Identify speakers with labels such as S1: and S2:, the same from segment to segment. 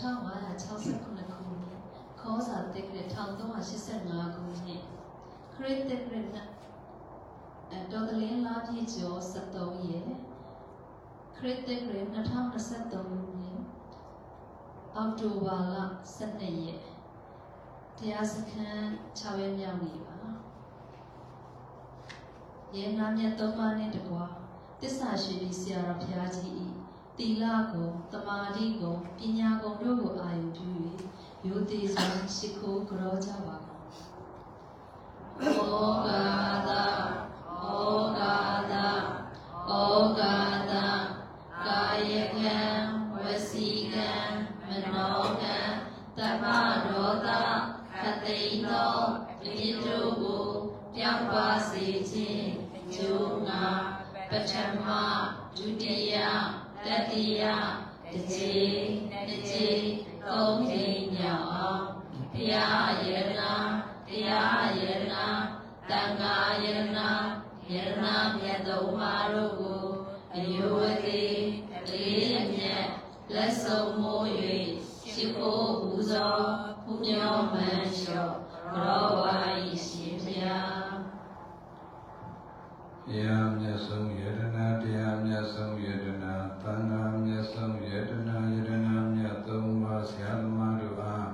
S1: တော်နှစ်2569ခုနှစ်ခေါ်စာတက္ကရာ1385ခုနှစ်ခရစ်တက္ကရာအဲတော်တလင်းလာပြည့်ကျော်73ရက်ခရစ်တက္ကရာ2023ခုနှစ်အောက်တိုဘာလ12ရက်တရားစခန်း6ရက်မြောက်နေ့ပါယေနာမြတ်သုံးပါးနဲ့တကွာတစ္ဆာရှိပြီးဆရာတော်ဘုရားကြီး၏ တီလာကိုတမာတိကိုပညာကုန်တို့ကိုအာရုံပြု၍ယုတိစွာရှိခိုးကြောကြပါကုန်ဩဃာတဩဃာတဩဃာတကာယကံဝစီကံမနောကံတပ္ပဒောတခတိသောပိတုကိုပြောင်းပါစေခြင်းကျိုးငါပထမဒုတိယ တတိယတစ်ချိန်တစ်ချိန်သုံးချိန်မြောက်အောင်ဘုရားယရနာတရားယရနာတန်ခါယရနာယရနာမြတ်သုံးပါးတို့ကိုအယုဝတိအလေးအမြတ်လက်ဆုံးမိုး၍ရှိဖို့ပူဇော်ဘုညောမှန်လျှော့ရောဝါဤရှင်ဘုရား
S2: တရားမြတ်ဆုံးယတနာတရားမြတ်ဆုံးယတနာသံဃာမြတ်ဆုံးယတနာယတနာမြတ်သုံးပါးဆရာသမားတို့အား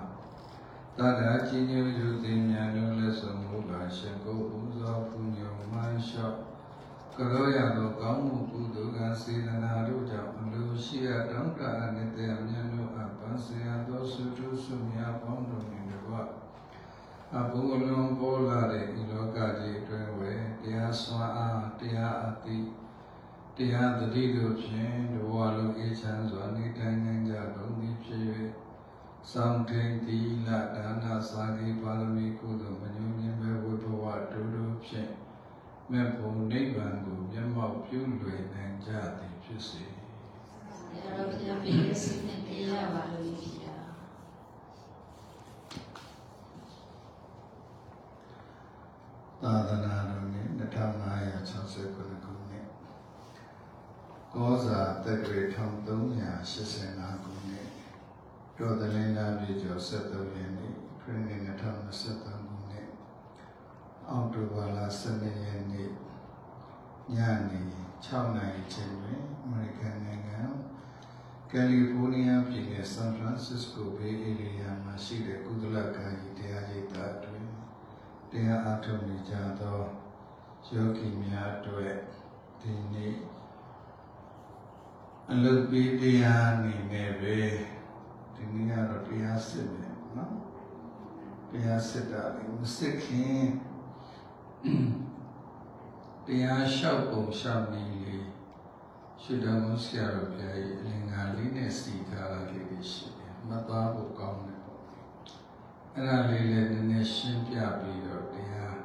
S2: တတ္တကြီးညိုယူသည်မြတ်တို့လက်ဆုံးမူပါရှင်ကိုပူဇော်ပူညောမှန်လျှော့ကရောရသောကောင်းမှုကုသိုလ်ကစေတနာတို့ကြောင့်အလိုရှိရတောင်းတအနိတ္တမြတ်တို့အားပန်းစရာသောစုထုစုများပေါင်းတို့နှင့်တကွ အဘုံလုံးပေါ်လာတဲ့ဒီလောကကြီးအတွင်းဝယ်တရားစွမ်းအားတရားအသိတရားတတိတို့ဖြင့်ဒီဘဝလုံးအေးချမ်းစွာနေထိုင်နိုင်ကြကုန်သည်ဖြစ်၍သောင်းထိန်သီလဒါနစာဂိပါရမီကုသိုလ်မညွမြင်ပဲဝိဘဝဒုတို့ဖြင့်မေဖို့နိဗ္ဗာန်ကိုမျက်မှောက်ပြုလွယ်နိုင်ကြသည်ဖြစ်စေ
S1: ရတော်ဘုရားပြည့်စုံတဲ့တရားပါလို့ဘုရား
S2: သာသနာတော်နှစ်2569ခုနှစ်ကောဇာတက္ကရာ1385ခုနှစ်တော်သလင်းလာပြည်ကျော်73ရက်နေ့ခရစ်နှစ်2023ခုနှစ်အောက်တိုဘာလ12ရက်နေ့ညနေ6နာရီချိန်တွင်အမေရိကန်နိုင်ငံကယ်လီဖိုးနီးယားပြည်နယ်ဆန်ဖရန်စစ္စကိုဘေးအေရီးယားမှာရှိတဲ့ကုသလကာယီတရားရိပ်သာအတွင်း တရားအားထုတ်နေကြသောယောဂီများအတွက်ဒီနေ့အလုတ်ပေးတရားအနေနဲ့ပဲဒီနေ့ကတော့တရားစစ်မယ်နော်တရားစစ်တာလည်းမစစ်ခင်တရားလျှောက်ပုံလျှောက်နေလေရှုတော်မဆရာတော်ဘုရားကြီးအလင်္ကာလေးနဲ့စီထားတာလေးတွေရှိတယ်မသွားဖို့ကောင်းတယ်ပေါ့ အဲ့ဒါလေးလည်းနည်းနည်းရှင်းပြပြီးတော့တရား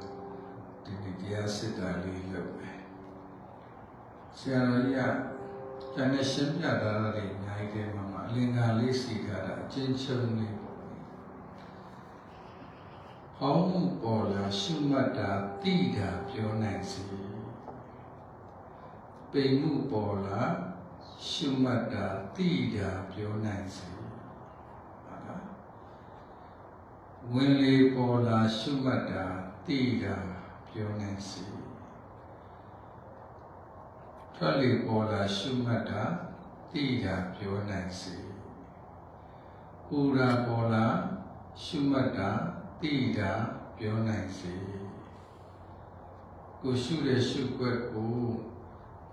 S2: ဒီနေ့တရားစစ်တာလေးလုပ်မယ်ဆရာတော်ကြီးကကျန်တဲ့ရှင်းပြတာတွေအများကြီးတည်းမှာမှာအလင်္ကာလေးစီထားတာအချင်းချင်းလေးပေါ့ဟောင်းမှုပေါ်လာရှုမှတ်တာတိတာပြောနိုင်စီပိန်မှုပေါ်လာရှုမှတ်တာတိတာပြောနိုင်စီဟုတ်လား ဝင်လေပေါ်လာရှုမှတ်တာတိတာပြောနေစီထွက်လေပေါ်လာရှုမှတ်တာတိတာပြောနိုင်စီပူရာပေါ်လာရှုမှတ်တာတိတာပြောနိုင်စီကိုရှုတဲ့ရှုွက်ကို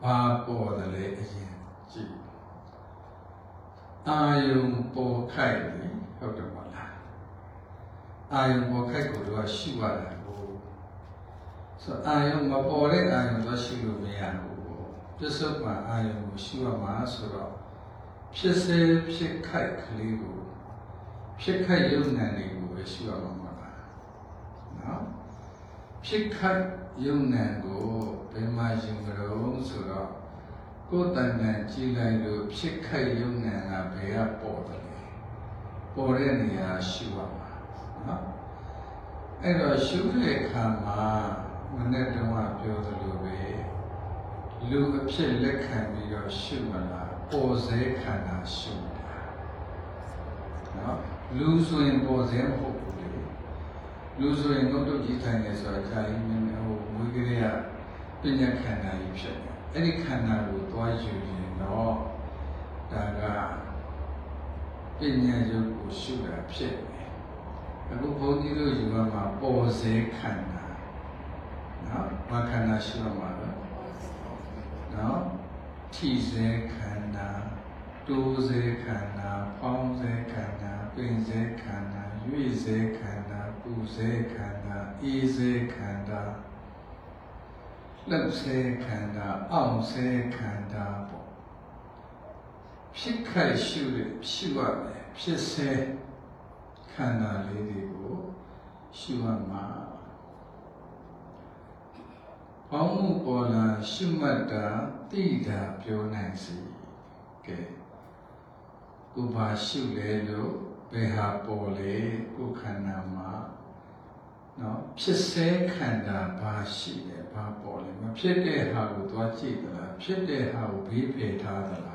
S2: ဘာပေါ်တယ်လဲအရင်ကြည့်အာယုံပေါ်ခိုက်လေဟုတ်တယ်မဟုတ်လား အာယုံပေါ်ခိုက်ကိုတော့ရှိရတာကိုဆိုအာယုံမပေါ်တဲ့အာယုံတော့ရှိလို့မရဘူးပစ္စုပန်အာယုံကိုရှိရမှာဆိုတော့ဖြစ်စေဖြစ်ခိုက်ကလေးကိုဖြစ်ခိုက်ယုံနံတွေကိုပဲရှိရမှာမဟုတ်လားနော်ဖြစ်ခိုက်ယုံနံကိုဘယ်မှာယုံကြတော့ဆိုတော့ကိုယ်တန်တန်ကြည်လိုက်လို့ဖြစ်ခိုက်ယုံနံကဘယ်ကပေါ်တယ်လဲပေါ်တဲ့နေရာရှိရမှာ နော်အဲ့တော့ရှုတဲ့အခါမှာမနေ့တုန်းကပြောသလိုပဲလူအဖြစ်လက်ခံပြီးတော့ရှုမလားပေါ်စေခန္ဓာရှုတာနော်လူဆိုရင်ပေါ်စေမဟုတ်ဘူးလေလူဆိုရင်ငုတ်တုတ်ကြီးထိုင်နေဆိုတာကြာရင်မင်းဟိုဝိကရေကပညာခန္ဓာကြီးဖြစ်တယ်အဲ့ဒီခန္ဓာကိုသွားယူရင်တော့ဒါကပညာရုပ်ကိုရှုတာဖြစ်တယ် အခုဘုန်းကြီးတို့ယူရမှာပေါ်စေခန္ဓာနော်ဘာခန္ဓာရှုရမှာလဲနော်ထိစေခန္ဓာတိုးစေခန္ဓာပေါင်းစေခန္ဓာပင်စေခန္ဓာရွေ့စေခန္ဓာပူစေခန္ဓာအေးစေခန္ဓာလှုပ်စေခန္ဓာအောင်စေခန္ဓာပေါ့ဖြစ်ခိုက်ရှုရရှုရမယ်ဖြစ်စေ ခန္ဓာလေးတွေကိုရှုရမှာဘောင်းမှုပေါ်လာရှုမှတ်တာတိတာပြောနိုင်စီကဲကိုဘာရှုလဲလို့ဘယ်ဟာပေါ်လေကိုခန္ဓာမှာနော်ဖြစ်စေခန္ဓာဘာရှိလဲဘာပေါ်လဲမဖြစ်တဲ့ဟာကိုသွားကြည့်သလားဖြစ်တဲ့ဟာကိုဘေးဖယ်ထားသလား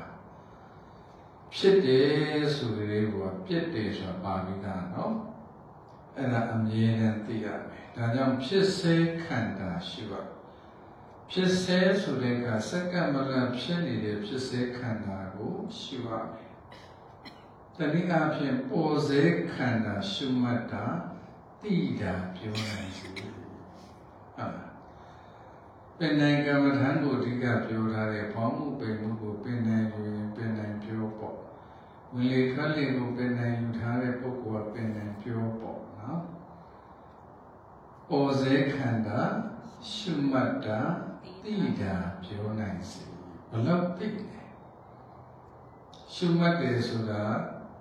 S2: ဖြစ်တယ်ဆိုတဲ့ကပြစ်တယ်ဆိုတာပါဠိကနော်အဲ့ဒါအမြဲတမ်းသိရမယ်ဒါကြောင့်ဖြစ်စေခန္ဓာရှိပါဖြစ်စေဆိုတဲ့ကစက္ကမလဖြစ်နေတဲ့ဖြစ်စေခန္ဓာကိုရှိပါမယ်တတိယအဖြစ်ပေါ်စေခန္ဓာရှုမှတ်တာတိတာပြောနိုင်စီဟုတ်လားပင်နိုင်ကမ္မထံကိုအဓိကပြောထားတဲ့ဘောင်းမှုပင်မှုကိုပင်နိုင် ဝင်လေခက်လေကိုပင်နိုင်ယူထားတဲ့ပုဂ္ဂိုလ်ကပင်နိုင်ပြောပေါ့နော်ပေါ်စေခန္ဓာရှုမှတ်တာတိတာပြောနိုင်စီဘလို့သိလဲရှုမှတ်တယ်ဆိုတာ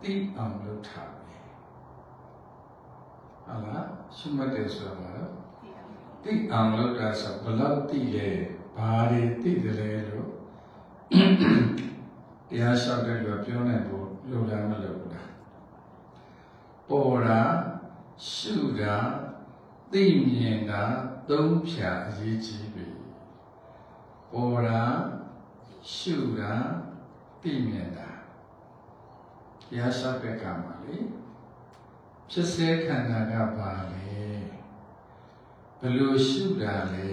S2: သိအောင်လုပ်ထားတယ်ဟုတ်လားရှုမှတ်တယ်ဆိုတာသိအောင်လုပ်တာဆိုဘလို့သိလဲဘာတွေသိတယ်လဲလို့တရားလျှောက်တဲ့လူကပြောနိုင်ဖို့ လိုလားမလိုဘူးလားပေါ်တာရှုတာသိမြင်တာသုံးဖြာအရေးကြီးပြီပေါ်တာရှုတာသိမြင်တာတရားလျှောက်တဲ့ကံပါလေဖြစ်စေခန္ဓာကပါလေဘယ်လိုရှုတာလဲ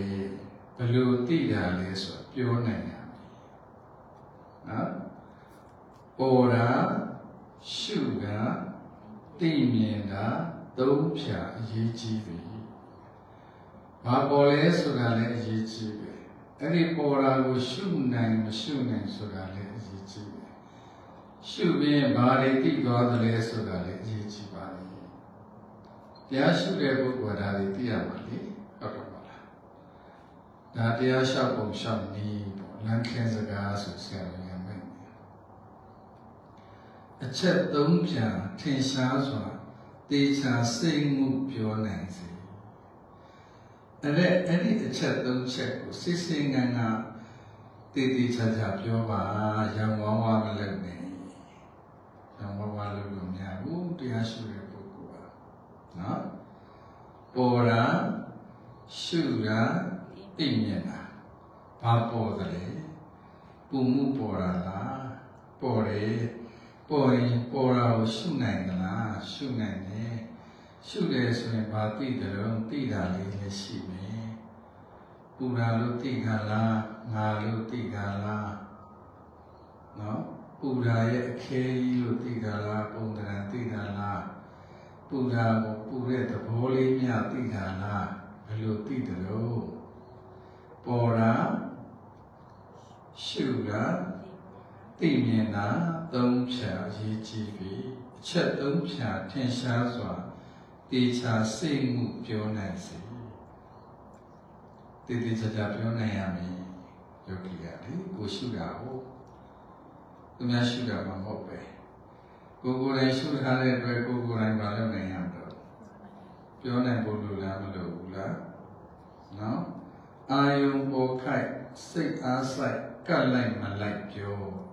S2: ဘယ်လိုသိတာလဲဆိုပြောနိုင်ရမယ်နော် ပေါ်တာရှုတာသိမြင်တာသုံးဖြာအရေးကြီးပြီဘာပေါ်လဲဆိုတာလည်းအရေးကြီးပဲအဲ့ဒီပေါ်တာကိုရှုနိုင်မရှုနိုင်ဆိုတာလည်းအရေးကြီးပဲရှုပြီးဘာတွေသိသွားသလဲဆိုတာလည်းအရေးကြီးပါလေတရားရှုတဲ့ပုဂ္ဂိုလ်ဒါတွေသိရပါလေဟုတ်ကဲ့ပါလားဒါတရားလျှောက်ပုံလျှောက်နည်းပေါ့လမ်းခင်းစကားဆိုဆရာတော်များမယ် အချက်သုံးပြန်ထင်ရှားစွာတေချာစိတ်မှုပြောနိုင်စေအဲ့ဒါအဲ့ဒီအချက်သုံးချက်ကိုစစ်စင်ငံကတည်တည်ချာချာပြောပါရံဝါးဝါမလုပ်နဲ့ရံဝါးဝါလုပ်လို့မရဘူးတရားရှိတဲ့ပုဂ္ဂိုလ်ကနော်ပေါ်တာရှုတာသိမြင်တာဘာပေါ်တယ်လဲပုံမှုပေါ်တာလားပေါ်တယ် ပေါ်ရင်ပေါ်တာကိုရှုနိုင်သလားရှုနိုင်တယ်ရှုတယ်ဆိုရင်ဘာသိတယ်လို့သိတာလေးလည်းရှိမယ်ပူတာလို့သိတာလားငါလို့သိတာလားနော်ပူတာရဲ့အခဲကြီးလို့သိတာလားပုံသဏ္ဍာန်သိတာလားပူတာကိုပူတဲ့သဘောလေးမြသိတာလားဘယ်လိုသိတယ်လို့ပေါ်တာရှုတာ သိမြင်တာသုံးဖြာရေးကြည့်ပြီးအချက်သုံးဖြာထင်ရှားစွာတေချာစိတ်မှုပြောနိုင်စေတည်တည်ချာချာပြောနိုင်ရမယ်ယောဂီကလေကိုရှုတာဟုတ်သူများရှုတာမှမဟုတ်ပဲကိုကိုယ်တိုင်ရှုထားတဲ့အတွက်ကိုကိုယ်တိုင်မလုပ်နိုင်ရတော့ပြောနိုင်ဖို့လိုလားမလိုဘူးလားနော်အာယုံပေါ်ခိုက်စိတ်အားဆိုင်ကတ်လိုက်မလိုက်ပြော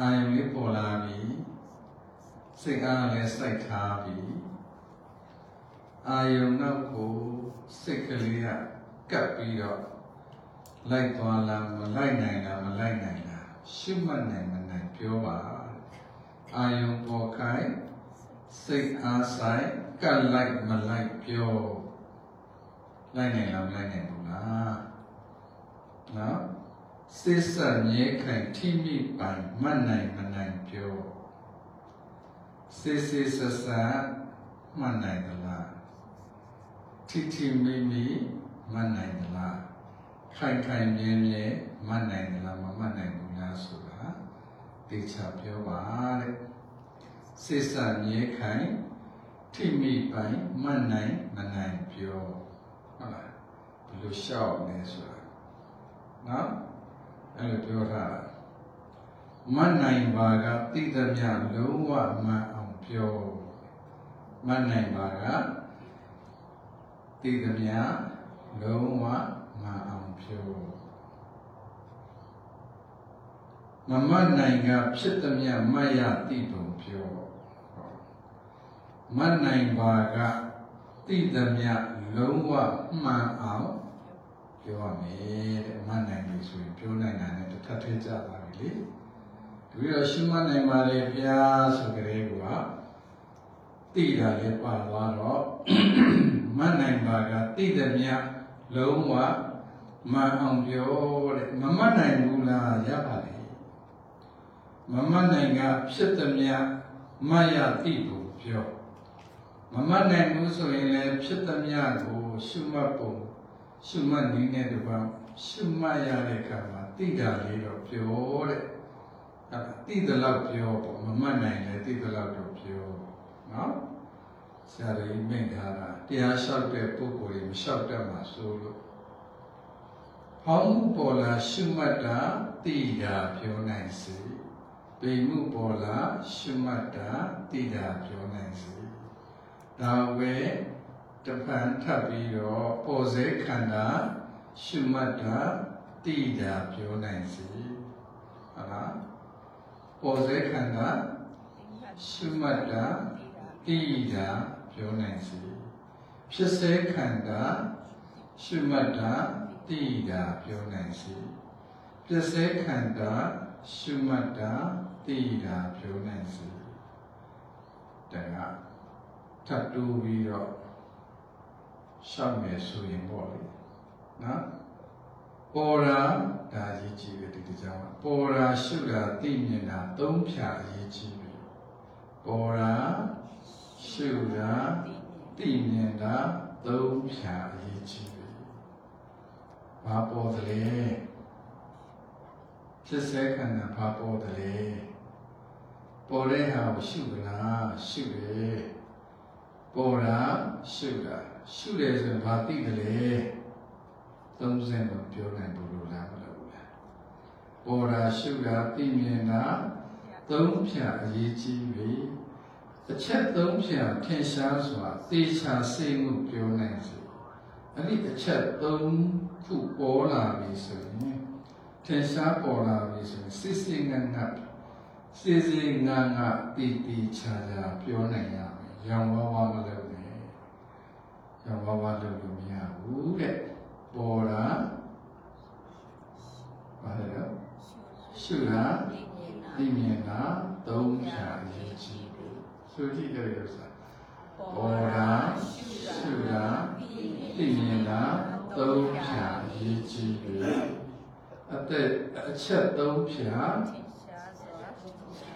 S2: အာယုံလေးပေါ်လာပြီစိတ်အားလည်းစိုက်ထားပြီအာယုံနောက်ကိုစိတ်ကလေးကကပ်ပြီးတော့လိုက်သွားလားမလိုက်နိုင်လားမလိုက်နိုင်လားရှုမှတ်နိုင်မနိုင်ပြောပါအာယုံပေါ်ခိုင်စိတ်အားဆိုင်ကတ်လိုက်မလိုက်ပြောလိုက်နိုင်လားမလိုက်နိုင်ဘူးလားနော် စစ်ဆက်မြဲခိုင်ထိမိပိုင်မတ်နိုင်မနိုင်ပြောစစ်စစ်ဆက်ဆက်မှတ်နိုင်သလားထိထိမိမိမှတ်နိုင်သလားခိုင်ခိုင်မြဲမြဲမှတ်နိုင်သလားမမှတ်နိုင်ဘူးလားဆိုတာတေချာပြောပါတဲ့စစ်ဆက်မြဲခိုင်ထိမိပိုင်မှတ်နိုင်မနိုင်ပြောဟုတ်လားဘယ်လိုရှောက်လဲဆိုတာနော် အဲ့လိုပြောထားတာမတ်နိုင်ပါကတိသမျှလုံးဝမှန်အောင်ပြောမတ်နိုင်ပါကတိသမျှလုံးဝမှန်အောင်ပြောမမတ်နိုင်ကဖြစ်သမျှမတ်ရတိပုံပြောမတ်နိုင်ပါကတိသမျှလုံးဝမှန်အောင် ပြောရမယ်တဲ့မတ်နိုင်ပြီဆိုရင်ပြောနိုင်တာနဲ့တစ်ထပ်ထည့်ကြပါပြီလေတပည့်တော်ရှိမနိုင်ပါလေဘုရားဆိုကြတဲ့ကွာတိတာလည်းပါသွားတော့မတ်နိုင်ပါကတိသမျှလုံးဝမှန်အောင်ပြောတဲ့မမတ်နိုင်ဘူးလားရပါလေမမတ်နိုင်ကဖြစ်သမျှမတ်ရတိကိုပြောမမတ်နိုင်ဘူးဆိုရင်လည်းဖြစ်သမျှကိုရှုမှတ်ပုံ ရှုမှတ်နည်းနဲ့တပါရှုမှတ်ရတဲ့အခါမှာတိတာလေးတော့ပြောတဲ့အဲ့ဒါတိတလောက်ပြောပေါ့မမတ်နိုင်လည်းတိတလောက်တော့ပြောနော်ဆရာကြီးမိန့်ထားတာတရားလျှောက်တဲ့ပုဂ္ဂိုလ်တွေမလျှောက်တတ်မှာဆိုလို့ဟောင်းမှုပေါ်လာရှုမှတ်တာတိတာပြောနိုင်စေပိမှုပေါ်လာရှုမှတ်တာတိတာပြောနိုင်စေဒါဝဲ တပံထပ်ပြီးတော့ပေါ်စေခန္ဓာရှုမှတ်တာတိတာပြောနိုင်စေဟုတ်လားပေါ်စေခန္ဓာရှုမှတ်တာတိတာပြောနိုင်စေဖြစ်စေခန္ဓာရှုမှတ်တာတိတာပြောနိုင်စေပြစ္စေခန္ဓာရှုမှတ်တာတိတာပြောနိုင်စေတကထပ်တူပြီးတော့ ရှောက်မယ်ဆိုရင်ပေါ့လေနော်ပေါ်ရာဒါကြီးကြည့်တယ်ဒီကြောင်ပေါ်ရာရှုတာသိမြင်တာသုံးဖြာအရေးကြီးပြီပေါ်ရာရှုတာသိမြင်တာသုံးဖြာအရေးကြီးပြီဘာပေါ်သလဲဖြစ်စေခန္ဓာဘာပေါ်သလဲပေါ်တဲ့ဟာကိုရှုကလားရှုတယ်ပေါ်တာရှုတာ ရှုတယ်ဆိုရင်ဘာသိတယ်လဲသုံးစင်းတော့ပြောနိုင်ဘူးလို့လားမလို့ဘူးလားပေါ်တာရှုတာသိမြင်တာသုံးဖြာအရေးကြီးပြီအချက်သုံးဖြာထင်ရှားစွာသေချာစိတ်မှုပြောနိုင်စေအဲ့ဒီအချက်သုံးခုပေါ်လာပြီဆိုရင်ထင်ရှားပေါ်လာပြီဆိုရင်စစ်စစ်ငတ်ငတ်စေစေငါငါတီတီချာချာပြောနိုင်ရမယ်။ရောင်ဝါးဝါးမလု ပ်နဲ့။ရောင်ဝါးဝါးလုပ်လို့မရဘူးတဲ့။ပေါ်တာဘာလဲတော့ရှုတာသိမြင်တာသုံးဖြာအရေးကြီးတယ်။ဆိုကြည့်ကြရစား။ပေါ်တာရှုတာသိမြင်တာသုံးဖြာအရေးကြီးတယ်။အသက်အချက်သုံးဖြာ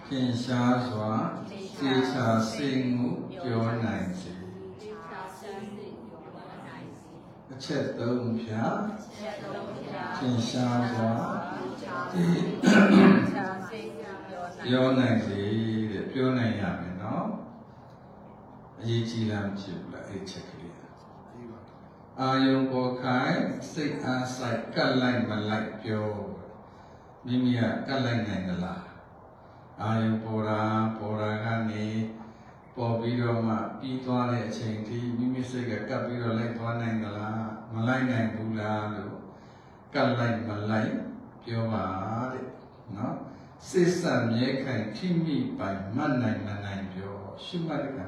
S2: သင်ရှားစွာသေချာစိတ်မှုပြောနိုင်စေ အချက်သုံးဖြာသင်ရှားစွာသေပြောနိုင်စေတဲ့ပြောနိုင်ရမယ်နော်အရေးကြီးလားမကြည့်ဘူးလားအဲ့ချက်ကလေးအာယုံပေါ်ခိုင်စိတ်အားဆိုင်ကတ်လိုက်မလိုက်ပြောမိမိကကတ်လိုက်နိုင်သလားအာယုပေါ်တာပေါ်တာကနေ ပေါ်ပြီးတော့မှပြီးသွားတဲ့အချိန်ထိမိမိစိတ်ကကပ်ပြီးတော့လိုက်သွားနိုင်သလားမလိုက်နိုင်ဘူးလားလို့ကပ်လိုက်မလိုက်ပြောပါတဲ့နော်စိတ်ဆက်မြဲခိုင်ခိမိပိုင်မတ်နိုင်မနိုင်ပြောရှုမှတ်က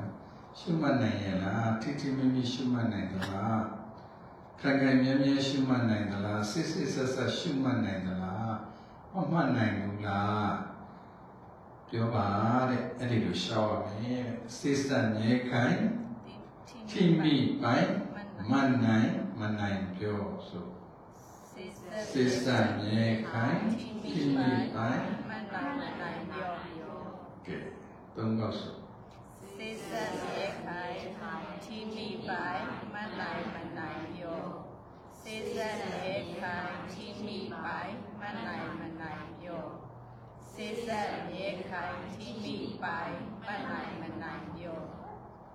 S2: ရှုမှတ်နိုင်ရဲ့လားထိထိမိမိရှုမှတ်နိုင်သလားခိုင်ခိုင်မြဲမြဲရှုမှတ်နိုင်သလားစိတ်စိတ်ဆက်ဆက်ရှုမှတ်နိုင်သလားမမှတ်နိုင်ဘူးလား ပြောပါတဲ့အဲ့ဒီလိုရှောက်ရမယ်တဲ့စိစံမြေခိုင်ထိမိပိုင်မနိုင်မနိုင်ပြောဆိုစိစံမြေခိုင်ထိမိပိုင်
S3: မန္တန်နိုင်ပြော
S2: ကဲသုံးကောက်ဆို
S3: စေစက်ရေခိုင်ချီမိပိုင်မန္တန်မနိုင်ပြောစေစက်ရေခိုင်ချီမိပိုင်မန္တန်မနိုင်ပြော စေစက်ရေခိုင်ချီမိပိုင်မန္တန်မနိုင်ပြော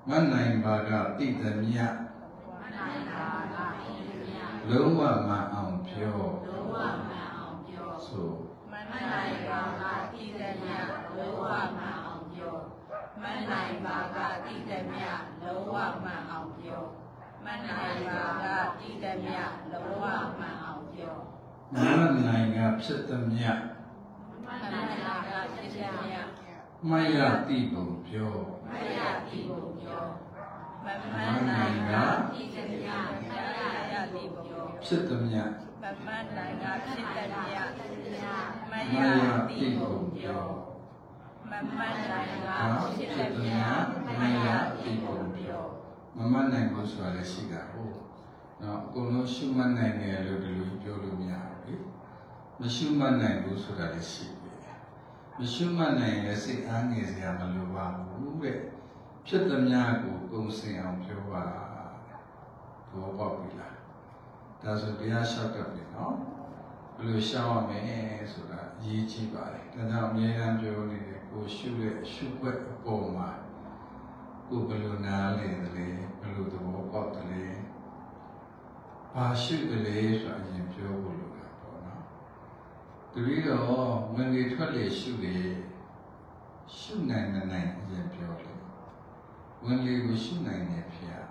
S2: မနိုင်ပါကတိသမြ
S3: မန္တန်ပါကဣန္ဒြယ
S2: လုံးဝမအောင်ပြော
S3: လောဝမအောင်ပြော
S2: ဆို
S3: မန္တန်ပါကဣန္ဒြယလောဝမအောင်ပြောမန္တန်ပါကဣန္ဒြယလောဝမအောင်ပြောမန္တန်ပါကဣန္ဒြယလောဝမအောင်ပြော
S2: မနိုင်ကဖြစ်သမျှ
S3: မန္တန်ပါကဖြစ်ပြမြ
S2: မယတိပုံပြော
S3: မယတိဘုံပြောမမန္တန်ကဣန္ဒြယမယတိဘုံပြော
S2: ဖြစ်သမျှ
S3: မမန္တန်ကဖြစ်ပြမြမ
S2: မ
S3: ယ
S2: ယ
S3: တိ
S2: တိ
S3: ဘုံ
S2: ပုံ
S3: ပြော
S2: ပြော
S3: မမန္တန်က
S2: ဟာ
S3: ဖြစ်
S2: ဖြစ်
S3: ပြ
S2: သ
S3: မြ
S2: မျှ
S3: မ
S2: မ
S3: ယ
S2: ယ
S3: တိ
S2: တိ
S3: ဘုံ
S2: ပုံ
S3: ပြော
S2: မမနိုင်ဘူးဆိုတာလည်းရှိတာဟုတ်နော်အကုန်လုံးရှုမှတ်နိုင်တယ်လို့ဒီလိုပြောလို့မရဘူးလေမရှုမှတ်နိုင်ဘူးဆိုတာလည်းရှိတယ် မရှုမှတ်နိုင်ရင်စိတ်အားငယ်စရာမလိုပါဘူးတဲ့ဖြစ်သမျှကိုကုံစင်အောင်ပြောပါဘောပေါက်ပြီလားဒါဆိုတရားလျှောက်တတ်ပြီနော်ဘယ်လိုရှောက်ရမလဲဆိုတာအရေးကြီးပါတယ်ဒါကြောင့်အမြဲတမ်းပြောနေတယ်ကိုရှုတဲ့ရှုွက်အပေါ်မှာကိုယ်ဘယ်လိုနားလဲတယ်လဲဘယ်လိုသဘောပေါက်တယ်လဲဘာရှိတယ်လဲဆိုတာအရင်ပြောဖို့လိုတာပေါ့နော် တပည့်တော်ဝင်လေထွက်လေရှုလေရှုနိုင်မနိုင်အရင်ပြောလေဝင်လေကိုရှုနိုင်တယ်ဖေဟာ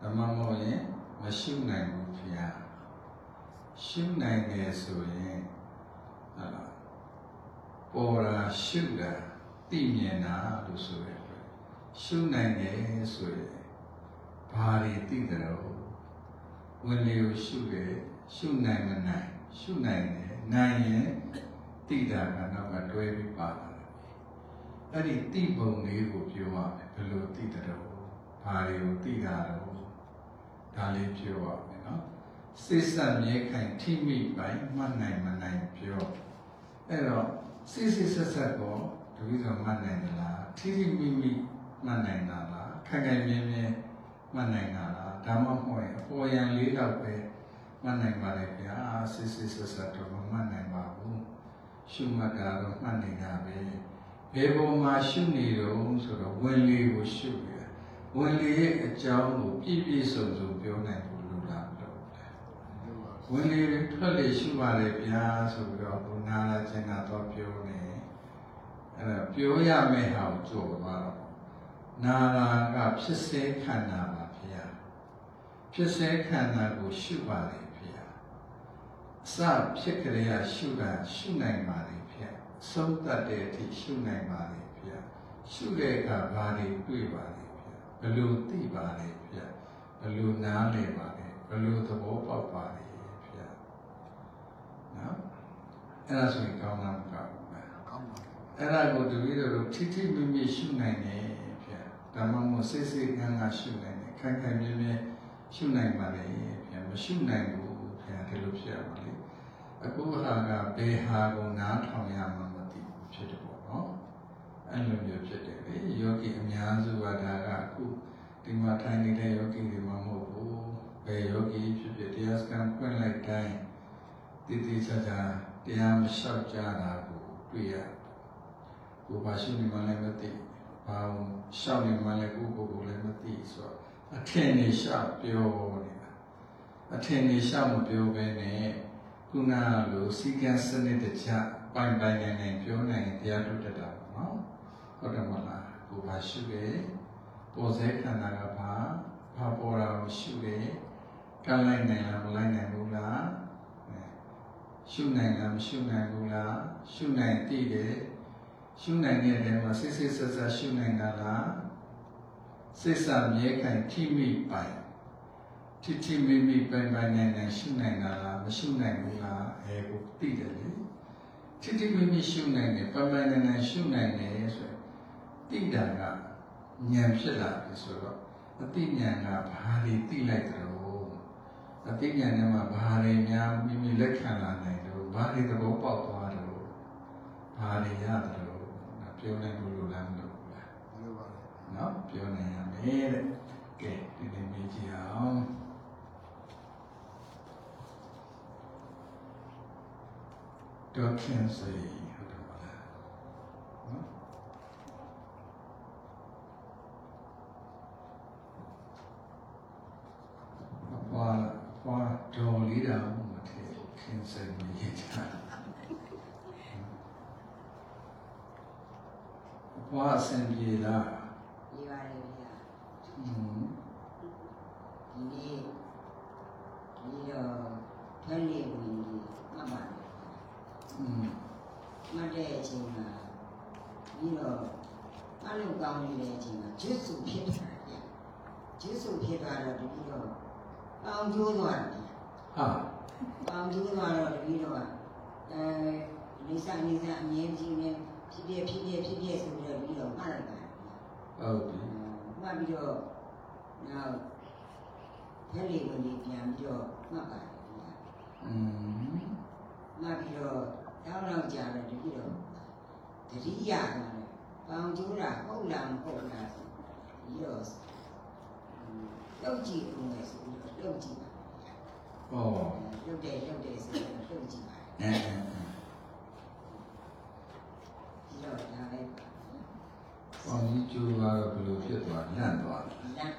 S2: ဓမ္မမို့ရင်မရှုနိုင်ဘူးဖေဟာရှုနိုင်တယ်ဆိုရင်ဟာလားပေါ်တာရှုတာသိမြင်တာလို့ဆိုရယ်ရှုနိုင်တယ်ဆိုရင်ဘာတွေသိတယ်လို့ဝင်လေကိုရှုတယ်ရှုနိုင်မနိုင်ရှုနိုင်တယ် နိုင်ရင်သိတာကတော့မတွဲပြီးပါလာတယ်အဲ့ဒီသိပုံလေးကိုပြောရမယ်ဘယ်လိုသိတယ်လို့ဘာတွေကိုသိတာလို့ဒါလေးပြောရမယ်နော်စိတ်ဆက်မြဲခိုင်ထိမိပိုင်မှတ်နိုင်မနိုင်ပြောအဲ့တော့စိတ်စိတ်ဆက်ဆက်ကိုတပည့်တော်မှတ်နိုင်သလားထိထိမိမိမှတ်နိုင်တာလားခိုင်ခိုင်မြဲမြဲမှတ်နိုင်တာလားဒါမှမဟုတ်ရင်အပေါ်ယံလေးတော့ပဲ မှတ်နိုင်ပါလေဗျာစစ်စစ်ဆက်ဆက်တော့မမှတ်နိုင်ပါဘူးရှုမှတ်တာတော့မှတ်နေတာပဲဘယ်ပုံမှာရှုနေတော့ဆိုတော့ဝင်လေကိုရှုရဝင်လေရဲ့အကြောင်းကိုပြည့်ပြည့်စုံစုံပြောနိုင်ဖို့လိုလားမလိုဘူးဝင်လေထွက်လေရှုပါလေဗျာဆိုပြီးတော့ဘုနာလာခြင်းကတော့ပြောနေအဲ့ဒါပြောရမယ့်ဟာကိုကြော်သွားတော့နာရာကဖြစ်စေခန္ဓာပါဖေယဖြစ်စေခန္ဓာကိုရှုပါလေဖေယ အစဖြစ်ကြရရှုတာရှုနိုင်ပါလေဖေယသုံးတတ်တဲ့အထိရှုနိုင်ပါလေဖေယရှုတဲ့အခါဘာတွေတွေ့ပါလေဖေယဘယ်လိုသိပါလေဖေယဘယ်လိုနားလည်ပါလေဘယ်လိုသဘောပေါက်ပါလေဖေယနော်အဲ့ဒါဆိုရင်ကောင်းလားမကောင်းဘူးလား
S4: ကောင်းပါ
S2: အဲ့ဒါကိုတပည့်တော်တို့ထိထိမိမိရှုနိုင်တယ်ဗျာဓမ္မမို့စိတ်စိတ်ကန်းကရှုနိုင်တယ်ခိုင်ခိုင်မြဲမြဲရှုနိုင်ပါလေဗျာမရှုနိုင်ဘူးဗျာဒီလိုဖြစ်ရပါလေ အခုဟာကဘယ်ဟာကိုနားထောင်ရမှမသိဘူးဖြစ်တယ်ပေါ့နော်အဲ့လိုမျိုးဖြစ်တယ်လေယောဂီအများစုကဒါကအခုဒီမှာထိုင်နေတဲ့ယောဂီတွေမှမဟုတ်ဘူးဘယ်ယောဂီဖြစ်ဖြစ်တရားစခန်းဖွင့်လိုက်တိုင်းတည်တည်ချာချာတရားမလျှောက်ကြတာကိုတွေ့ရတယ်ကိုပါရှိနေမှလည်းမသိဘာရှောက်နေမှလည်းကိုကိုကိုလည်းမသိဆိုတော့အထင်နေရှောက်ပြောနေတာအထင်နေရှောက်မပြောဘဲနဲ့ ခုနလိုစီကံစနစ်တကျပိုင်ပိုင်နိုင်နိုင်ပြောနိုင်ရင်တရားထုတ်တတ်တာပေါ့နော်ဟုတ်တယ်မလားကိုပါရှိတယ်ပေါ်စေခန္ဓာကဘာဘာပေါ်တာကိုရှိတယ်ကမ်းလိုက်နိုင်လားမလိုက်နိုင်ဘူးလားအဲရှုနိုင်လားမရှုနိုင်ဘူးလားရှုနိုင်တည်တယ်ရှုနိုင်တဲ့နေရာမှာစိတ်စိတ်ဆက်ဆက်ရှုနိုင်တာလားစိတ်ဆာမြဲခိုင်ထိမိပိုင် ထိထိမိမိပိုင်ပိုင်နိုင်နိုင်ရှုနိုင်တာလားမရှုနိုင်ဘူးလားအဲကိုသိတယ်လေထိထိမိမိရှုနိုင်တယ်ပမာဏနာရှုနိုင်တယ်ဆိုရင်တိတာကဉာဏ်ဖြစ်လာပြီဆိုတော့အတိဉာဏ်ကဘာတွေသိလိုက်တယ်လို့အတိဉာဏ်ထဲမှာဘာတွေများမိမိလက်ခံလာနိုင်တယ်လို့ဘာတွေသဘောပေါက်သွားတယ်လို့ဘာတွေရတယ်လို့ပြောနိုင်လို့လို့လားမလို့ဘူးလား
S4: လို့ပါလေ
S2: နော်ပြောနိုင်ရမယ်တဲ့ကဲဒီနေ့မြင်ကြည့်အောင် တော်ခင်စေဟုတ်တယ်မလားနော်ဘာဘာတော်လေးတာမထင်ခင်စေမရေးချာဘာအဆင်ပြေလား
S5: ပြေပါတယ်ဗျာ
S2: อืม
S5: ဒီနေ့ဒီတော့ဖန်လေးဝင်ကြီးမှတ်ပါ
S2: တယ်
S5: မှတ်တဲ့အချိန်မှာပြီးတော့အလုံးကောင်းနေတဲ့အချိန်မှာဂျွတ်စုဖြစ်တာဗျာဂျွတ်စုဖြစ်သွားတော့ဒီတော့ပေါင်ကျိုးသွားတယ်ဗျာ
S2: ဟာ
S5: ပေါင်ကျိုးသွားတော့ဒီတော့အဲနေစာနေစာအမြဲကြီးနေဖြစ်ဖြစ်ဖြစ်ဖြစ်ဖြစ်ဖြစ်ဆိုပြီးတော့ပြီးတော့မှတ်လိုက်ပါဗျာ
S2: ဟုတ်ပြီ
S5: မှတ်ပြီးတော့နောက်ဖက်လေးဝင်ကြီးပြန်ပြီးတော့မှတ်ပါတယ်ဗျာ
S2: อืม
S5: မှတ်ပြီးတော့ တောင်းတော့ကြာတယ်တတိတော့တတိယကလည်းပေါင်ကျိုးတာဟုတ်လားမဟုတ်လားဆိုပြီးတော့လောက်ကြည့်ဦးမယ်ဆိုပြီးတော့လောက်ကြည့်ပါ
S2: ဩ
S5: လောက်တယ်လောက်တယ်ဆိုတော့လောက်ကြည့်ပါ
S2: အဲအဲအဲ
S5: ပြီးတော့ဒါလည်း
S2: ပေါင်းကြီးကျိုးကတော့ဘယ်လိုဖြစ်သွားလန့်သွားလဲ
S5: လမ်း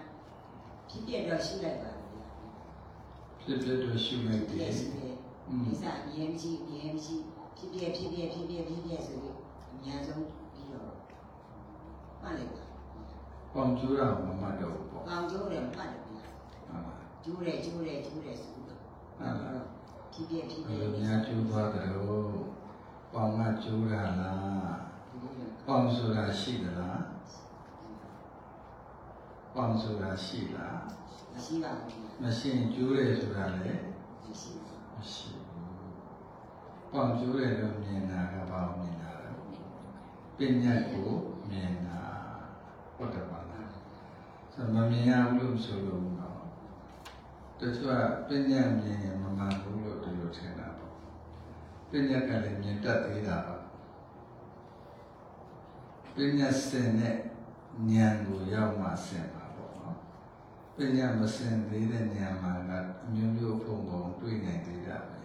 S5: ဖြစ်ပြတော့ရှိလိုက်ပါဗျာ
S2: ဖြစ်ဖြစ်တော့ရှုလိုက်တ
S5: ဖြစ်
S2: ယ်
S5: ရှိတယ်ဒီစားအရင်ရှိအရင်ရှိ ဖြစ်ပြဖြစ်ပြဖြစ်ပြဖြစ်ပြဆိုပြီးအများဆုံးပြီးတော့မှတ်လိုက်ပါ
S2: ပေါင်းကျိုးတာမမှတ်တော့ဘူးပေါ့
S5: ပေါင်ကျိုးတယ်မှတ်တယ်ဗျာ
S2: ဟုတ်လား
S5: ကျိုးတယ်ကျိုးတယ်ကျိုးတယ်ဆိုတော့ဖြစ်ပြဖြစ်
S2: ဘ
S5: ပြ
S2: ယ်လိုများကျိုးသွားတယ်လို့ပေါင်းကကျိုးတာလားပေါင်းဆိုတာရှိသလားပေါင်းဆိုတာရှိလား
S5: မရှိပါဘူး
S2: မရှိရင်ကျိုးတယ်ဆိုတာလည်း
S5: မရှိ ပါဘူး
S2: မရှိဘူးပေါင်းကျိုးတယ်လို့မြင်တာကဘာကိုမြင်တာလဲပညာကိုမြင်တာဟုတ်တယ်ပါလားဆိုတော့မမြင်ရဘူးလို့ဆိုလို့တော့တချို့ကပညာမြင်ရင်မမှန်ဘူးလို့ဒီလိုထင်တာပေါ့ပညာကလည်းမြင်တတ်သေးတာပါပညာစင်တဲ့ဉာဏ်ကိုရောက်မှဆင်ပါပေါ့နော်ပညာမစင်သေးတဲ့ဉာဏ်မှာကအမျိုးမျိုးပုံပုံတွေ့နိုင်သေးတာပဲ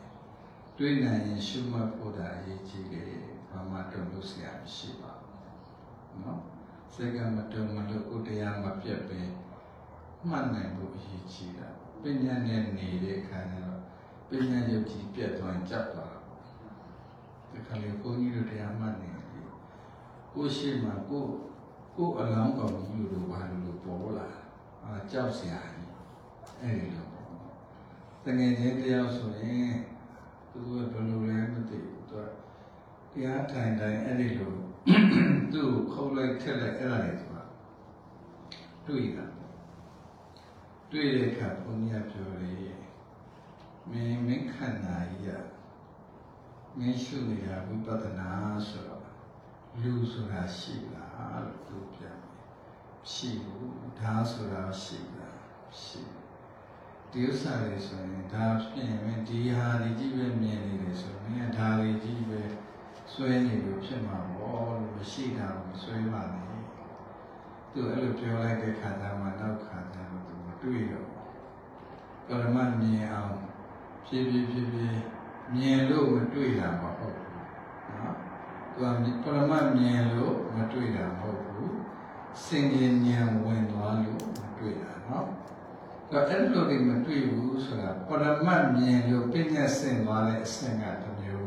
S2: တွေ့နိုင်ရင်ရှုမှတ်ဖို့တာအရေးကြီးတယ်ဘာမှတုံ့လို့ဆရာမရှိပါဘူးနော်စိတ်ကမတုံမလို့ဥတရားမပြတ်ပဲမှတ်နိုင်ဖို့အရေးကြီးတာပညာနဲ့နေတဲ့အခါကျတော့ပညာယုတ်ကြီးပြတ်သွားရင်ကြောက်သွားတာဒီခါလေးဘုန်းကြီးတို့တရားမှတ်နေတယ်ကိုရှိမှကိုကိုအလောင်းကောင်ကြီးလိုလိုဘာလိုလိုပေါ်လာအာကြောက်စရာကြီးအဲ့ဒီလိုပေါ့တကယ်ချင်းတရားဆိုရင် သူကဘယ်လိုလဲမသိဘူးသူကတရားထိုင်တိုင်းအဲ့ဒီလိုသူ့ကိုခုတ်လိုက်ထက်လိုက်အဲ့ဒါလေဆိုတာတွေ့တာတွေ့တဲ့အခါဘုန်းကြီးကပြောတယ်မင်းမင်းခန္ဓာကြီးကမင်းရှုနေတာဝိပဿနာဆိုတော့လူဆိုတာရှိလားလို့သူပြန်တယ်ရှိဘူးဒါဆိုတာရှိလားရှိတယ် ဒီဥစ္စာတွေဆိုရင်ဒါဖြစ်ရင်ဒီဟာတွေကြီးပဲမြင်နေတယ်ဆိုရင်ဒါတွေကြီးပဲဆွဲနေလို့ဖြစ်မှာပေါ့လို့မရှိတာကိုဆွဲမှလည်းသူအဲ့လိုပြောလိုက်တဲ့ခါကျမှနောက်ခါကျတော့သူမတွေ့တော့ပရမတ်မြင်အောင်ဖြည်းဖြည်းဖြည်းဖြည်းမြင်လို့မတွေ့တာမဟုတ်ဘူးနော်သူကပရမတ်မြင်လို့မတွေ့တာမဟုတ်ဘူးစင်ကြင်ဉာဏ်ဝင်သွားလို့မတွေ့တာနော် တော့အဲ့လိုတွေမတွေ့ဘူးဆိုတာပရမတ်မြင်လို့ပြည့်ညက်စင်သွားတဲ့အဆင့်ကတစ်မျိုး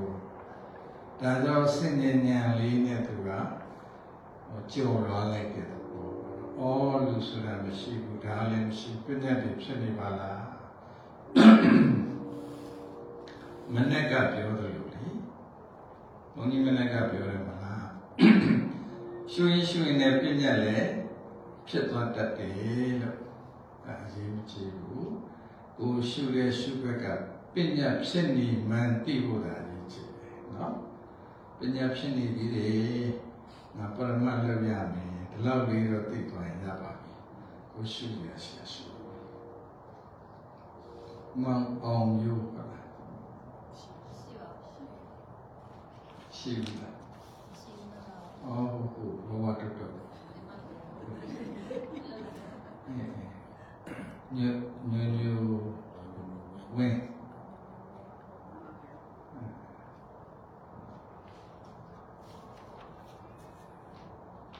S2: ဒါကြောင့်စင်ကြင်ဉာဏ်လေးနဲ့သူကဟိုကြော်လွားလိုက်တဲ့သဘောအော်လူဆိုတာမရှိဘူးဒါလည်းမရှိပြည့်ညက်တွေဖြစ်နေပါလားမနေ့ကပြောသလိုလေဘုန်းကြီးမနေ့ကပြောတယ်မလားရှုရင်ရှုရင်လည်းပြည့်ညက်လည်းဖြစ်သွားတတ်တယ်လို့ အဲအရေးမကြီးဘူးကိုရှုတဲ့ရှုဘက်ကပြည့်ညက်ဖြစ်နေမှန်သိဖို့သာအရေးကြီးတယ်နော်ပညာဖြစ်နေပြီလေငါပရမတ်လောက်ရမယ်ဒီလောက်လေးတော့သိသွားရင်ရပါပြီကိုရှုရရှိရှုမောင်အောင်ယူပါလား
S6: ရှိပါရှိ
S2: ရှိပြီလား
S6: ရှိနေတာ
S2: အော်ဟုတ်ဟုတ်ဘဝတော်တော် ညညညဝင်း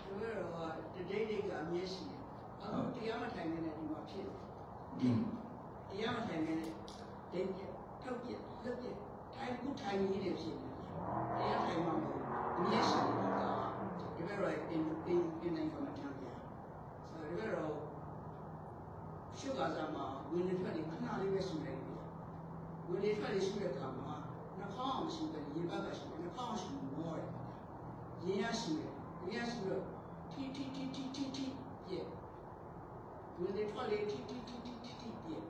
S7: ဒီလိုတော့တတိတ်ကအမြဲရှိတယ်။အော်တရားမထိုင်နေတဲ့ဒီမှာဖြစ်တယ်
S2: อืม။
S7: တရားမထိုင်နေတဲ့ဒိတ်ပြထုတ်ပြလွတ်ပြထိုင်ခုထိုင်နေတယ်ဖြစ်တယ်။တရားထိုင်မှမဟုတ်အမြဲရှိတယ်ကဒီဘက်တော့အင်းအင်းအင်းနိုင်ကမှထားပြ။ဆိုတော့ဒီဘက်တော့ ရှုကစားမှာဝင်နေထွက်နေခဏလေးပဲရှိတယ်။ဝင်နေထွက်နေရှိတဲ့ခါမှာနှာခေါင်းအောင်ရှိတယ်ရေဘက်ကရှိတယ်နှာခေါင်းအောင်ရှိမောတယ်။ရင်ရရှိတယ်။ရင်ရရှိတော့တီတီတီတီတီတီပြည့်ဝင်နေထွက်လေတီတီတီတီတီတီပြည့်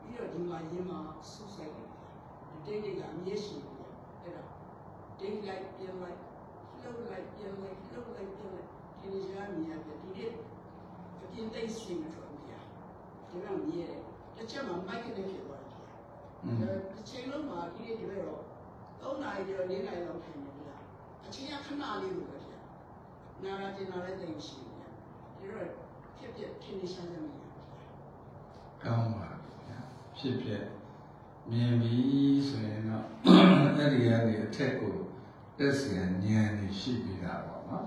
S7: ပြီးတော့ဒီမှာရင်းမှာဆူဆိုင်တယ်တိတ်တွေကအမြဲရှိတယ်အဲ့ဒါတိတ်လိုက်ပြန်လိုက်လှုပ်လိုက်ပြန်လိုက်လှုပ်လိုက်ပြန်လိုက်ဒီလိုကြာမြင်ရပြဒီနေ့အပြင်တိတ်ရှိမှ ဒီဘက်မြည်တယ်တစ်ချက်မှာမိုက်ကနေဖြစ်သွားတယ်
S2: အဲ
S7: တစ်ချိန်လုံးမှာဒီနေ့ဒီဘက်တော့၃နာရီကျော်၄နာရီလောက်ထိုင်နေပြီလားအချိန်ကခဏလေးလိုပဲဖြစ်နာရာကျင်လာတဲ့တိမ်ရှိတယ်ဒီတော့ဖြစ်ဖြစ်ထင်ရှားစမ်းမြည်
S2: ကောင်းပါဗျာဖြစ်ဖြစ်မြင်ပြီဆိုရင်တော့အဲ့ဒီကနေအထက်ကိုတက်စရာဉာဏ်တွေရှိပြီးတာပေါ့နော်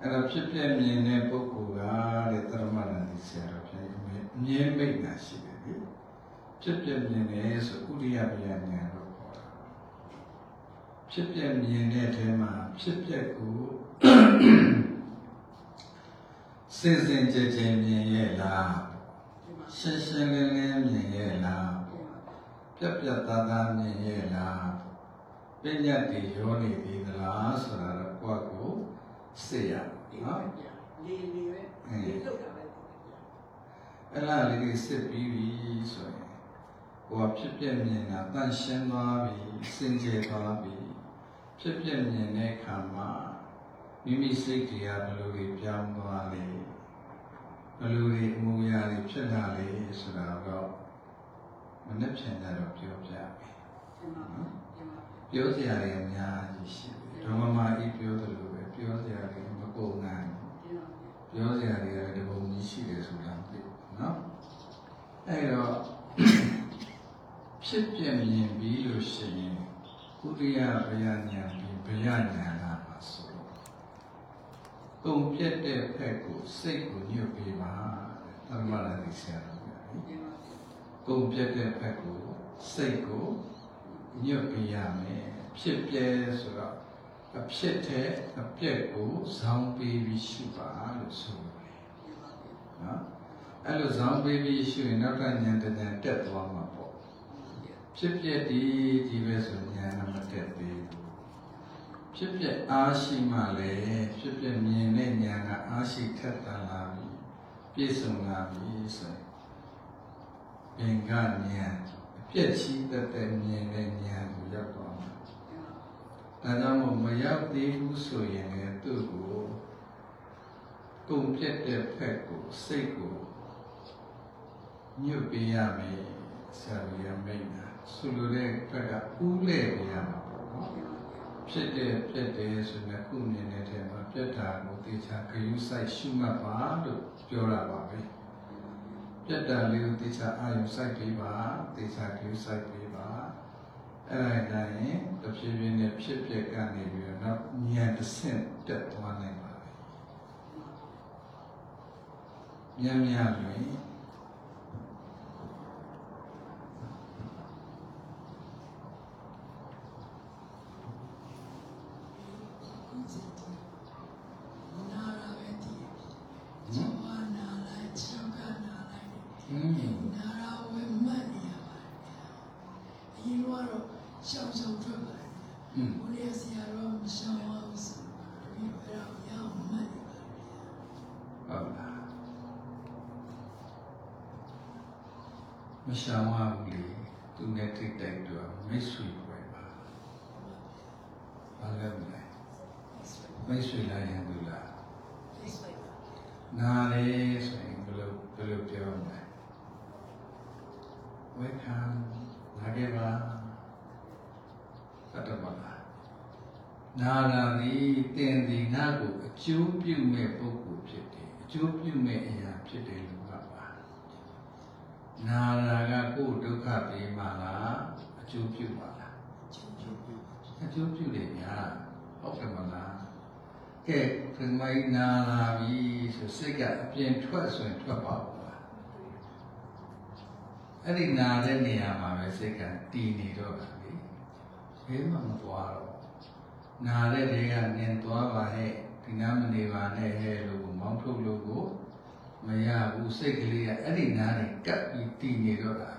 S2: အဲ့တော့ဖြစ်ဖြစ်မြင်တဲ့ပုဂ္ဂိုလ်ကတဲ့တရမဏန်ဒီဆရာတော် မြင်မိတ်တာရှိတယ်လေဖြစ်ဖြစ်မြင်တယ်ဆိုဥရိယဗျာဉာဏ်လို့ခေါ်တာဖြစ်ဖြစ်မြင်တဲ့အထဲမှာဖြစ်ဖြစ်ကိုစင်စင်ကြယ်ကြယ်မြင်ရဲ့လား
S7: ဒီမှာ
S2: ရှင်းရှင်းလင်းလင်းမြင်ရဲ့လား
S7: ဒီမှာ
S2: ပြက်ပြက်သားသားမြင်ရဲ့လားပညာတည်ရောနေပြီသလားဆိုတာတော့ကိုယ့်ကိုသိရ
S7: ဒီ
S2: မှာ
S7: မှာ
S2: နော်
S7: ပြလေလေပဲလေလောက်တာပဲ
S2: အဲ့လားလေးတွေစစ်ပြီးပြီဆိုရင်ကိုယ်ကဖြစ်ပြမြင်တာတန့်ရှင်းသွားပြီစင်ကြယ်သွားပြီဖြစ်ပြမြင်တဲ့အခါမှာမိမိစိတ်တွေကဘယ်လိုတွေပြောင်းသွားလဲဘယ်လိုတွေအမူအရာတွေဖြစ်လာလဲဆိုတာတော့မနေ့ပြန်ကြတော့ပြောပြမယ်
S7: ဒီမှာဒီမှာ
S2: ပြောစရာတွေအများကြီးရှိတယ်ဓမ္မမဤပြောသလိုပဲပြောစရာတွေမကုန်နိုင်ဘူး
S7: ဒီမှာ
S2: ပြောစရာတွေကလည်းဒီပုံကြီးရှိတယ်ဆိုတာသိ နော်အဲ့တော့ဖြစ်ပြမြင်ပြီးလို့ရှိရင်ဥရိယဗျာညာပြီးဗျာညာလာပါဆိုတော့ကုန်ပြတ်တဲ့ဖက်ကိုစိတ်ကိုညှို့ပေးပါတဲ့သမ္မာရတိဆရာတော်ကလေ
S7: ဒီမှာ
S2: ကုန်ပြတ်တဲ့ဖက်ကိုစိတ်ကိုညှို့ပေးရမယ်ဖြစ်ပြဲဆိုတော့အဖြစ်တဲ့အပြက်ကိုဇောင်းပေးပြီးရှိပါလို့ဆိုတယ်
S7: ဒီမှာ
S2: နော် အဲ့လိုဇောင်းပေးပြီးရှိရင်နောက်ထပ်ဉာဏ်တစ်ဉာဏ်တက်သွားမှာပေါ့ဖြစ်ပြဒီဒီပဲဆိုဉာဏ်မတက်သေးဘူးဖြစ်ပြအားရှိမှလည်းဖြစ်ပြမြင်တဲ့ဉာဏ်ကအားရှိထက်သန်လာပြီပြည့်စုံလာပြီဆိုရင်ဘင်္ဂဉာဏ်အပြည့်ရှိတတ်တဲ့မြင်တဲ့ဉာဏ်ကိုရောက်သွားမှာဒါကြောင့်မို့မရောက်သေးဘူးဆိုရင်လည်းသူ့ကိုကုန်ပြတ်တဲ့ဖက်ကိုစိတ်ကို ညှို့ပေးရမယ်ဆရာကြီးရမိတ်တာဆိုလိုတဲ့ဖက်ကဥလဲပေးရမှာပေါ့နော်ဖြစ်တဲ့ပြတ်တယ်ဆိုရင်ခုမြင်တဲ့ထဲမှာပြတ်တာကိုတေချာဂယုစိုက်ရှုမှတ်ပါလို့ပြောတာပါပဲပြတ်တာလေးကိုတေချာအာယုစိုက်ပေးပါတေချာဂယုစိုက်ပေးပါအဲ့ဒါတိုင်းတဖြည်းဖြည်းနဲ့ဖြစ်ဖြစ်ကနေပြီးတော့နောက်ဉာဏ်တစ်ဆင့်တက်သွားနိုင်ပါပြီ။ဉာဏ်များလွင်
S8: နာရာပဲတည်ချောနာလိုက်ချောကနာလိုက်
S2: อืม
S8: နာရာဝဲမှတ်နေရပါတယ်အရင်ကတော့ရှောင်းရှောင်းထွက်ပါတယ်
S2: อืม
S8: ဘုရားဆရာတော်မရှောင်းအောင်ဆိုပြီးတော့ရအောင်မှတ်နေပါတယ်
S2: ဟုတ်လားမရှောင်ရဘူးလေသူနဲ့ထိတ်တိုက်တော့မိတ်ဆွေပဲပါဘာလဲလဲမလဲမိတ်ဆွေလားယံသူလား
S3: ဒီဆွေပါ
S2: နာလေဆိုရင်ဘယ်လိုဘယ်လိုပြောမလဲ ဝေခံနာခဲ့ပါသတ္တမလားနာရာသည်တင်သည်နာကိုအကျိုးပြုမဲ့ပုဂ္ဂိုလ်ဖြစ်တယ်အကျိုးပြုမဲ့အရာဖြစ်တယ်လို့ကပါနာရာကကိုယ်ဒုက္ခပေးမှလားအကျိုးပြုပါလားအကျိုးပြုတယ်ညာဟုတ်တယ်မလားကဲခမိုင်းနာလာပြီဆိုစိတ်ကအပြင်ထွက်ဆိုရင်ထွက်ပါဘူးလား အဲ့ဒီနာတဲ့နေရာမှာပဲစိတ်ကတည်နေတော့တာလေဘယ်မှမသွားတော့နာတဲ့တွေကနင်သွားပါဟဲ့ဒီနာမနေပါနဲ့ဟဲ့လို့မောင်းထုတ်လို့ကိုမရဘူးစိတ်ကလေးကအဲ့ဒီနာနဲ့ကပ်ပြီးတည်နေတော့တာ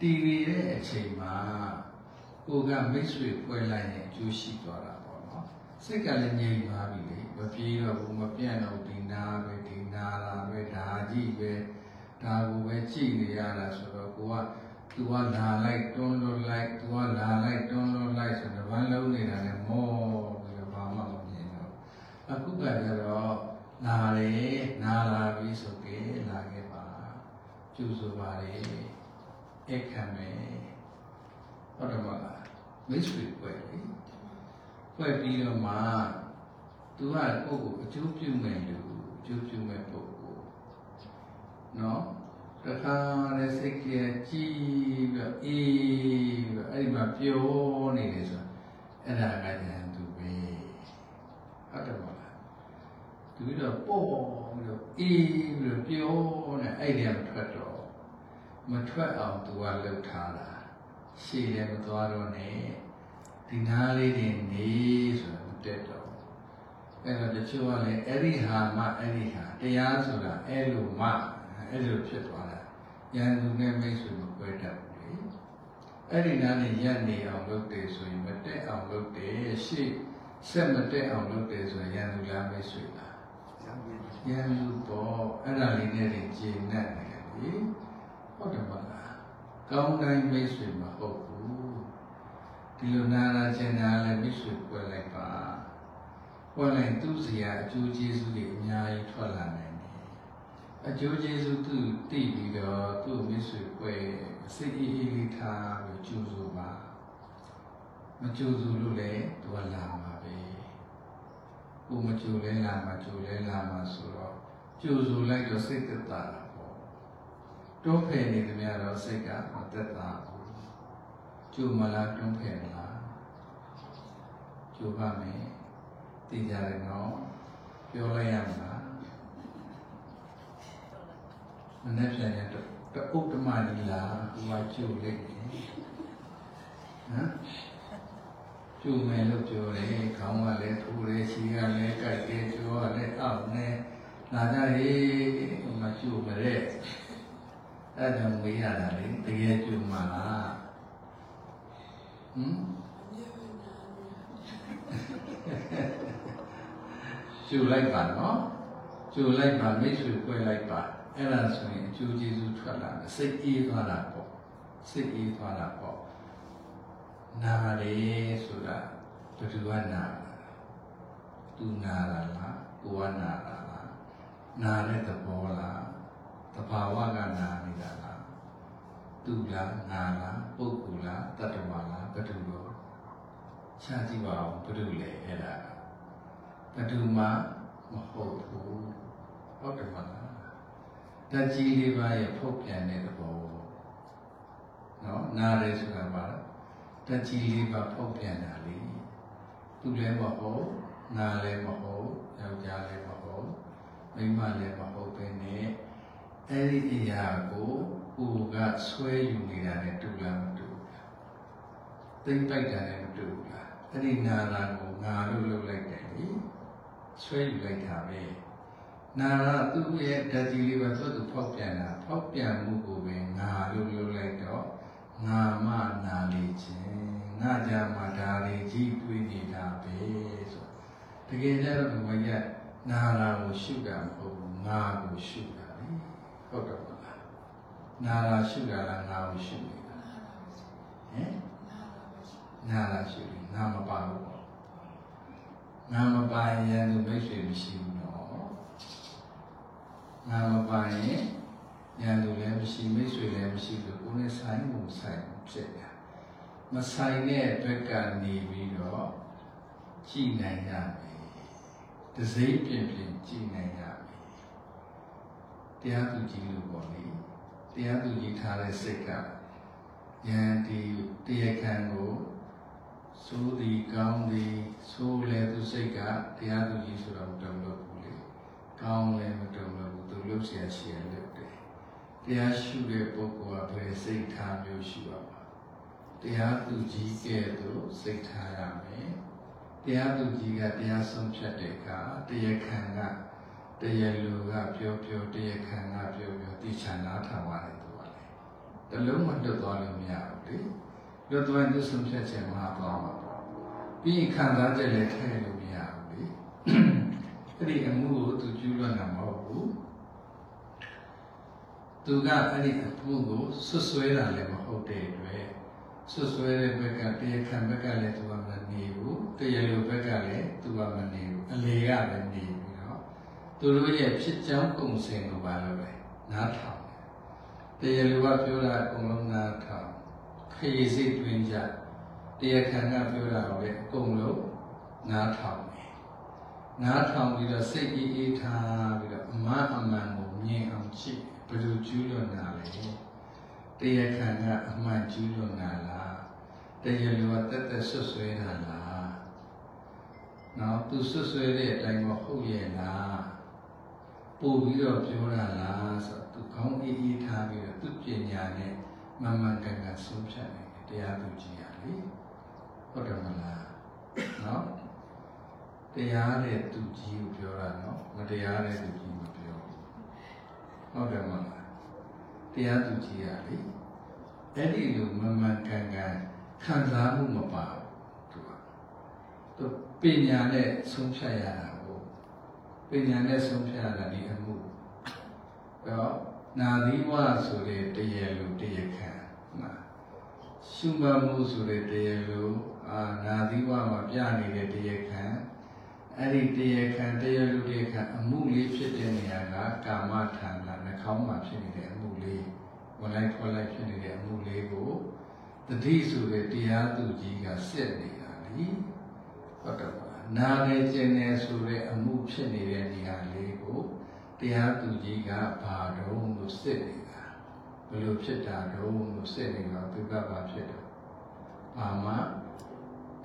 S2: တည်နေတဲ့အချိန်မှာကိုကမိတ်ဆွေဖွဲ့လိုက်ရင်အကျိုးရှိသွားတာပေါ့နော်စိတ်ကလည်းငြိမ်သွားပြီလေမပြေတော့ဘူးမပြန့်တော့ဒီနာပဲဒီနာလာပဲဒါကြီးပဲ ဒါကိုပဲကြည့်နေရတာဆိုတော့ကိုကသူကလာလိုက်တွန်းလွတ်လိုက်သူကလာလိုက်တွန်းလွတ်လိုက်ဆိုတော့ဘာလုံးနေတာလဲမောပြီးတော့ဘာမှမမြင်တော့အခုကကြတော့နာလေနာလာပြီဆိုကေလာခဲ့ပါကျူဆိုပါလေအိတ်ခံမယ်ဟုတ်တယ်မလားမိတ်ဆွေပွဲလေပွဲပြီးတော့မှသူကကိုယ့်ကိုအကျိုးပြုမယ်လို့အကျိုးပြုမယ်ပုဂ္ဂိုလ် နော်တခါတဲ့စိတ်ကလေးကြည်ပြီးတော့အေးပြီးတော့အဲ့ဒီမှာပျော်နေတယ်ဆိုအဲ့ဒါကဉာဏ်သူပဲဟုတ်တယ်မလားသူတော့ပေါ့ပြီးတော့အေးပြီးတော့ပျော်နေအဲ့ဒီကမထွက်တော့မထွက်အောင်သူကလှုပ်ထားတာရှေ့လည်းမသွားတော့နဲ့ဒီနားလေးတွေနေဆိုတာမတက်တော့အဲ့တော့တချို့ကလည်းအဲ့ဒီဟာမှအဲ့ဒီဟာတရားဆိုတာအဲ့လိုမှ အဲ့လိုဖြစ်သွားတာဉာဏ်သူနဲ့မိတ်ဆွေမကွဲတတ်ဘူးလေအဲ့ဒီနားနဲ့ရက်နေအောင်လုပ်တယ်ဆိုရင်မတက်အောင်လုပ်တယ်ရှေ့ဆက်မတက်အောင်လုပ်တယ်ဆိုရင်ဉာဏ်သူလားမိတ်ဆွေလားဉာဏ်သူပေါ့အဲ့ဒါလေးနဲ့နေကျေနပ်နေတယ်လေဟုတ်တယ်မလားကောင်းတိုင်းမိတ်ဆွေမဟုတ်ဘူးဒီလိုနာနာကျင်နာလည်းမိတ်ဆွေကွဲလိုက်ပါပွင့်လိုက်သူ့စီကအကျိုးကျေးဇူးတွေအများကြီးထွက်လာနိုင်တယ်။ အကျိုးကျေးဇူးသူသိပြီးတော့သူ့မိတ်ဆွေပွဲစိတ်အေးအေးလေးထားပြီးကြိုးစိုးပါ။မကြိုးစိုးလို့လည်းသူကလာမှာပဲ။ကိုမကြိုးလဲလာမှာကြိုးလဲလာမှာဆိုတော့ကြိုးစိုးလိုက်တော့စိတ်သက်သာတာပေါ့။တွန်းဖယ်နေသမျှတော့စိတ်ကမသက်သာဘူး။ကြိုးမလားတွန်းဖယ်မလား။ကြိုးပါမယ်။သိကြတယ်နော်ပြောလိုက်ရမလား မနေ့ပြန်ရတော့တဥဒ္ဓမနီလားဟိုကကျုပ်လိုက်တယ်ဟမ်ကျုပ်မယ်လို့ပြောတယ်ခေါင်းကလည်းထိုးတယ်ခြေကလည်းကြိုက်တယ်ကျောကလည်းအောက်နေလာကြရေဟိုမှာကျုပ်မရဲအဲ့ဒါမေးရတာလေတကယ်ကျုပ်မလားဟမ်ကျူလိုက်ပါနော်ကျူလိုက်ပါမိတ်ဆွေပွဲလိုက်ပါ အဲ့ဒါဆိုရင်အကျိုးကျေးဇူးထွက်လာတယ်စိတ်အေးသွားတာပေါ့စိတ်အေးသွားတာပေါ့နာလေဆိုတာဘယ်သူကနာသူနာလာလားကိုကနာလာလားနာတဲ့သဘောလားသဘာဝကနာနေတာလားသူလားငါလားပုဂ္ဂိုလ်လားတတ္တဝါလားဘယ်သူလို့ရှားကြည့်ပါဦးဘယ်သူလဲအဲ့ဒါကဘယ်သူမှမဟုတ်ဘူးဟုတ်တယ်မလား တကြီးလေးပါးရဲ့ဖုတ်ပြန်တဲ့သဘောနော်နားရဲဆိုတာပါတကြီးလေးပါးဖုတ်ပြန်တာလေသူလည်းမဟုတ်ငါလည်းမဟုတ်ယောက်ျားလည်းမဟုတ်မိန်းမလည်းမဟုတ်ပဲနဲ့အဲ့ဒီအရာကိုကိုကဆွဲယူနေတာနဲ့တူလားမတူဘူးလားသိမ့်ပိုက်တာနဲ့မတူဘူးလားအဲ့ဒီနာလာကိုငါလို့လုပ်လိုက်တယ်လေဆွဲယူလိုက်တာပဲ နာရသူ့ရဲ့ဓာတ်ကြီးလေးပဲသူ့သူဖောက်ပြန်တာဖောက်ပြန်မှုကိုပဲငါလို့လို့လိုက်တော့ငါမနာလေခြင်းငါကြမှာဒါလေးကြီးတွေးနေတာပဲဆိုတကယ်ကြတော့ဒီဝိရနာရာကိုရှုတာမဟုတ်ဘူးငါကိုရှုတာလေဟုတ်တော့မလားနာရာရှုတာလားငါကိုရှုနေတာဟမ်နာရာရှုတယ်ငါမပါဘူးပေါ့ငါမပိုင်ရန်သူမိတ်ဆွေမရှိဘူးနော် ငါမပိုင်ရင်ရန်သူလည်းမရှိမိတ်ဆွေလည်းမရှိဘူးကိုယ်နဲ့ဆိုင်မှုဆိုင်ဖြစ်တယ်မဆိုင်တဲ့ဘက်ကနေပြီးတော့ကြည်နိုင်ရမယ်တစိမ့်ပြင်းပြင်းကြည်နိုင်ရမယ်တရားသူကြီးလို့ပေါ့လေတရားသူကြီးထားတဲ့စိတ်ကယန္တီတရားခံကိုသိုးသည်ကောင်းသည်သိုးလည်းသူစိတ်ကတရားသူကြီးဆိုတော့တုံလို့ဘူးလေကောင်းလည်းမတုံလို့ဘူးသူ လုပ်เสียရှိရလို့တယ်တရားရှုတဲ့ပုဂ္ဂိုလ်ကဘယ်စိတ်ထားမျိုးရှိပါမှာတရားသူကြီးကဲ့သို့စိတ်ထားရမယ်တရားသူကြီးကတရားဆုံးဖြတ်တဲ့အခါတရားခံကတရားလူကပြောပြောတရားခံကပြောပြောတိချာနားထောင်ရတယ်သူကလေတလုံးမလွတ်သွားလို့မရဘူးလေလွတ်သွားရင်သူဆုံးဖြတ်ချက်မှာသွားမှာပေါ့ပြီးရင်ခံစားချက်လည်းထည့်လို့မရဘူးလေအဲ့ဒီအမှုကိုသူကျူးလွန်တာမဟုတ်ဘူး သူကအဲ့ဒီအမှုကိုဆွဆွဲတာလည်းမဟုတ်တဲ့အတွက်ဆွဆွဲတဲ့ဘက်ကတရားခံဘက်ကလည်းသူကမနေဘူးတရားလူဘက်ကလည်းသူကမနေဘူးအလေကလည်းနေပြီးတော့သူတို့ရဲ့ဖြစ်ကြောင်းကုန်စင်ကိုပါလို့ပဲနားထောင်တယ်တရားလူကပြောတာအကုန်လုံးနားထောင်ခရီးစိတ်တွင်ကြတရားခံကပြောတာကိုလည်းအကုန်လုံးနားထောင်တယ်နားထောင်ပြီးတော့စိတ်အေးအေးထားပြီးတော့အမှန်အမှန်ကိုမြင်အောင်ကြည့် ဘယ်လိုကျူးလွန်တာလဲတရားခံကအမှန်ကျူးလွန်တာလားတရားလူကတက်တက်ဆွဆွဲတာလားနော်သူဆွဆွဲတဲ့အတိုင်းမဟုတ်ရဲ့လားပို့ပြီးတော့ပြောတာလားဆိုတော့သူကောင်းအေးအေးထားပြီးတော့သူပညာနဲ့မမှန်ကန်ကန်ဆုံးဖြတ်နိုင်တယ်တရားသူကြီးရလေဟုတ်တယ်မလားနော်တရားတဲ့သူကြီးကိုပြောတာနော်မတရားတဲ့သူကြီးမပြောဘူး ဟုတ်တယ်မလားတရားသူကြီးရလေအဲ့ဒီလိုမမှန်ကန်ကန်ခံစားမှုမပါဘူးသူကသူပညာနဲ့ဆုံးဖြတ်ရတာကိုပညာနဲ့ဆုံးဖြတ်ရတာဒီအမှုတော့နာသီဝဆိုတဲ့တရားလူတရားခံနော်ရှုမှတ်မှုဆိုတဲ့တရားလူအာနာသီဝမှာပြနေတဲ့တရားခံအဲ့ဒီတရားခံတရားလူတရားခံအမှုလေးဖြစ်တဲ့နေရာကကာမထံကနှာ ခေါင်းမှာဖြစ်နေတဲ့အမှုလေးဝင်လိုက်ထွက်လိုက်ဖြစ်နေတဲ့အမှုလေးကိုတတိဆိုတဲ့တရားသူကြီးကစက်နေတာလीဟုတ်တယ်ပါလားနာနေကျင်နေဆိုတဲ့အမှုဖြစ်နေတဲ့နေရာလေးကိုတရားသူကြီးကဘာတော့လို့စက်နေတာဘယ်လိုဖြစ်တာတော့လို့စက်နေတော့သူကဘာဖြစ်တော့ဘာမှ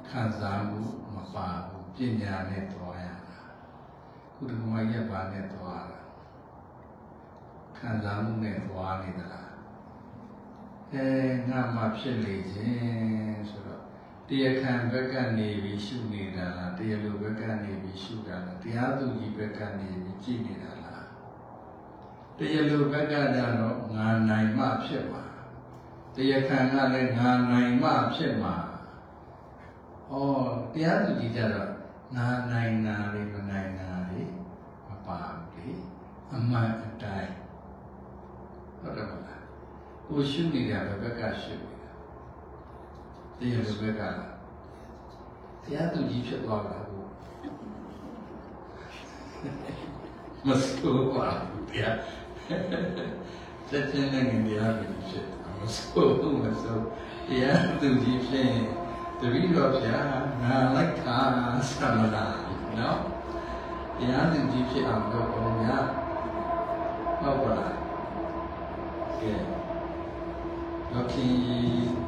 S2: ခံစားမှုမပါဘူးပညာနဲ့သွားရတာခုဒီမှာရက်ပါနဲ့သွားတာ ခံစားမှုနဲ့သွားနေသလားအဲငါမှဖြစ်လေခြင်းဆိုတော့တရားခံဘက်ကနေပြီးရှုနေတာလားတရားလူဘက်ကနေပြီးရှုတာလားတရားသူကြီးဘက်ကနေပြီးကြည့်နေတာလားတရားလူဘက်ကကြတော့ငါနိုင်မှဖြစ်မှာတရားခံကလည်းငါနိုင်မှဖြစ်မှာဩတရားသူကြီးကြတော့ငါနိုင်တာလေမနိုင်တာလေမပါဘူးလေအမှန်အတိုင်း ဟုတ်တယ်မလားကိုရှုနေတာဘယ်ဘက်ကရှုနေတာတရားဘက်ကလားတရားသူကြီးဖြစ်သွားတာကိုမစိုးပါဘူးတရားသက်ချင်းနဲ့တရားသူကြီးဖြစ်တာမစိုးဘူးမစိုးတရားသူကြီးဖြစ်ရင်တပည့်တော်ဗျာငါလိုက်ခါသမလာနော်တရားသူကြီးဖြစ်အောင်လုပ်အောင်ညာဟုတ်ပါလား ကဲ Lucky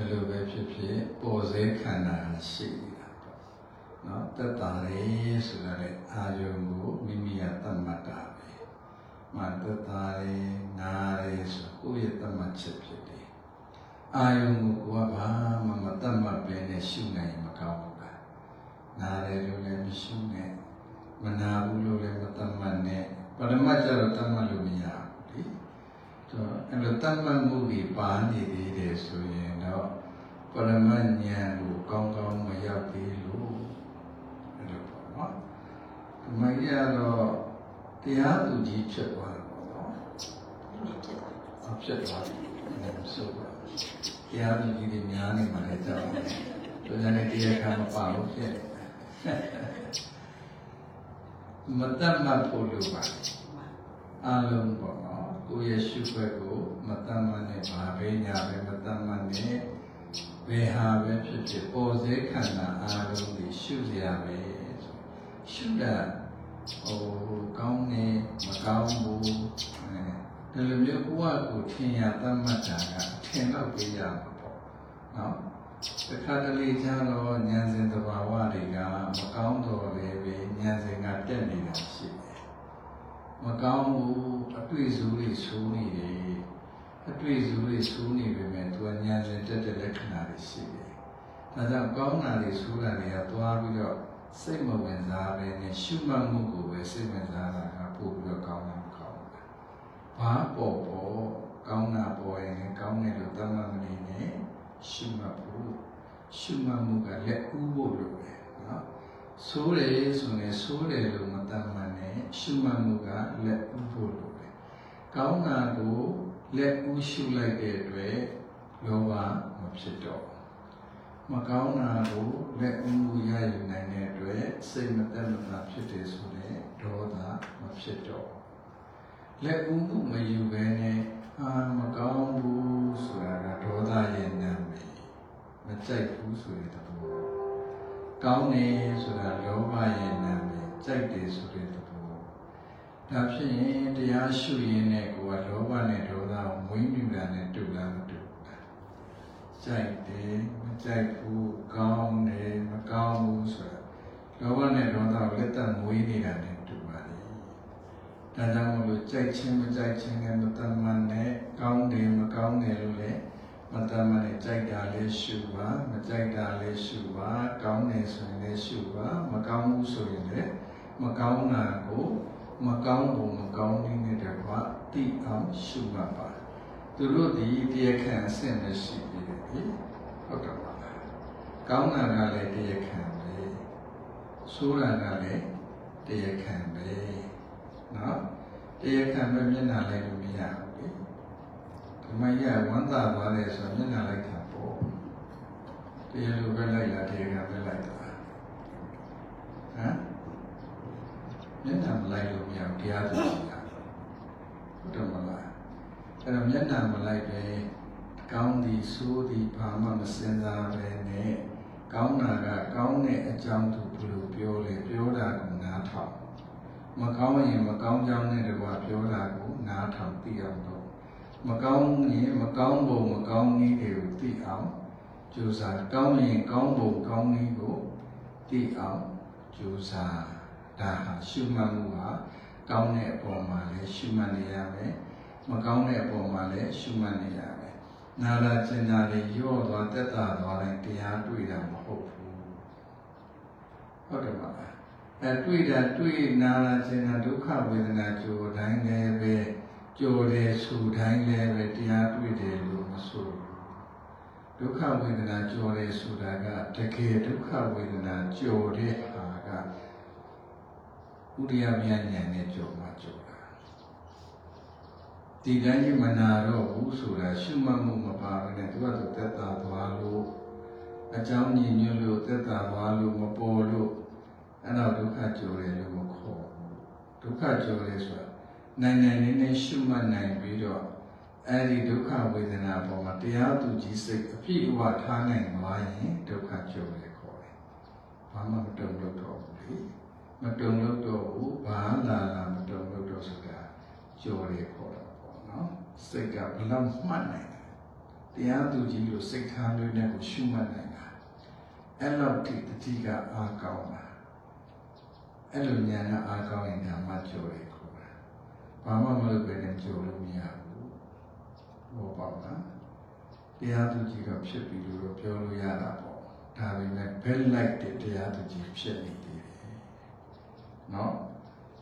S2: ယ်လိုပဲဖြစ်ဖြစ်ပေါ်စေခန္ဓာရှိနေတာပေါ့နော်တက်တာလေးဆိုတာလေအာယုံကိုမိမိကသတ်မှတ်တာပဲမတက်တာလေးနားလေးဆိုကိုယ့်ရဲ့သတ်မှတ်ချက်ဖြစ်တယ်အာယုံကိုကိုယ်ကဘာမှမသတ်မှတ်ပဲနဲ့ရှုနိုင်ရင်မကောင်းဘူးလားနားလေးလို့လည်းမရှုနဲ့မနာဘူးလို့လည်းမသတ်မှတ်နဲ့ပရမတ်ကျတော့သတ်မှတ်လို့မရဘူး လေတော့အဲ့လိုသတ်မှတ်မှုတွေပါနေသေးတယ်ဆိုရင်တော့ပရမတ်ဉာဏ်ကိုကောင်းကောင်းမရောက်သေးလို့အဲ့လိုပေါ့နော်ဒီမှာကြတော့တရားသူကြီးဖြစ်သွားတယ်ပေါ့နော်
S4: နေဖြစ်သွား
S2: အဖြစ်သွားတယ်အဲ့ဆိုတော့တရားသူကြီးတွေများနေမှလည်းကြောက်တယ်သူကလည်းတရားခံမပါလို့ဖြစ်မတတ်မှတ်ဖို့လိုပါတယ်အလုံးပေါ့နော် ကိုယ့်ရဲ့ရှုွက်ကိုမတတ်မှတ်နဲ့ဘာပဲညာပဲမတတ်မှတ်နဲ့ဘယ်ဟာပဲဖြစ်ဖြစ်ပေါ်စေခန္ဓာအလုံးကိုရှုစရာပဲဆိုရှုတာဟိုကောင်းနေမကောင်းဘူးအဲဒီလိုမျိုးကိုယ့်အကိုထင်ရတတ်မှတ်တာကထင်တော့ပြရမှာပေါ့နော်တခါတလေကျတော့ဉာဏ်စဉ်သဘာဝတွေကမကောင်းတော့လည်းပဲဉာဏ်စဉ်ကတက်နေတာရှိတယ် မကောင်းဘူးအတွေ့အကြုံတွေဆိုးနေတယ်အတွေ့အကြုံတွေဆိုးနေပေမဲ့သူကဉာဏ်စဉ်တက်တဲ့လက္ခဏာတွေရှိတယ်ဒါကြောင့်ကောင်းတာတွေဆိုးတာတွေကသွားပြီးတော့စိတ်မဝင်စားပဲနဲ့ရှုမှတ်မှုကိုပဲစိတ်ဝင်စားတာကပို့ပြီးတော့ကောင်းတာမကောင်းဘူးဘာပေါ်ပေါ်ကောင်းတာပေါ်ရင်လည်းကောင်းတယ်လို့သတ်မှတ်မနေနဲ့ရှုမှတ်ဖို့ရှုမှတ်မှုကလက်ဥဖို့လိုပဲနော် ဆိုးတယ်ဆိုရင်ဆိုးတယ်လို့မသတ်မှတ်နဲ့ရှုမှတ်မှုကလက်ဥဖို့လိုပဲကောင်းတာကိုလက်ဥရှုလိုက်တဲ့အတွက်လောဘမဖြစ်တော့ဘူးမကောင်းတာကိုလက်ဥမှုရယူနိုင်တဲ့အတွက်စိတ်မသက်မသာဖြစ်တယ်ဆိုတဲ့ဒေါသမဖြစ်တော့ဘူးလက်ဥမှုမယူဘဲနဲ့အာမကောင်းဘူးဆိုတာကဒေါသရဲ့နာမည်မကြိုက်ဘူးဆိုတဲ့သဘော ကောင်းတယ်ဆိုတာလောဘရဲ့နာမည်ကြိုက်တယ်ဆိုတဲ့သဘောဒါဖြစ်ရင်တရားရှုရင်းနဲ့ကိုယ်ကလောဘနဲ့ဒေါသကိုမွေးမြူတာနဲ့တူလားမတူဘူးလားကြိုက်တယ်မကြိုက်ဘူးကောင်းတယ်မကောင်းဘူးဆိုတာလောဘနဲ့ဒေါသကိုလက်သက်မွေးနေတာနဲ့တူပါလေဒါကြောင့်မလို့ကြိုက်ခြင်းမကြိုက်ခြင်းနဲ့မတတ်မှန်နဲ့ကောင်းတယ်မကောင်းကောင်းတယ်လို့လည်း မတမနဲ့ကြိုက်တာလေးရှုပါမကြိုက်တာလေးရှုပါကောင်းတယ်ဆိုရင်လည်းရှုပါမကောင်းဘူးဆိုရင်လည်းမကောင်းတာကိုမကောင်းဘူးမကောင်းနည်းနဲ့တကွာတိအောင်ရှုမှတ်ပါသူတို့ဒီတရားခံအဆင့်နဲ့ရှိပြီးတယ်ဒီဟုတ်တယ်ပါလားကောင်းတာကလည်းတရားခံပဲဆိုးတာကလည်းတရားခံပဲနော်တရားခံပဲမျက်နှာလိုက်လို့မရဘူး လေဒီမရဝမ်းသာသွားတယ်ဆိုတော့မျက်နှာလိုက်တာပေါ့တရားလိုပဲလိုက်လားတရားခံပဲလိုက်တာဟမ်မျက်နှာမလိုက်လို့မရဘူးတရားသူရှိတာဟုတ်တယ်မလားအဲ့တော့မျက်နှာမလိုက်ပဲကောင်းသည်ဆိုးသည်ဘာမှမစင်စားပဲနဲ့ကောင်းတာကကောင်းတဲ့အကြောင်းသူဘယ်လိုပြောလဲပြောတာကိုနားထောင်မကောင်းရင်မကောင်းကြောင်းနဲ့တကွာပြောတာကိုနားထောင်သိအောင်တော့ မကောင်းရင်မကောင်းပုံမကောင်းနည်းတွေကိုသိအောင်ကြိုးစားကောင်းရင်ကောင်းပုံကောင်းနည်းကိုသိအောင်ကြိုးစားဒါဟာရှုမှတ်မှုဟာကောင်းတဲ့အပေါ်မှာလည်းရှုမှတ်နေရမယ်မကောင်းတဲ့အပေါ်မှာလည်းရှုမှတ်နေရမယ်နာလာကျင်နာတွေရော့သွားတက်တာသွားတိုင်းတရားတွေ့တာမဟုတ်ဘူးဟုတ်တယ်မလားအဲတွေ့တာတွေ့နာလာကျင်နာဒုက္ခဝေဒနာကြိုတိုင်းလည်းပဲ ကြိုတယ်ဆူတိုင်းလည်းပဲတရားတွေ့တယ်လို့မဆိုဘူးဒုက္ခဝေဒနာကြိုတယ်ဆိုတာကတကယ်ဒုက္ခဝေဒနာကြိုတဲ့ဟာကဥဒိယမြတ်ဉာဏ်နဲ့ကြိုမှကြိုတာဒီတိုင်းကြီးမနာတော့ဘူးဆိုတာရှုမှတ်မှုမပါဘဲနဲ့သူကသူတက်တာသွားလို့အကြောင်းညင်ညွတ်လို့တက်တာသွားလို့မပေါ်လို့အဲ့တော့ဒုက္ခကြိုတယ်လို့မခေါ်ဘူးဒုက္ခကြိုတယ်ဆိုတာ နိုင်နိုင်နေနေရှုမှတ်နိုင်ပြီးတော့အဲ့ဒီဒုက္ခဝေဒနာပေါ်မှာတရားသူကြီးစိတ်အပြည့်အဝထားနိုင်သွားရင်ဒုက္ခကြိုတယ်ခေါ်တယ်ဘာမှမတုံ့လို့တော့ဘူးလေမတုံ့လို့တော့ဘူးဘာလာလာမတုံ့လို့တော့ဆိုတာကြိုတယ်ခေါ်တာပေါ့နော်စိတ်ကဘလောက်မှတ်နိုင်တယ်တရားသူကြီးလို့စိတ်ထားလို့နဲ့ကိုရှုမှတ်နိုင်တာအဲ့လောက်ထိတတိကအားကောင်းတာအဲ့လိုဉာဏ်ကအားကောင်းရင်ဓမ္မကြိုတယ်ခေါ်တာ ဘာမှမလုပ်ဘဲနဲ့ကြိုလို့မရဘူးဘောပေါက်တာတရားသူကြီးတော့ဖြစ်ပြီလို့တော့ပြောလို့ရတာပေါ့ဒါပေမဲ့ဘယ်လိုက်တဲ့တရားသူကြီးဖြစ်နေသေးတယ်နော်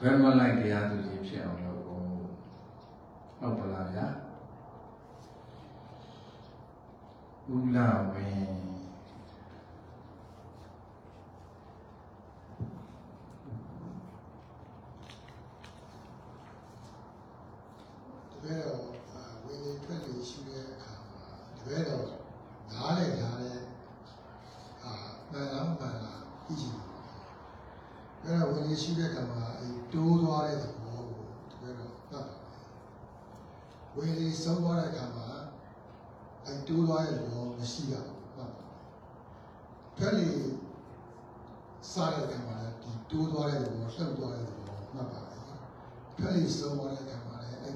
S2: ဘယ်မလိုက်တရားသူကြီးဖြစ်အောင်လုပ်ဖို့ဟုတ်ပါလားဗျာဦးလာဝင်း
S9: တကယ်တော့အာဝင်လေထွက်လေရှိတဲ့အခါမှာတကယ်တော့နားလေထားတဲ့အာမှန်လားမှန်လားသိချင်တယ်အဲ့တော့ဝင်လေရှိတဲ့အခါမှာအဲတိုးသွားတဲ့သဘောကိုတကယ်တော့သတ်ပါဝင်လေဆုံးသွားတဲ့အခါမှာအဲတိုးသွားတဲ့သဘောမရှိရဘူးသတ်ပါထွက်လေစားတဲ့အခါမှာလည်းဒီတိုးသွားတဲ့သဘောလှုပ်သွားတဲ့သဘောမှတ်ပါတယ်ထွက်လေဆုံးသွားတဲ့အခါမှာလည်းအဲ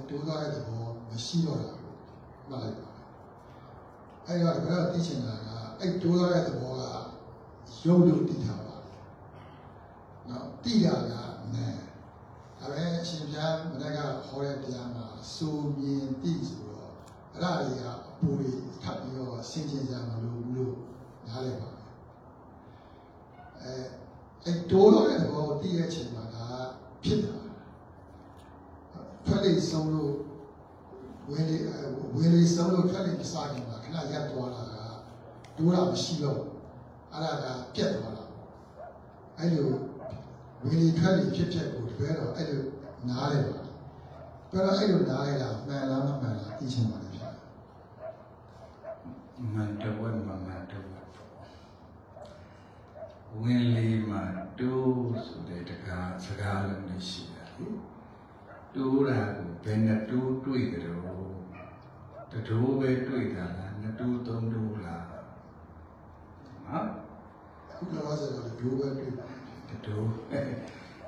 S9: တိုးသွားတဲ့သဘောမရှိတော့တာကိုမှတ်လိုက်ပါအဲ့တော့ဒါကသိချင်တာကအဲ့တိုးသွားတဲ့သဘောကရုပ်လို့သိတာပါနော်သိတာကနဲဒါပဲအရှင်ဘုရားမနေ့ကဟောတဲ့တရားမှာစိုးမြင်သိဆိုတော့အဲ့ဒါတွေကအပူတွေထပ်ပြီးတော့ဆင်ခြင်ကြမလို့ဘူးလို့နားလည်ပါအဲအဲ့တိုးသွားတဲ့သဘောကိုသိတဲ့အချိန်မှာဒါဖြစ်တာ ထွက်လေဆုံးလို့ဝင်းလေးဝင်းလေးဆုံးလို့ထွက်လေမစားခင်မှာခဏရပ်သွားတာကတိုးတာမရှိတော့အဲ့ဒါကပြက်သွားတာအဲ့လိုဝင်းလေးထွက်လေဖြစ်ဖြစ်ကိုတပည့်တော့အဲ့လိုနားလေပါပြတော့အဲ့လိုနားလေတာမှန်လားမမှန်လားသိချင်ပါလေဗျာ
S2: မန်တဝက်မမန်တဝက်ဝင်လေးမှာတိုးဆိုတဲ့တကားစကားလုံးလေးရှိတာလေ တိုးတာကိုဘယ်နဲ့တိုးတွေ့ကြတော့တတိုးပဲတွေ့တာလားနှစ်တိုးသုံးတိုးလားနော်
S9: အခုတော့ဆိုတော့ဒိုးပဲတွေ့ပါ
S2: တတိုး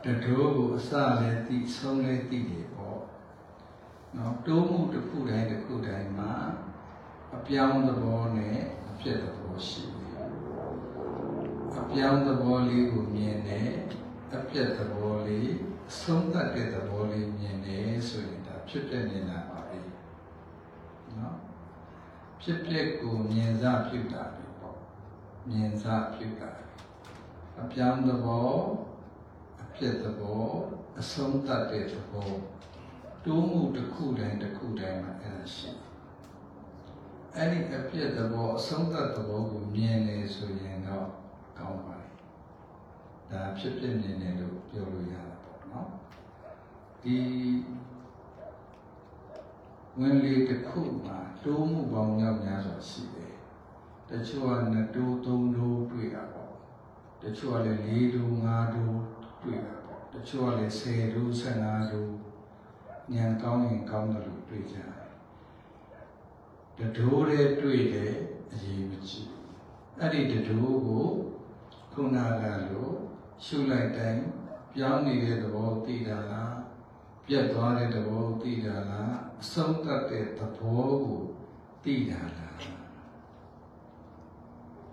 S2: တတိုးကိုအစလည်းသိဆုံးလည်းသိတယ်ပေါ့နော်တိုးမှုတစ်ခုတိုင်းတစ်ခုတိုင်းမှာအပြောင်းသဘောနဲ့အဖြစ်သဘောရှိတယ်အပြောင်းသဘောလေးကိုမြင်တယ်အပြတ်သဘောလေးအဆုံးသတ်တဲ့သဘောလေးမြင်တယ်ဆိုရင်ဒါ ဖြစ်ပြနေတာပါပဲနော်ဖြစ်ပျက်ကိုမြင်စဖြစ်တာပဲပေါ့မြင်စဖြစ်တာအပြောင်းသဘောအဖြစ်သဘောအဆုံးတတ်တဲ့သဘောတိုးမှုတစ်ခုတိုင်းတစ်ခုတိုင်းမှာအဲ့ဒါရှိတယ်အဲ့ဒီအဖြစ်သဘောအဆုံးတတ်သဘောကိုမြင်နေဆိုရင်တော့ကောင်းပါတယ်ဒါဖြစ်ဖြစ်မြင်နေလို့ပြောလို့ရတာပေါ့နော်ဒီ ဝင်လေတစ်ခုမှာတိုးမှုပေါင်းများများစွာရှိတယ်တချို့ကနှစ်တိုးသုံးတိုးတွေ့တာပေါ့တချို့ကလည်း၄တိုး၅တိုးတွေ့တာပေါ့တချို့ကလည်း10တိုး15တိုးဉာဏ်ကောင်းရင်ကောင်းတယ်လို့တွေ့ကြတယ်တတိုးတဲ့တွေ့တယ်အရေးမကြီးဘူးအဲ့ဒီတတိုးကိုခုနကလို့ရှုလိုက်တိုင်းပြောင်းနေတဲ့သဘောသိတာလား ပြတ်သွားတဲ့သဘောသိတာလားအဆုံးတတ်တဲ့သဘောကိုသိတာလား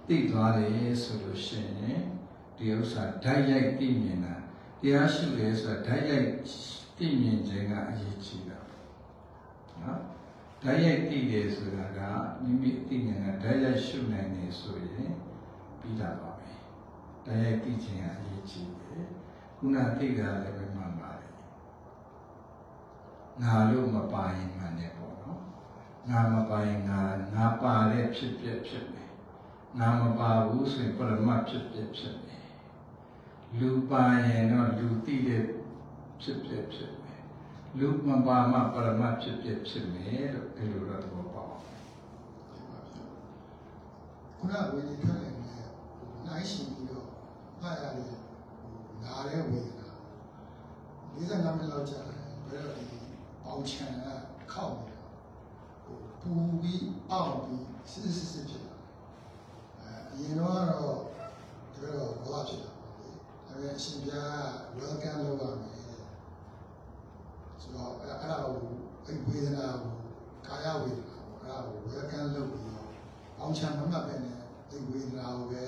S2: သိသွားတယ်ဆိုလို့ရှိရင်ဒီဥစ္စာဓာတ်ရိုက်သိမြင်တာတရားရှိတယ်ဆိုတာဓာတ်ရိုက်သိမြင်ခြင်းကအရေးကြီးတာနော်ဓာတ်ရိုက်သိတယ်ဆိုတာကမိမိအသိဉာဏ်ကဓာတ်ရိုက်ရှုနိုင်နေဆိုရင်ပြီးတာပါပဲဓာတ်ရိုက်သိခြင်းကအရေးကြီးတယ်ခုနသိတာလည်းပဲမှန်ပါတယ် ငါလို့မပါရင်မှန်တယ်ပေါ့နော်ငါမပါရင်ငါငါပါတဲ့ဖြစ်ပြဖြစ်မယ်ငါမပါဘူးဆိုရင်ပရမတ်ဖြစ်ပြဖြစ်မယ်လူပါရင်တော့လူသိတဲ့ဖြစ်ပြဖြစ်မယ်လူမပါမှပရမတ်ဖြစ်ပြဖြစ်မယ်လို့ဒီလိုတော့သဘောပေါက်အောင်
S9: ခုနဝေဒီထွက်တယ်နဲ့နိုင်ရှင်ပြီးတော့မှတ်ရတဲ့နားတဲ့ဝေဒနာ45မိနစ်လောက်ကြာတယ်ဘယ်တော့ဒီ ပေါင်ချန်ကခောက်နေတာဟိုပူပြီးအောက်ပြီးစစ်စစ်စစ်ဖြစ်တာအဲအရင်တော့ကတော့ဒီတော့ဘာဖြစ်တာလဲအဲအရှင်ပြား welcome လုပ်ရမယ်ဆိုတော့အဲ့အဲ့ဒါကိုအဲ့ဝေဒနာကိုကာယဝေဒနာကိုအဲ့ဒါကို welcome လုပ်ပြီးတော့အောင်ချမ်းမမှတ်ပဲနဲ့အဲ့ဝေဒနာကိုပဲ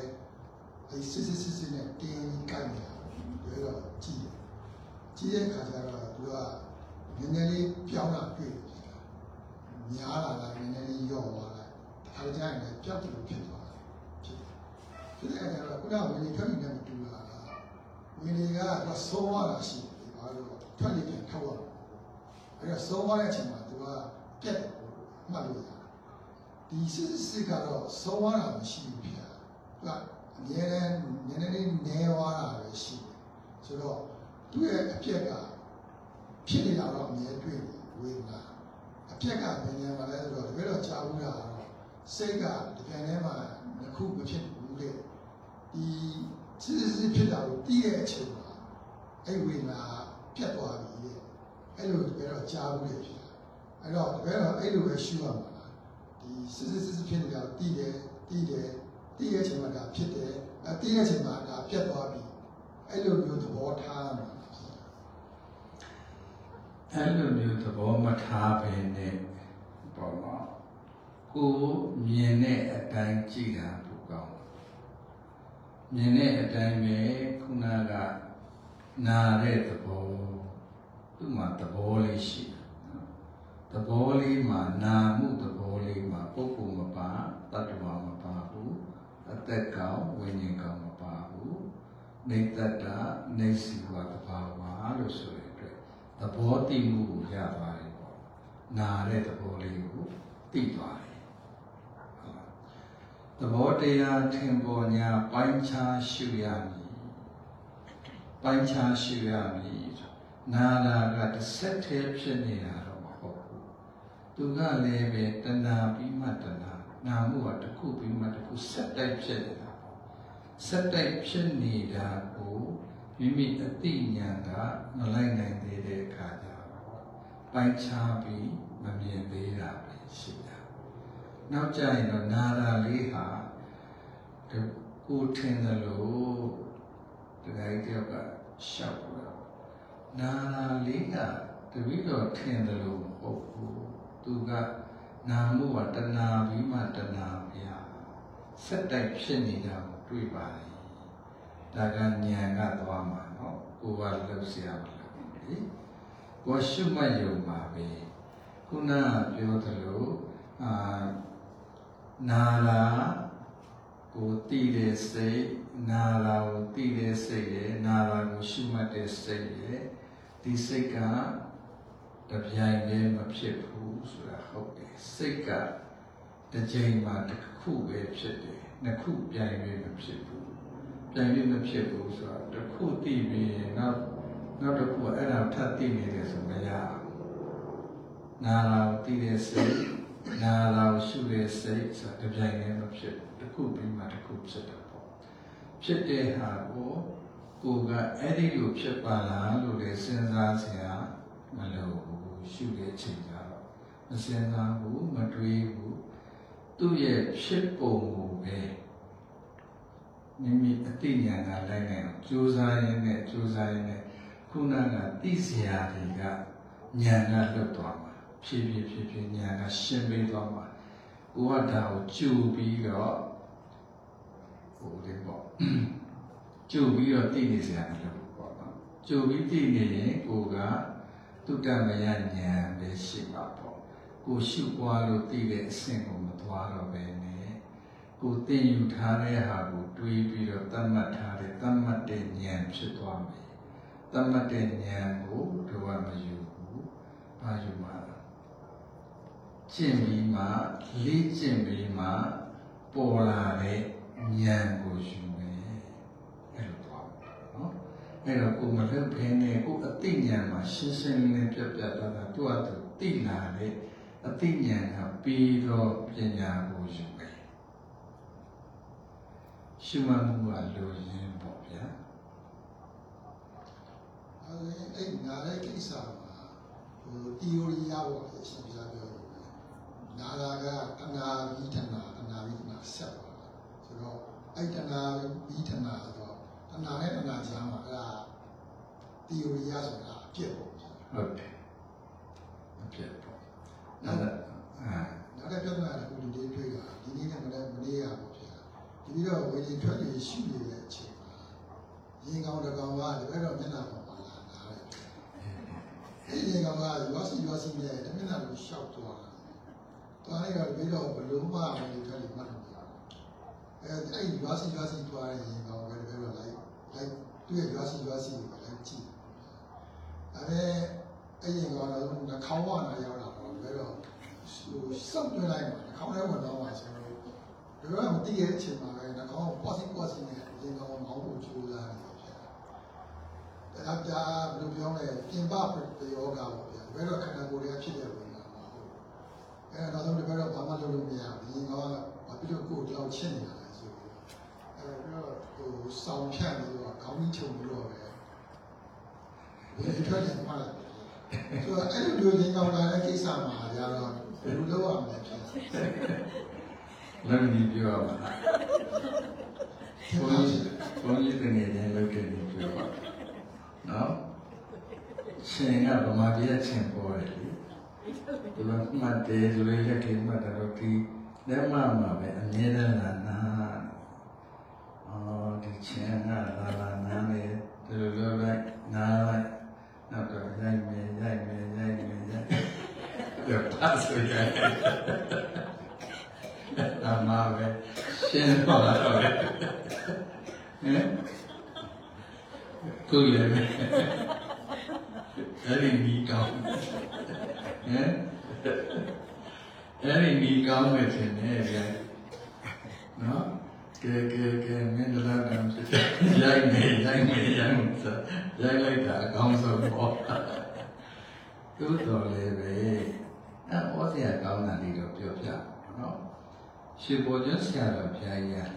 S9: အဲ့စစ်စစ်စစ်စစ်နဲ့တင်းကိုက်နေတာပြီးတော့ကြည့်တယ်ကြည့်တဲ့အခါကျတော့သူက နည်းနည်းလေးပြောင်းလာတွေ့တယ်များလာတာနည်းနည်းလေးယော့သွားတာအားကြရင်လည်းပြောက်တယ်ဖြစ်သွားတယ်ဖြစ်တယ်ဖြစ်တဲ့အခါကျတော့ခုနကဝေဒီထွက်နေတဲ့မတူတာကဝေဒီကတော့သုံးရတာရှိတယ်ဘာလို့ထွက်နေပြန်ထောက်ရအောင်အဲ့တော့သုံးရတဲ့အချိန်မှာသူကပြက်တယ်မှတ်လို့ရတယ်ဒီစစ်စစ်ကတော့သုံးရတာမရှိဘူးဖြစ်တာသူကအများနဲ့နည်းနည်းလေးနဲသွားတာပဲရှိတယ်ဆိုတော့သူ့ရဲ့အပြက်က ဖြစ်နေတာတော့အမြဲတွေ့တယ်ဝေဒနာအပြက်ကဘယ်နေရာမှာလဲဆိုတော့တကယ်တော့ကြာဘူးတာတော့စိတ်ကဒီပြန်ထဲမှာတစ်ခုမဖြစ်ဘူးလေဒီစစ်စစ်စစ်ဖြစ်တာကိုတီးတဲ့အချိန်မှာအဲ့ဝေဒနာပြတ်သွားပြီလေအဲ့လိုတကယ်တော့ကြာဘူးလေဖြစ်တာအဲ့တော့တကယ်တော့အဲ့လိုပဲရှုရမှာလားဒီစစ်စစ်စစ်ဖြစ်နေတာကိုတီးတယ်တီးတယ်တီးတဲ့အချိန်မှာဒါဖြစ်တယ်အတီးတဲ့အချိန်မှာဒါပြတ်သွားပြီအဲ့လိုမျိုးသဘောထားရမှာ
S2: အဲ့လိုမျိုးသဘောမထားပဲနဲ့ပေါ့နော်ကိုမြင်တဲ့အတိုင်းကြည့်တာပိုကောင်းမြင်တဲ့အတိုင်းပဲခုနကနာတဲ့သဘောသူ့မှာသဘောလေးရှိတယ်နော်သဘောလေးမှာနာမှုသဘောလေးမှာပုဂ္ဂိုလ်မပါတ attva မပါဘူးအသက်ကောင်ဝိညာဉ်ကောင်မပါဘူးနေတ္တတာနေစီဝတဘာဝလို့ဆိုတဲ့အတွက်သ ဘောတည်မှုကိုရပါတယ်ပေါ့နာတဲ့သဘောလေးကိုသိပါတယ်ဟုတ်လားသဘောတရားထင်ပေါ်ညာပိုင်းခြားရှုရမည်ပိုင်းခြားရှုရမည်နာတာကတစ်ဆက်တည်းဖြစ်နေတာတော့မဟုတ်ဘူးသူကလည်းပဲတဏှာပြီးမှတဏှာနာမှုကတစ်ခုပြီးမှတစ်ခုဆက်တိုက်ဖြစ်နေတာပေါ့ဆက်တိုက်ဖြစ်နေတာကို မိမိအတိညာဏ်ကမလိုက်နိုင်သေးတဲ့အခါကျတော့ပိုင်းခြားပြီးမမြင်သေးတာပဲရှိတာ။နောက်ကြရင်တော့နာတာလေးဟာဒီကိုထင်တယ်လို့တခါကြီးတယောက်ကရှောက်တော့နာတာလေးကတပည့်တော်ထင်တယ်လို့မဟုတ်ဘူး။သူကနာမှုကတဏှာပြီးမှတဏှာပြစက်တိုက်ဖြစ်နေတာကိုတွေ့ပါတယ် ဒါကဉာဏ်ကသွားမှာနော်ကိုယ်ကလှုပ်ရှားပါလားဒီကိုရှုမှတ်ယုံပါပဲခုနကပြောသလိုအာနာလာကိုတည်တဲ့စိတ်နာလာကိုတည်တဲ့စိတ်ရဲ့နာလာကိုရှုမှတ်တဲ့စိတ်ရဲ့ဒီစိတ်ကတပြိုင်တည်းမဖြစ်ဘူးဆိုတာဟုတ်တယ်စိတ်ကတစ်ချိန်မှာတစ်ခုပဲဖြစ်တယ်နှစ်ခုပြိုင်ပဲမဖြစ်ဘူး ပြိုင်တည်းမဖြစ်ဘူးဆိုတော့တစ်ခုတည်ပြီးရင်နောက်နောက်တစ်ခုအဲ့ဒါထပ်တည်နေတယ်ဆိုမရဘူးနာလာကိုတည်တဲ့စိတ်နာလာကိုရှုတဲ့စိတ်ဆိုတာတပြိုင်တည်းမဖြစ်ဘူးတစ်ခုပြီးမှတစ်ခုဖြစ်တယ်ပေါ့ဖြစ်တဲ့ဟာကိုကိုယ်ကအဲ့ဒီလိုဖြစ်ပါလားလို့လည်းစဉ်းစားစရာမလိုဘူးရှုတဲ့အချိန်ကျတော့မစဉ်းစားဘူးမတွေးဘူးသူ့ရဲ့ဖြစ်ပုံကိုပဲ မိမိအသိဉာဏ်ကလိုက်နေအောင်ကြိုးစားရင်းနဲ့ကြိုးစားရင်းနဲ့ခုနကသိစရာတွေကဉာဏ်ကလွတ်သွားမှာဖြည်းဖြည်းဖြည်းဖြည်းဉာဏ်ကရှင်းပေးသွားမှာကိုကဒါကိုကြိုပြီးတော့ဟိုလေးပေါ့ကြိုပြီးတော့သိနေစရာမလိုဘူးပေါ့နော်ကြိုပြီးသိနေရင်ကိုကတုတ္တမယဉာဏ်ပဲရှိပါပေါ့ကိုရှုပွားလို့သိတဲ့အဆင့်ကိုမသွားတော့ပဲနဲ့ ကိုသိယူထားတဲ့ဟာကိုတွေးပြီးတော့တတ်မှတ်ထားတဲ့တတ်မှတ်တဲ့ဉာဏ်ဖြစ်သွားမယ်တတ်မှတ်တဲ့ဉာဏ်ကိုတို့ကမယူဘူးဘာယူမှာလဲကျင့်ပြီးမှလေ့ကျင့်ပြီးမှပေါ်လာတဲ့ဉာဏ်ကိုယူမယ်အဲ့လိုပေါ့နော်အဲ့တော့ကိုယ်မလုပ်ဖင်းနဲ့ကိုယ်အသိဉာဏ်မှာရှင်းရှင်းလင်းလင်းပြတ်ပြတ်သားသားသူ့အတူသိလာတဲ့အသိဉာဏ်ကပြီးတော့ပညာကိုယူမယ် ရှုမှတ်မှုကလိုရင်းပေါ့ဗျာ
S9: အဲဒီအဲ့နာတဲ့ကိစ္စမှာဟို theory ရဖို့အရှင်ပြပြောတယ်နာလာကတဏှာဘိဓနာတဏှာဘိဓနာဆက်ပါဆိုတော့အဲ့တဏှာဘိဓနာဆိုတော့တဏှာနဲ့တဏှာကြားမှာအဲ့ဒါ theory ရဆိုတာအပြစ်ပေါ့
S2: ဟုတ်တယ်အပြတ်ပေါ့အဲ့ဒါအာ
S9: နောက်တဲ့ပြဿနာတစ်ခုဒီနေ့တွေ့တာဒီနေ့နဲ့မနေ့မနေ့ရပေါ့ ဗျာဒီပြီးတော့ဝေဒီထွက်နေရှိနေတဲ့အချိန်မှာရင်ကောင်းတစ်ကောင်ကတပည့်တော်မျက်နှာပေါ်မှာလာတာလေအဲ့ဒီရင်ကောင်ကရွာစီရွာစီနဲ့တမျက်နှာကိုရှောက်သွားတာသွားလိုက်တော့တပည့်တော်ဘလုံးမဝေဒီထွက်နေမှတ်လို့ရအဲအဲ့ဒီရွာစီရွာစီသွားတဲ့ရင်ကောင်ကတပည့်တော်လိုက်လိုက်သူ့ရဲ့ရွာစီရွာစီကိုလိုက်ကြည့်ဒါပေမဲ့အဲ့ရင်ကောင်တော့နှာခေါင်းဝနာရောက်လာတော့တပည့်တော်ဟိုစောက်တွင်းလိုက်မှာခေါင်းထဲဝင်တော့မှာဆိုတော့ ဒီကမတည်ရဲ့အချိန်မှာလည်းနှာခေါင်းပွားစီပွားစီနဲ့ရင်ကောင်းမောင်းဖို့ကြိုးစားနေတယ်ဗျာဒါကြဘယ်လိုပြောလဲပြင်ပပယောဂပေါ့ဗျာဘယ်တော့ခန္ဓာကိုယ်ရဲ့ဖြစ်တဲ့ဝင်လာမှာဟုတ်အဲတော့တော့ဒီဘက်တော့ဘာမှလုပ်လို့မရဘူးရင်ကောင်းကဘာဖြစ်လို့ကိုယ်တော့ချင်းနေတာလဲဆိုပြီးအဲတော့ဟိုစောင်းဖြတ်ပြီးတော့ခေါင်းကြီးချုံပြီးတော့ပဲဒီထွက်တယ်မှာဆိုတော့အဲ့လိုမျိုးရင်ကောင်းလာတဲ့ကိစ္စမှာကြတော့ဘယ်လိုလုပ်ရမလဲဖြစ်တယ်
S2: လည်းဒီပြောရမှာဘုန်းကြီးဘုန်းကြီးတကယ်လည်းလုပ်တယ်ဒီပြောပါနော်ရှင်ကဗမာပြည်ချင်းပေါ်တယ်လေဒီမှာမှတ်တယ်ဆိုလေလက်ထိမှတ်တယ်တော့ဒီလက်မမှာပဲအမြဲတမ်းလာနာအော်ဒီချင်းကလာလာနာနေဒီလိုလိုလိုက်နာလိုက်နောက်တော့ရိုက်မယ်ရိုက်မယ်ရိုက်မယ်ရိုက်တယ်ပတ်ဆိုရိုက် အမှားပဲရှင်းတော့လာတော့ဟမ်ကိုလည်းပဲအဲ့ဒီဒီကောင်းဟမ်အဲ့ဒီဒီကောင်းမယ်ထင်တယ်ဗျာနော်ကဲကဲကဲမင်းတို့လာတယ်ရိုက်နေရိုက်နေရိုက်နေဆိုရိုက်လိုက်တာအကောင်းဆုံးပေါ့သူတော်လည်းပဲအဲ့ဩစရာကောင်းတာလေးတော့ပြောပြနော် ရှင်ပေါ်ကျဆရာတော်ဘုရားကြီးရတယ်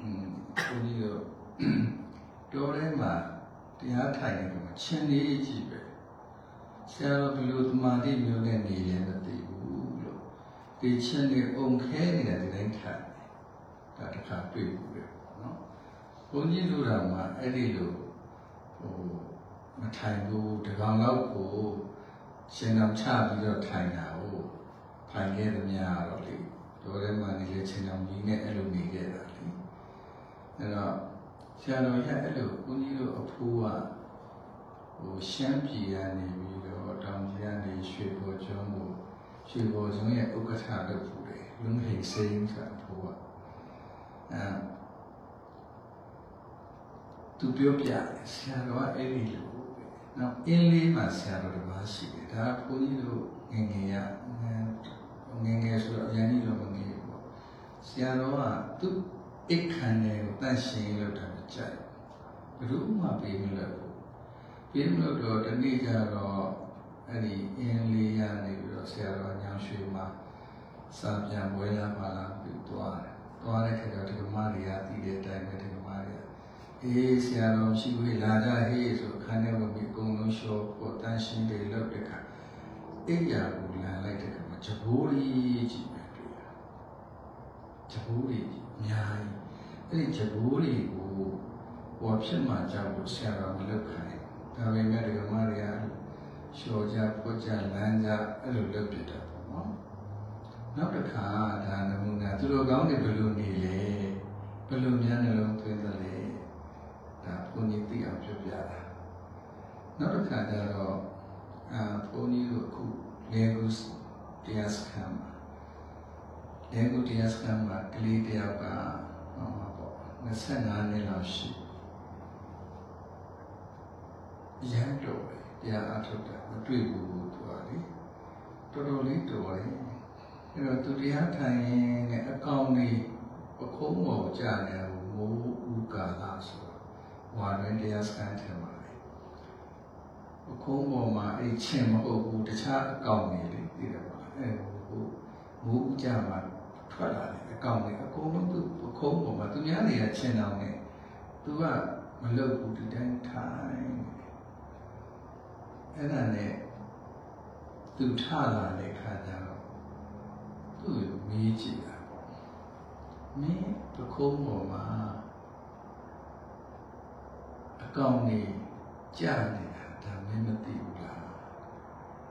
S2: อืมဘုန်းကြီးတို့တော်ထဲမှာတရားထိုင်နေတော့ချင်းလေးကြည့်ပဲဆရာတော်ဘယ်လိုသမာဓိမျိုးနဲ့နေလဲမသိဘူးလို့ဒီချင်းလေးအုံခဲနေတာဒီတိုင်းထိုင်ဒါတစ်ခါတွေ့ဘူးလေနော်ဘုန်းကြီးတို့တော်မှာအဲ့ဒီလိုဟိုမထိုင်ဘူးတကောင်လောက်ကိုရှင်တော်ချပြီးတော့ထိုင်တာဟုတ်ထိုင်ခဲ့သမျှတော့လေ တော်ထဲမှာနေလေချင်းတော်ကြီးနဲ့အဲ့လိုနေခဲ့တာလေအဲ့တော့ဆရာတော်ရအဲ့လိုဘုန်းကြီးတို့အဖိုးကဟိုရှမ်းပြည်ကနေပြီးတော့တောင်ကြီးကနေရွှေပေါ်ကျွန်းကိုရွှေဘော်စုံရဲ့ဥက္ကဋ္ဌလုပ်ဖို့လေလုံဟိစိန်ဆိုတာဘိုးကအဲသူပြောပြတယ်ဆရာတော်ကအဲ့ဒီလိုပဲနောက်အင်းလေးမှာဆရာတော်တစ်ပါးရှိတယ်ဒါကဘုန်းကြီးတို့ငယ်ငယ်ရ ငယ်ငယ်ဆိုတော့အရင်ကြီးတော့မငယ်ဘူးပေါ့ဆရာတော်ကသူ့အိတ်ခမ်းတယ်ကိုတန့်ရှင်းလို့တာကြိုက်ဘယ်သူမှပေးမလို့ဘူးပေးမလို့တော့ဒီနေ့ကျတော့အဲ့ဒီအင်းလေးရနေပြီးတော့ဆရာတော်ညောင်ရွှေမှာစာပြန်ပွဲလာပါလာပြီးသွားတယ်သွားတဲ့ခါကျတော့ဒီကမတွေကတည်တဲ့အတိုင်းပဲဒီကမတွေကအေးဆရာတော်ရှိခွေလာကြဟေးဆိုခန်းထဲမှာပြီးအကုန်လုံးရှော့ပေါ်တန်းရှင်းတွေလုပ်တဲ့ခါအိယာကိုလန်လိုက်တဲ့ခါမှာ ဂျဘိုးကြီးကြီးပဲတွေ့တာဂျဘိုးကြီးအများကြီးအဲ့ဒီဂျဘိုးကြီးကိုဟောဖြစ်မှကြောက်လို့ဆရာတော်မလုပ်ခိုင်းဒါပေမဲ့ဒီကမတွေကရှော့ကြပွတ်ကြလမ်းကြအဲ့လိုလုပ်ပြတာပေါ့နော်နောက်တစ်ခါဒါနမူနာသူတို့ကောင်းတယ်ဘယ်လိုနေလဲဘယ်လိုများနှလုံးသွင်းသလဲဒါဘုန်းကြီးသိအောင်ပြောပြတာနောက်တစ်ခါကျတော့အာဘုန်းကြီးတို့အခုလေကုစ တရားစခန်းမှာလေကုတရားစခန်းမှာကလေးတယောက်ကဟောမှာပေါ့25နှစ်လောက်ရှိရန်တော့တယ်တရားအထုတ်တာမတွေ့ဘူးသူကလေတော်တော်လေးတော်တယ်အဲ့တော့သူတရားထိုင်ရင်လည်းအကောင်ကြီးပခုံးပေါ်ကြနေမိုးဥကာလာဆိုတော့ဝါရင်တရားစခန်းထဲမှာလေပခုံးပေါ်မှာအဲ့ချင်းမဟုတ်ဘူးတခြားအကောင်ကြီးလေသိတယ်ပါ အဲ့ဟိုမိုးဥကြမှာထွက်လာတယ်အကောင်ကြီးအကုန်လုံးသူပခုံးပေါ်မှာသူများတွေကချင်းတောင်းနေသူကမလုပ်ဘူးဒီတိုင်းထိုင်အဲ့ဒါနဲ့သူထလာတဲ့ခါကျတော့သူ့ကိုမေးကြည့်တာပေါ့မင်းပခုံးပေါ်မှာအကောင်ကြီးကြာနေတာဒါမင်းမသိဘူးလား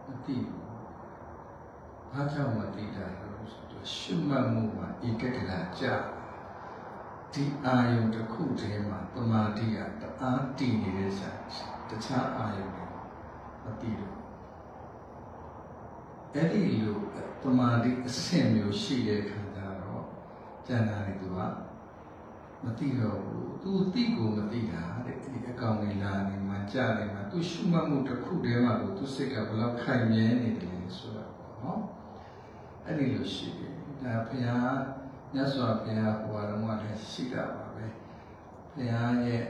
S2: မသိဘူး ဘာကြောင့်မသိတာလဲဆိုတော့ရှုမှတ်မှုမှာဧကဂရကြာဒီအာယုံတစ်ခုတည်းမှာတမာတိကတအားတည်နေတဲ့ဆိုင်တခြားအာယုံတွေမသိဘူးအဲ့ဒီလိုပမာတိအဆင့်မျိုးရှိတဲ့ခါကျတော့ကျန်တာတွေသူကမသိတော့ဘူးသူသိကိုမသိတာတဲ့ဒီအကောင်ကြီးလာနေမှကြာနေမှသူရှုမှတ်မှုတစ်ခုတည်းမှာလို့သူစိတ်ကဘယ်လောက်ခိုင်မြဲနေတယ်လဲဆိုတော့နော် အဲ့ဒီလိုရှိတယ်ဒါဘုရားမြတ်စွာဘုရားဟောတော်မှာလည်းရှိတာပါပဲဘုရားရဲ့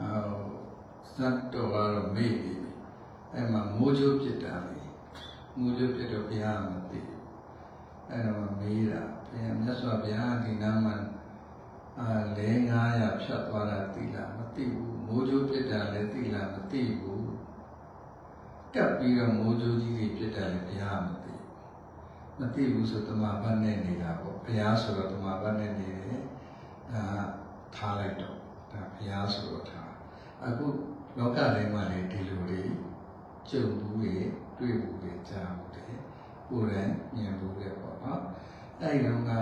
S2: အော်သတ်တော်ကတော့မေ့ပြီအဲ့မှာမိုးကြိုးပြစ်တာလေမိုးကြိုးပြစ်တော့ဘုရားမသိဘူးအဲ့တော့မေးတာဘုရားမြတ်စွာဘုရားဒီနာမှာအာလဲ900ဖြတ်သွားတာသိလားမသိဘူးမိုးကြိုးပြစ်တာလည်းသိလားမသိဘူး တက်ပြီးတော့မိုးကြိုးကြီးတွေပြစ်တာလည်းဘုရားမသိဘူးမသိဘူးဆိုတမဘတ်နဲ့နေတာပေါ့ဘုရားဆိုတော့တမဘတ်နဲ့နေတယ်ဒါထားလိုက်တော့ဒါဘုရားဆိုတော့ထားအခုလောကထဲမှာလည်းဒီလိုတွေကြုံဘူးတွေတွေ့ဘူးတွေကြားဘူးတွေကိုယ်တိုင်မြင်ဘူးတွေပေါ့နော်အဲ့ဒီတော့က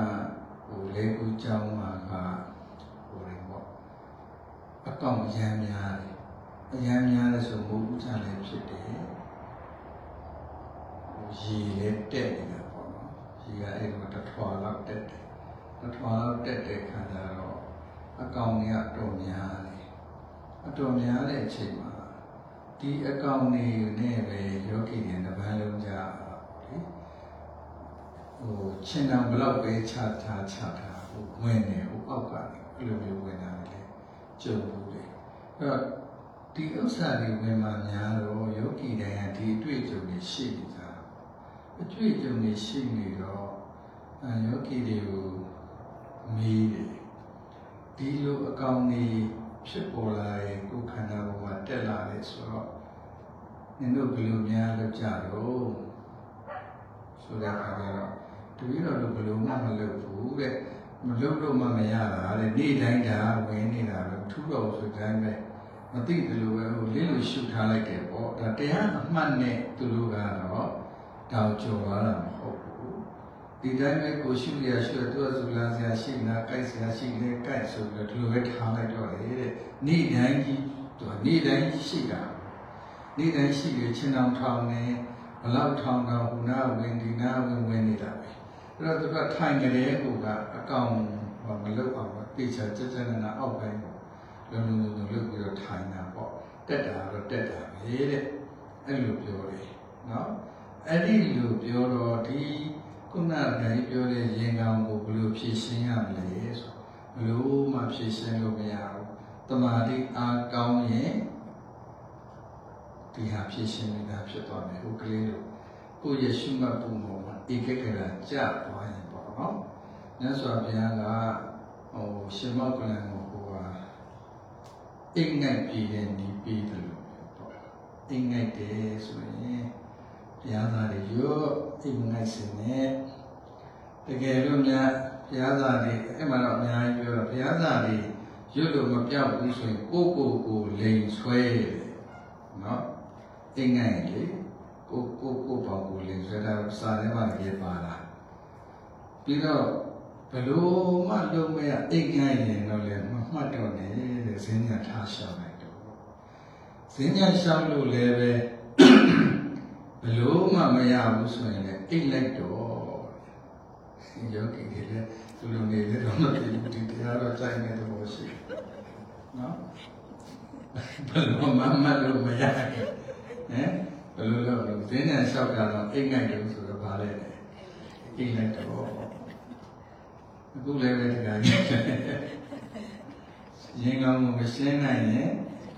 S2: ဟိုလေကူကြောင်းမှာကဟိုရင်ပေါ့အကောင့်ရမ်းများတယ်အရမ်းများတယ်ဆိုမိုးဦးချလည်းဖြစ်တယ်ဟို ရေလည်းတက်နေတာပေါ့နော်ရေကအဲ့ဒီမှာတစ်ထွာလောက်တက်တယ်တစ်ထွာလောက်တက်တဲ့ခါကျတော့အကောင်ကြီးအတော်များတယ်အတော်များတဲ့အချိန်မှာဒီအကောင့်နေနဲ့ပဲယောဂီတွေတစ်ပန်းလုံးကြလေဟိုချင်းတောင်ဘလောက်ပဲခြားထားခြားထားဟိုဝင်နေဟိုအောက်ကနေအဲ့လိုမျိုးဝင်တာလေကြုံဘူးလေအဲ့တော့ဒီဥစ္စာတွေဝင်မှများတော့ယောဂီတွေကဒီအတွေ့အကြုံတွေရှိနေကြတာ အတွေ့အကြုံတွေရှိနေတော့အဲယောဂီတွေကိုမေးတယ်ဒီလိုအကောင့်နေဖြစ်ပေါ်လာရင်ကိုယ်ခန္ဓာပေါ်မှာတက်လာတယ်ဆိုတော့နင်တို့ဘယ်လိုများလုပ်ကြတော့ဆိုတဲ့အခါကျတော့တပည့်တော်တို့ဘယ်လိုမှမလုပ်ဘူးတဲ့မလုပ်လို့မှမရတာတဲ့နေ့တိုင်းဒါဝင်နေတာပဲထူတော့ဆိုတိုင်းပဲမသိတယ်လို့ပဲဟိုလင်းလို့ရှုထားလိုက်တယ်ပေါ့ဒါတရားအမှတ်နဲ့သူတို့ကတော့ တောင်ကျော်သွားတာမဟုတ်ဘူးဒီတိုင်းပဲကိုရှုရရှုသူကဇူလာဆရာရှိနာကြိုက်ဆရာရှိနေကြိုက်ဆိုပြီးတော့ဒီလိုပဲထားလိုက်တော့လေတဲ့နေ့တိုင်းကြီးသူကနေ့တိုင်းရှိတာနေ့တိုင်းရှိရချင်းအောင်ထောင်နေအဘလောက်ထောင်ထောင်ဟိုနာဝင်ဒီနာဝင်ဝင်နေတာပဲအဲ့တော့သူကထိုင်ကြတဲ့ဟိုကအကောင်မလုပ်အောင်တေချာကြက်ကြက်နာနာအောက်ပိုင်းပေါ့လုံလုံလုံလုံလုပ်ပြီးတော့ထိုင်တာပေါ့တက်တာတော့တက်တာပဲတဲ့အဲ့လိုပြောတယ်နော် အဲ့ဒီလိုပြောတော့ဒီခုနကပြောတဲ့ရင်ကောင်ကိုဘယ်လိုဖြည့်ရှင်းရမလဲဆိုဘယ်လိုမှဖြည့်ရှင်းလို့မရဘူးတမာတိအားကောင်းရင်ဒီဟာဖြည့်ရှင်းနေတာဖြစ်သွားမယ်ဟုတ်ကလေးတို့ကိုယ့်ရဲ့ရှုမှတ်ပုံပေါ်မှာဧကကရာကြာသွားရင်ပေါ့နော်မြတ်စွာဘုရားကဟိုရှင်မောကလန်ကိုဟိုဟာအိမ်ငိုက်ပြည်တဲ့နီးပြီးတယ်လို့ပေါ့အိမ်ငိုက်တယ်ဆိုရင် ဘုရားသားတွေရောအိမ်ငိုက်စင်နဲ့တကယ်လို့များဘုရားသားတွေအဲ့မှာတော့အများကြီးပြောတော့ဘုရားသားတွေရွတ်လို့မပြောက်ဘူးဆိုရင်ကိုယ့်ကိုယ်ကိုလိန်ဆွဲတယ်နော်အိမ်ငိုက်လေကိုကိုကိုပေါ့ကိုလိန်ဆွဲတာစာထဲမှာလည်းပါလာပြီးတော့ဘလို့မှလုံးမရအိမ်ငိုက်ရင်တော့လည်းမမှတ်တော့နဲ့တဲ့ဈဉ္ညာထားရှောင်းလိုက်တော့ဈဉ္ညာရှောင်းလို့လည်းပဲ ဘလို့မှမရဘူးဆိုရင်လည်းအိတ်လိုက်တော့ယောဂီတွေလည်းသူတို့နေလည်းတော့မဖြစ်ဘူးဒီတရားတော့စိုက်နေတယ်လို့ရှိတယ်နော်ဘယ်လိုမှမလို့မရဘူးဟမ်ဘယ်လိုလုပ်လို့ဈဉ္ညာလျှောက်တာတော့အိတ်ငိုက်တယ်ဆိုတော့ဗာလဲအိတ်လိုက်တော့အခုလည်းပဲဒီကနေ့ရင်ကောင်းမရှင်းနိုင်ရင်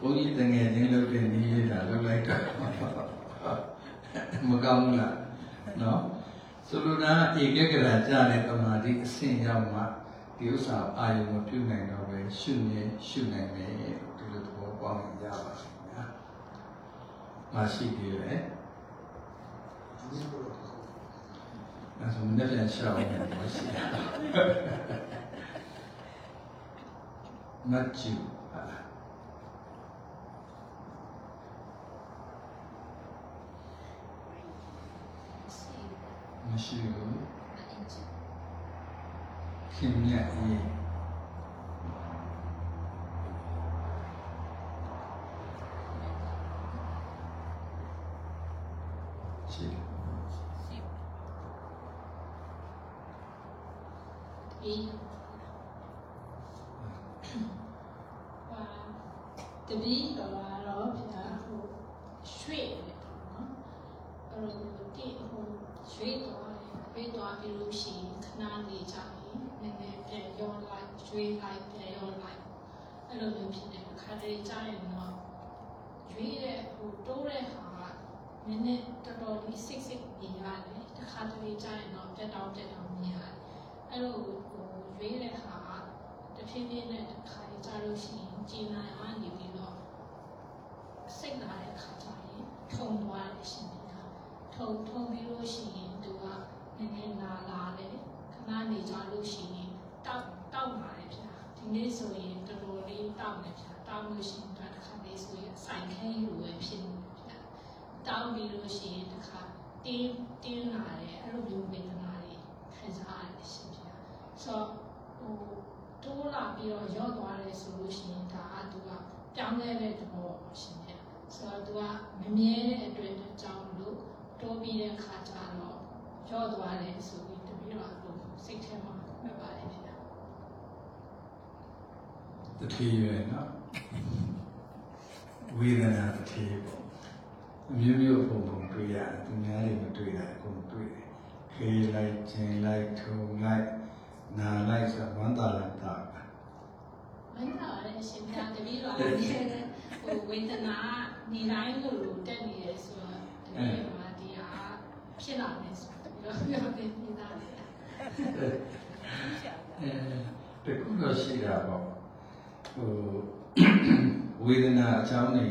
S2: ဘုန်းကြီးတငယ်ချင်းလုပ်တဲ့နည်းရတာလုပ်လိုက်တော့ မကောင်းဘူးလားနော်ဆိုလိုတာဧကဂရကြတဲ့တမာတိအဆင့်ရောက်မှဒီဥစ္စာအာယုံမပြုနိုင်တော့ပဲရှုနေရှုနိုင်မယ်ဒီလိုသဘောပေါက်ရင်ရပါစေဗျာမရှိသေးလေ
S9: ဒီနေ့ကတော့
S2: အဲဆိုမနေ့ပြန်ရှောက်နေပါရှိတာမတ်ချူ ဟာမရှိဘူးခင်မြတ်ရေးရှိတယ်
S10: အေးဟာတပီးတော်ကတော့ဗျာဟိုရွှေ့တယ်ပေါ့နော်အဲ့တော့ဒီဟိုရွှေ့သွားတယ်ရွှေ့သွားပြီးလို့ရှိရင်ခဏနေကြရင်နည်းနည်းပြန်ရောလိုက်ရွှေ့လိုက်ပြန်ရောလိုက်အဲ့လိုမျိုး ဖြစ်တယ်ခါတည်းကြရင်တော့ရွှေ့တဲ့ဟိုတိုးတဲ့ဟာကနည်းနည်းတော်တော်လေးစိတ်စိတ်မြင်ရတယ်တခါတလေကြရင်တော့ပြတ်တောင်းပြတ်တောင်းမြင်ရတယ်အဲ့လိုဟိုရွေးတဲ့ခါကတဖြည်းဖြည်းနဲ့တစ်ခါကြလို့ရှိရင်ဂျင်းနိုင်အားနေပြီးတော့စိတ်လာတဲ့ခါကျရင်ထုံသွားတယ်ရှင်ဗျာထုံထုံပြီးလို့ရှိရင်သူကနည်းနည်းလာလာတယ်ခဏနေကြလို့ရှိရင်တောက်တောက်လာတယ်ဗျာဒီနေ့ဆိုရင်တော်တော်လေးတောက်နေဗျာ တောက်လို့ရှိရင်တစ်ခါလေးဆိုရင်ဆိုင်ခဲလိုပဲဖြစ်နေဗျာတောက်ပြီးလို့ရှိရင်တစ်ခါတင်းတင်းလာတယ်အဲ့လိုမျိုးဝေဒနာတွေခံစားရတယ်ရှင်ဗျာဆိုတော့ဟိုတိုးလာပြီးတော့ရော့သွားတယ်ဆိုလို့ရှိရင်ဒါကသူကပြောင်းလဲတဲ့သဘောပေါ့ရှင်ဗျဆိုတော့သူကမမြဲတဲ့အတွက်ကြောင့်လို့တိုးပြီးတဲ့ခါကျတော့ရော့သွားတယ်ဆိုပြီးတပည့်တော်ကစိတ်ထဲမှာမှတ်ပါတယ် ဗျာ
S2: တတိယနော်ဝေဒနာတတိယပေါ့အမျိုးမျိုးပုံပုံတွေ့ရတယ်သူများတွေမတွေ့တာအကုန်တွေ့တယ်ခေးလိုက်ခြင်းလိုက်ထုံလိုက်နာလိုက်ဆိုဝမ်းသာလိုက်တာ
S10: မင်းကလည်းရှင်ဗျာတပည့်တော်ကလည်းဟိုဝေဒနာနေတိုင်းလို့လို့တက်နေတယ်ဆိုတော့တပည့်တော်ကဒီဟာဖြစ်လာတယ်ဆိုတော့ပြောပြောနေပြီးသားတယ်
S2: အဲတခုတော့ရှိတာပေါ့ ဟိုဝေဒနာအကြောင်းတွေ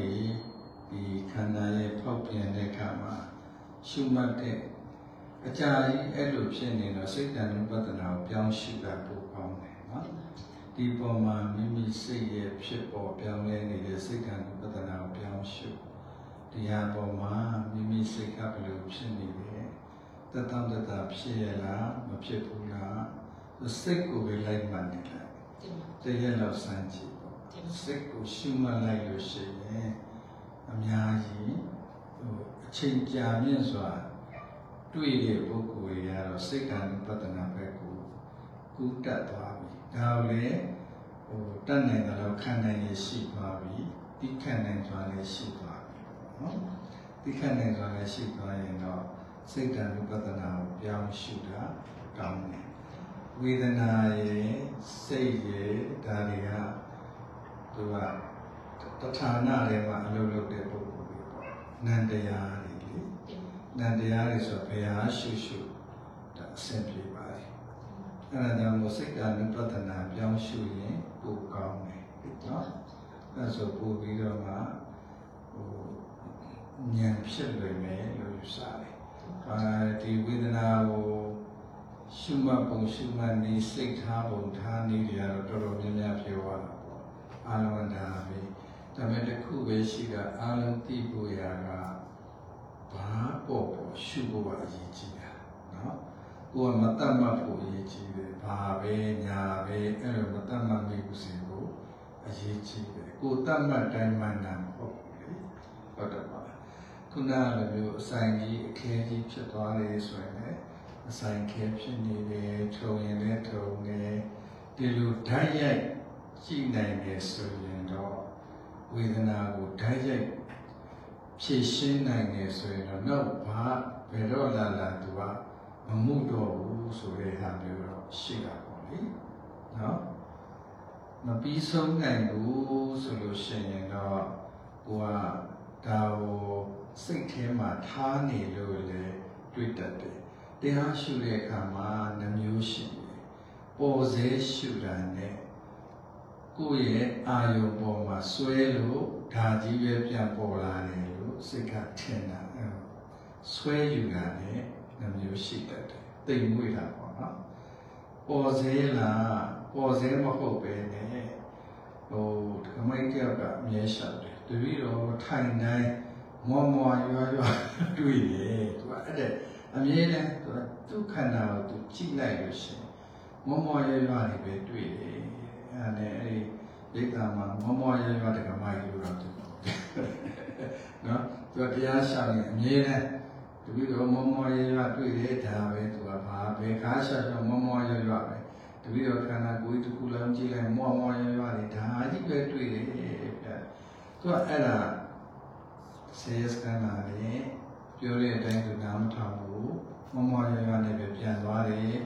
S2: ဒီခန္ဓာရဲ့ဖောက်ပြန်တဲ့အခါမှာရှုမှတ်တဲ့အကြာကြီးအဲ့လိုဖြစ်နေတော့စိတ်တန်ဥပဒနာကိုပြောင်းရှုတာပိုကောင်းတယ်နော်ဒီပေါ်မှာမိမိစိတ်ရဲ့ဖြစ်ပေါ်ပြောင်းလဲနေတဲ့စိတ်တန်ဥပဒနာကိုပြောင်းရှုဒီဟာပေါ်မှာမိမိစိတ်ကဘယ်လိုဖြစ်နေလဲတတံတတဖြစ်ရလားမဖြစ်ဘူးလားစိတ်ကိုပဲလိုက်မှန်နေလိုက်
S10: တင်ပါ
S2: တရက်လောက်စမ်းကြည့်ပေါ့
S10: တင်ပါ
S2: စိတ်ကိုရှုမှတ်လိုက်လို့ရှိရင်အများကြီးဟိုအအချိန်ကြာမြင့်စွာတွေ့တဲ့ပုဂ္ဂိုလ်တွေကတော့စိတ်ကံပတ္တနာဘက်ကိုကူးတက်သွားပြီဒါကိုလေဟိုတတ်နိုင်တယ်လို့ခံနိုင်ရရှိသွားပြီတိခံနိုင်စွာလည်းရှိသွားပြီနော်တိခံနိုင်စွာလည်းရှိသွားရင်တော့စိတ်ကံပတ္တနာကိုပြောင်းရှုတာကောင်းတယ် ဝေဒနာရဲ့စိတ်ရဲ့ဒါတွေကသူကတဌာနတွေမှာအလုပ်လုပ်တဲ့ပုဂ္ဂိုလ်တွေပေါ့နန္တရားတွေလေနန္တရားတွေဆိုဘယ်ဟာရှုရှုဒါအဆင်ပြေပါတယ်အဲ့ဒါကြောင့်မို့စိတ်ကံပတ္တနာပြောင်းရှုရင်ပိုကောင်းတယ်နော်အဲ့ဆိုပို့ပြီးတော့မှဟိုဉာဏ်ဖြစ်လွယ်မယ်လို့ယူဆတယ်အာဒီဝေဒနာကို ရှုမှတ်ပုံရှုမှတ်နေစိတ်ထားပုံထားနေတွေကတော့တော်တော်များများပြောရတာပေါ့အာလဝန္ဒာပဲဒါပေမဲ့တစ်ခုပဲရှိတာအာလုံးတိဖို့ရာကဘာပေါ့ပေါ့ရှုဖို့ကအရေးကြီးတာနော်ကိုယ်ကမတတ်မှတ်ဖို့အရေးကြီးတယ်ဘာပဲညာပဲအဲ့လိုမတတ်မှတ်မိဘူးစီကိုအရေးကြီးတယ်ကိုယ်တတ်မှတ်တိုင်းမှန်တာမဟုတ်ဘူးလေဟုတ်တယ်ပါခုနကလိုမျိုးအဆိုင်ကြီးအခဲကြီးဖြစ်သွားတယ်ဆိုရင်လည်း အဆိုင်ခဲဖြစ်နေတယ်ထုံရင်လည်းထုံနေဒီလိုဓာတ်ရိုက်ကြည့်နိုင်တယ်ဆိုရင်တော့ဝေဒနာကိုဓာတ်ရိုက်ဖြည့်ရှင်းနိုင်တယ်ဆိုရင်တော့နောက်ဘာဘယ်တော့လာလာသူကမမှုတော့ဘူးဆိုတဲ့ဟာမျိုးတော့ရှိတာပေါ့လေနော်မပြီးဆုံးနိုင်ဘူးဆိုလို့ရှိရင်တော့ကိုကဒါကိုစိတ်ထဲမှာထားနေလို့လေတွေ့တတ်တယ် တရားရှုတဲ့အခါမှာနှမျိုးရှိတယ်ပေါ်စေရှုတာနဲ့ကိုယ့်ရဲ့အာယုံပေါ်မှာဆွဲလို့ဒါကြီးပဲပြန်ပေါ်လာတယ်လို့စိတ်ကထင်တာအဲဆွဲယူတာနဲ့နှမျိုးရှိတတ်တယ်တိမ်မွေ့တာပေါ့နော်ပေါ်စေလားပေါ်စေမဟုတ်ပဲနဲ့ဟိုဓမ္မိတ်ကြောက်ကအမြဲရှောက်တယ်တပည့်တော်ထိုင်တိုင်းမောမောရွာရွာတွေ့တယ်သူကအဲ့တဲ့ အမြဲတမ်းသူကသူ့ခန္ဓာကိုသူကြည့်လိုက်လို့ရှိရင်မောမောရွာရွာနေပဲတွေ့တယ်အဲ့ဒါနဲ့အဲ့ဒီဒိဋ္ဌာမှာမောမောရွာရွာတကမိုက်လို့တော့သူနော်သူကတရားရှောက်ရင်အမြဲတမ်းတပည့်တော်မောမောရွာရွာတွေ့တယ်ဒါပဲသူကဘာပဲကားရှောက်ရှောက်မောမောရွာရွာပဲတပည့်တော်ခန္ဓာကိုယ်တစ်ခုလုံးကြည့်လိုက်မောမောရွာရွာနေဒါကြီးပဲတွေ့တယ်ဗျသူကအဲ့ဒါဆေးစကန်လာတယ်ပြောတဲ့အတိုင်းသူနားမထောင်ဘူး မမောရရနဲ့ပဲပြန်သွားတယ်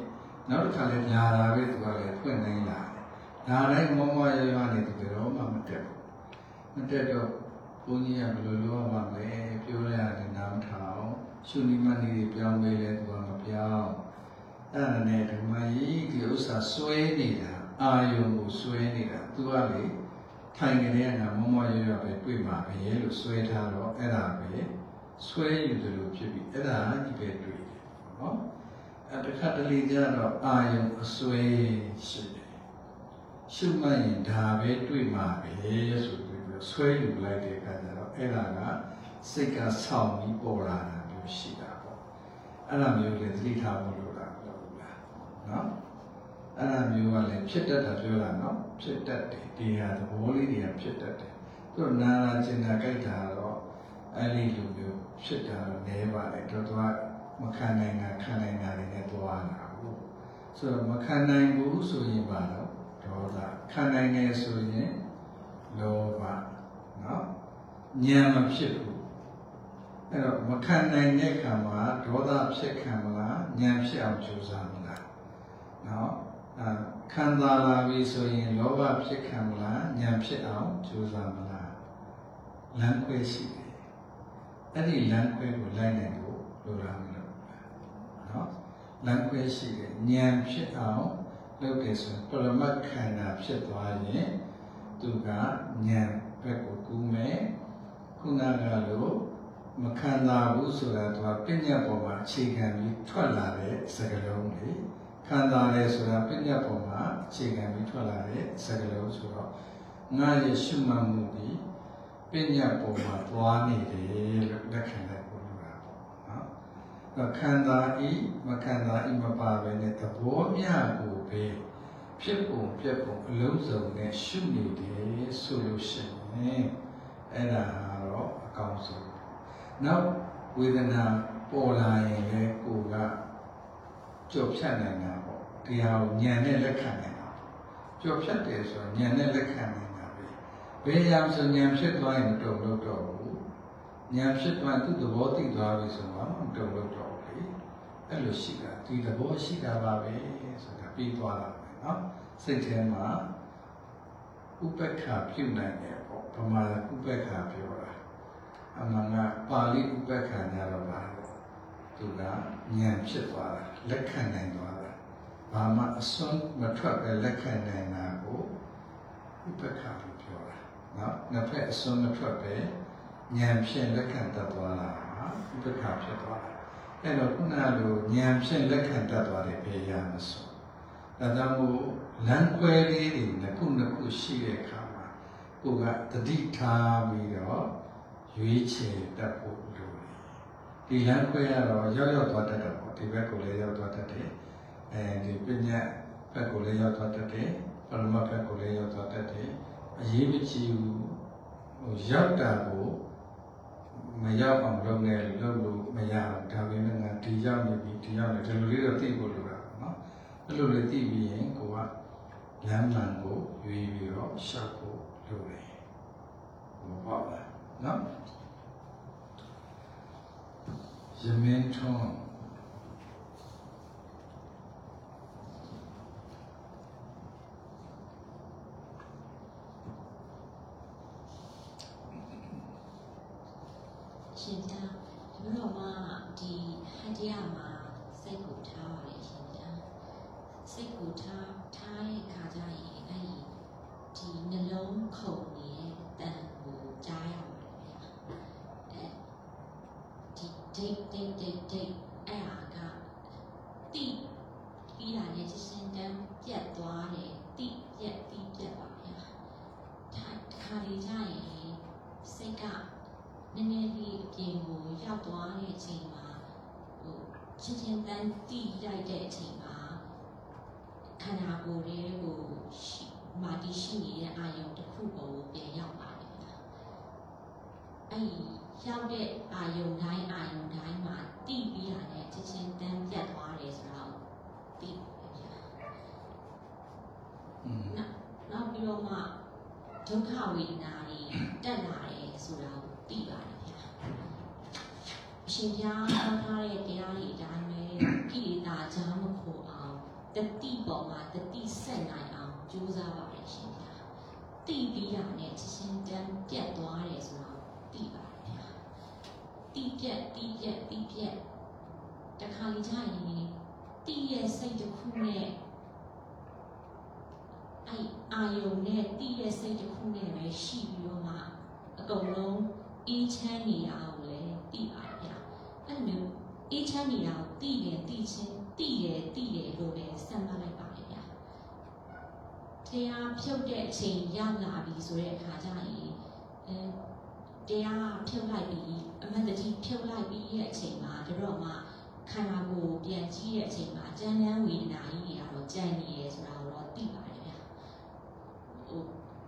S2: နောက်တစ်ခါလည်းညာလာပဲသူကလည်းဖွင့်နိုင်လာတယ်ဒါတိုင်းမမောရရနဲ့သူကတော့မှမတက်ဘူးမတက်တော့ဘုန်းကြီးကဘယ်လိုလုပ်ရမှာလဲပြောရတယ်နားမထောင်ရှုနိမဏီတွေပြောင်းပေးလဲသူကမပြောင်းအဲ့ဒါနဲ့ဓမ္မကြီးဒီဥစ္စာစွဲနေတာအာယုံကိုစွဲနေတာသူကလေထိုင်နေတဲ့ကမမောရရပဲတွေ့မှာပဲလို့စွဲထားတော့အဲ့ဒါပဲဆွဲယူတယ်လို့ဖြစ်ပြီးအဲ့ဒါကြီးပဲတွေ့တယ် နော်အဲ့တစ်ခါတလေကျတော့အာယုံအစွဲရှိတယ်ရှုမှတ်ရင်ဒါပဲတွေ့မှာပဲဆိုပြီးတော့ဆွဲယူလိုက်တဲ့အခါကျတော့အဲ့ဒါကစိတ်ကဆောင်းပြီးပေါ်လာတာမျိုးရှိတာပေါ့အဲ့ဒါမျိုးလေသတိထားဖို့လိုတာလို့လားနော်အဲ့ဒါမျိုးကလည်းဖြစ်တတ်တာပြောတာနော်ဖြစ်တတ်တယ်ဒီဟာသဘောလေးတွေကဖြစ်တတ်တယ်သူကနာနာကျင်နာကြိုက်တာတော့အဲ့ဒီလိုမျိုးဖြစ်တာတော့နည်းပါလေတော့သူက မခံနိုင်တာခံနိုင်တာတွေနဲ့သွားလာဘူးဆိုတော့မခံနိုင်ဘူးဆိုရင်ပါတော့ဒေါသခံနိုင်နေဆိုရင်လောဘနော်ဉာဏ်မဖြစ်ဘူးအဲ့တော့မခံနိုင်တဲ့ခါမှာဒေါသဖြစ်ခံမလားဉာဏ်ဖြစ်အောင်ကြိုးစားမလားနော်အဲခံစားလာပြီဆိုရင်လောဘဖြစ်ခံမလားဉာဏ်ဖြစ်အောင်ကြိုးစားမလားလမ်းခွဲရှိတယ်အဲ့ဒီလမ်းခွဲကိုလိုက်နိုင်ဖို့လိုတာမလို့နော် လမ်းခွဲရှိတယ်ဉာဏ်ဖြစ်အောင်လုပ်တယ်ဆိုရင်ပရမတ်ခန္ဓာဖြစ်သွားရင်သူကဉာဏ်ဘက်ကိုကူးမယ်ခုနကလိုမခံသာဘူးဆိုတာသူကပြဉ္ညာပေါ်မှာအခြေခံပြီးထွက်လာတဲ့စကားလုံးလေခံသာတယ်ဆိုတာပြဉ္ညာပေါ်မှာအခြေခံပြီးထွက်လာတဲ့စကားလုံးဆိုတော့ငါရဲ့ရှုမှတ်မှုဒီပညာပေါ်မှာသွားနေတယ်လို့လက်ခံလိုက်ဖို့လိုတာပေါ့နော်။ဒါ ခန္ဓာဤမခန္ဓာဤမပါပဲနဲ့သဘောမျှကိုပဲဖြစ်ပုံပြက်ပုံအလုံးစုံနဲ့ရှုနေတယ်ဆိုလို့ရှိရင်အဲ့ဒါတော့အကောင်းဆုံး။နောက်ဝေဒနာပေါ်လာရင်လည်းကိုယ်ကကြော်ဖြတ်နိုင်တာပေါ့တရားကိုဉာဏ်နဲ့လက်ခံနိုင်တာကြော်ဖြတ်တယ်ဆိုတော့ဉာဏ်နဲ့လက်ခံနိုင်တာပဲဘယ်ရမ်းဆိုဉာဏ်ဖြစ်သွားရင်မတုံ့လို့တော့ဘူးဉာဏ်ဖြစ်သွားသူ့သဘောသိသွားပြီဆိုတော့မတုံ့လို့တော့ဘူးလေ အဲ့လိုရှိတာဒီသဘောရှိတာပါပဲဆိုတာပြီးသွားတာပဲเนาะစိတ်ထဲမှာဥပ္ပခါပြုနိုင်တယ်ပေါ့ဗမာဥပ္ပခါပြောတာအမှန်ကပါဠိဥပ္ပခါညတော့ပါသူကဉာဏ်ဖြစ်သွားတာလက်ခံနိုင်သွားတာဘာမှအစွန်းမထွက်ပဲလက်ခံနိုင်တာကိုဥပ္ပခါလို့ပြောတာเนาะနှစ်ဖက်အစွန်းမထွက်ပဲဉာဏ်ဖြင့်လက်ခံတတ်သွားတာဟာဥပ္ပခါဖြစ်သွားတာ အဲ့တော့ခုနကလိုဉာဏ်ဖြင့်လက်ခံတတ်သွားတယ်ဘယ်ရမဆိုဒါကြောင့်မို့လမ်းခွဲလေးတွေနှစ်ခုနှစ်ခုရှိတဲ့အခါမှာကိုကတတိထားပြီးတော့ရွေးချယ်တတ်ဖို့လိုတယ်ဒီလမ်းခွဲရတော့ရောက်ရောက်သွားတတ်တယ်ပေါ့ဒီဘက်ကိုလည်းရောက်သွားတတ်တယ်အဲဒီပညာဘက်ကိုလည်းရောက်သွားတတ်တယ်ပရမတ်ဘက်ကိုလည်းရောက်သွားတတ်တယ်အရေးမကြီးဘူးဟိုရောက်တာကို မရောက်အောင်လုပ်နေလို့လို့မရအောင်ဒါပေမဲ့ငါဒီရောက်နေပြီဒီရောက်နေဒီလိုလေးတော့သိဖို့လိုတာပေါ့နော်အဲ့လိုလေးသိပြီးရင်ကိုကလမ်းမှန်ကိုရွေးပြီးတော့ရှောက်ဖို့လိုတယ်ဟိုပေါ့လားနော်ယမင်းထွန်း
S11: ရှင်သာဒီလိုမှဒီဟန်တရားမှာစိတ်ကိုထားပါလေရှင်သာစိတ်ကိုထားထားတဲ့ခါကျရင်အဲ့ဒီဒီနှလုံးခုန်နေတဲ့တန်ကိုကြားရပါတယ်ဗျာအဲဒီဒိတ်ဒိတ်ဒိတ်ဒိတ်အဲ့ဟာကတိပြီးတာနဲ့ချက်ချင်းတန်းပြတ်သွားတယ်တိပြတ်တိပြတ်ပါဗျာထားတစ်ခါလေကျရင်စိတ်က နည်းနည်းလေးအပြင်ကိုရောက်သွားတဲ့အချိန်မှာဟိုချင်းချင်းတန်းတီးလိုက်တဲ့အချိန်မှာခန္ဓာကိုယ်လေးကိုရှိမာတီရှိနေတဲ့အာယုံတစ်ခုပေါ်ကိုပြန်ရောက်ပါတယ်ဗျာအဲ့ဒီရောက်တဲ့အာယုံတိုင်းအာယုံတိုင်းမှာတီးပြီးတာနဲ့ချင်းချင်းတန်းပြတ်သွားတယ်ဆိုတော့တီးပါဗျာ
S2: อืม
S11: နောက်ပြီးတော့မှဒုက္ခဝေဒနာတွေတက်လာတယ်ဆိုတာကိုသိပါတယ်ဗျာအရှင်ဘုရားဟောထားတဲ့တရားတွေအတိုင်းပဲကိလေသာကြားမခိုအောင်တတိပေါ်မှာတတိဆက်နိုင်အောင် ကြိုးစားပါတယ်ရှင်ဗျာသိပြီးတာနဲ့ချက်ချင်းတန်းပြတ်သွားတယ်ဆိုတာကိုသိပါတယ်ဗျာတိပြက်တိပြက်တိပြက်တခါလေကြာရင်တိရဲ့စိတ်တစ်ခုနဲ့အဲ့အာယုံနဲ့တည်ရဲ့စိတ်တစ်ခုနဲ့ပဲရှိပြီးတော့မှအကုန်လုံးအေးချမ်းနေတာကိုလည်းသိပါတယ်ဗျာအဲ့လိုမျိုးအေးချမ်းနေတာကိုသိရင်သိချင်းသိတယ်သိတယ်လို့လည်းစံမှတ်လိုက်ပါ တယ်ဗျာတရားဖြုတ်တဲ့အချိန်ရောက်လာပြီဆိုတဲ့အခါကျရင်အဲတရားဖြုတ်လိုက်ပြီးအမှန်တကြီးဖြုတ်လိုက်ပြီးရဲ့အချိန်မှာတော့မှခန္ဓာကိုယ်ပြန်ကြည့်တဲ့အချိန်မှာအကျဉ်းတန်းဝေဒနာကြီးတွေကတော့ကြံ့နေရဆိုတာကိုတော့သိပါတယ်ဗျာဟို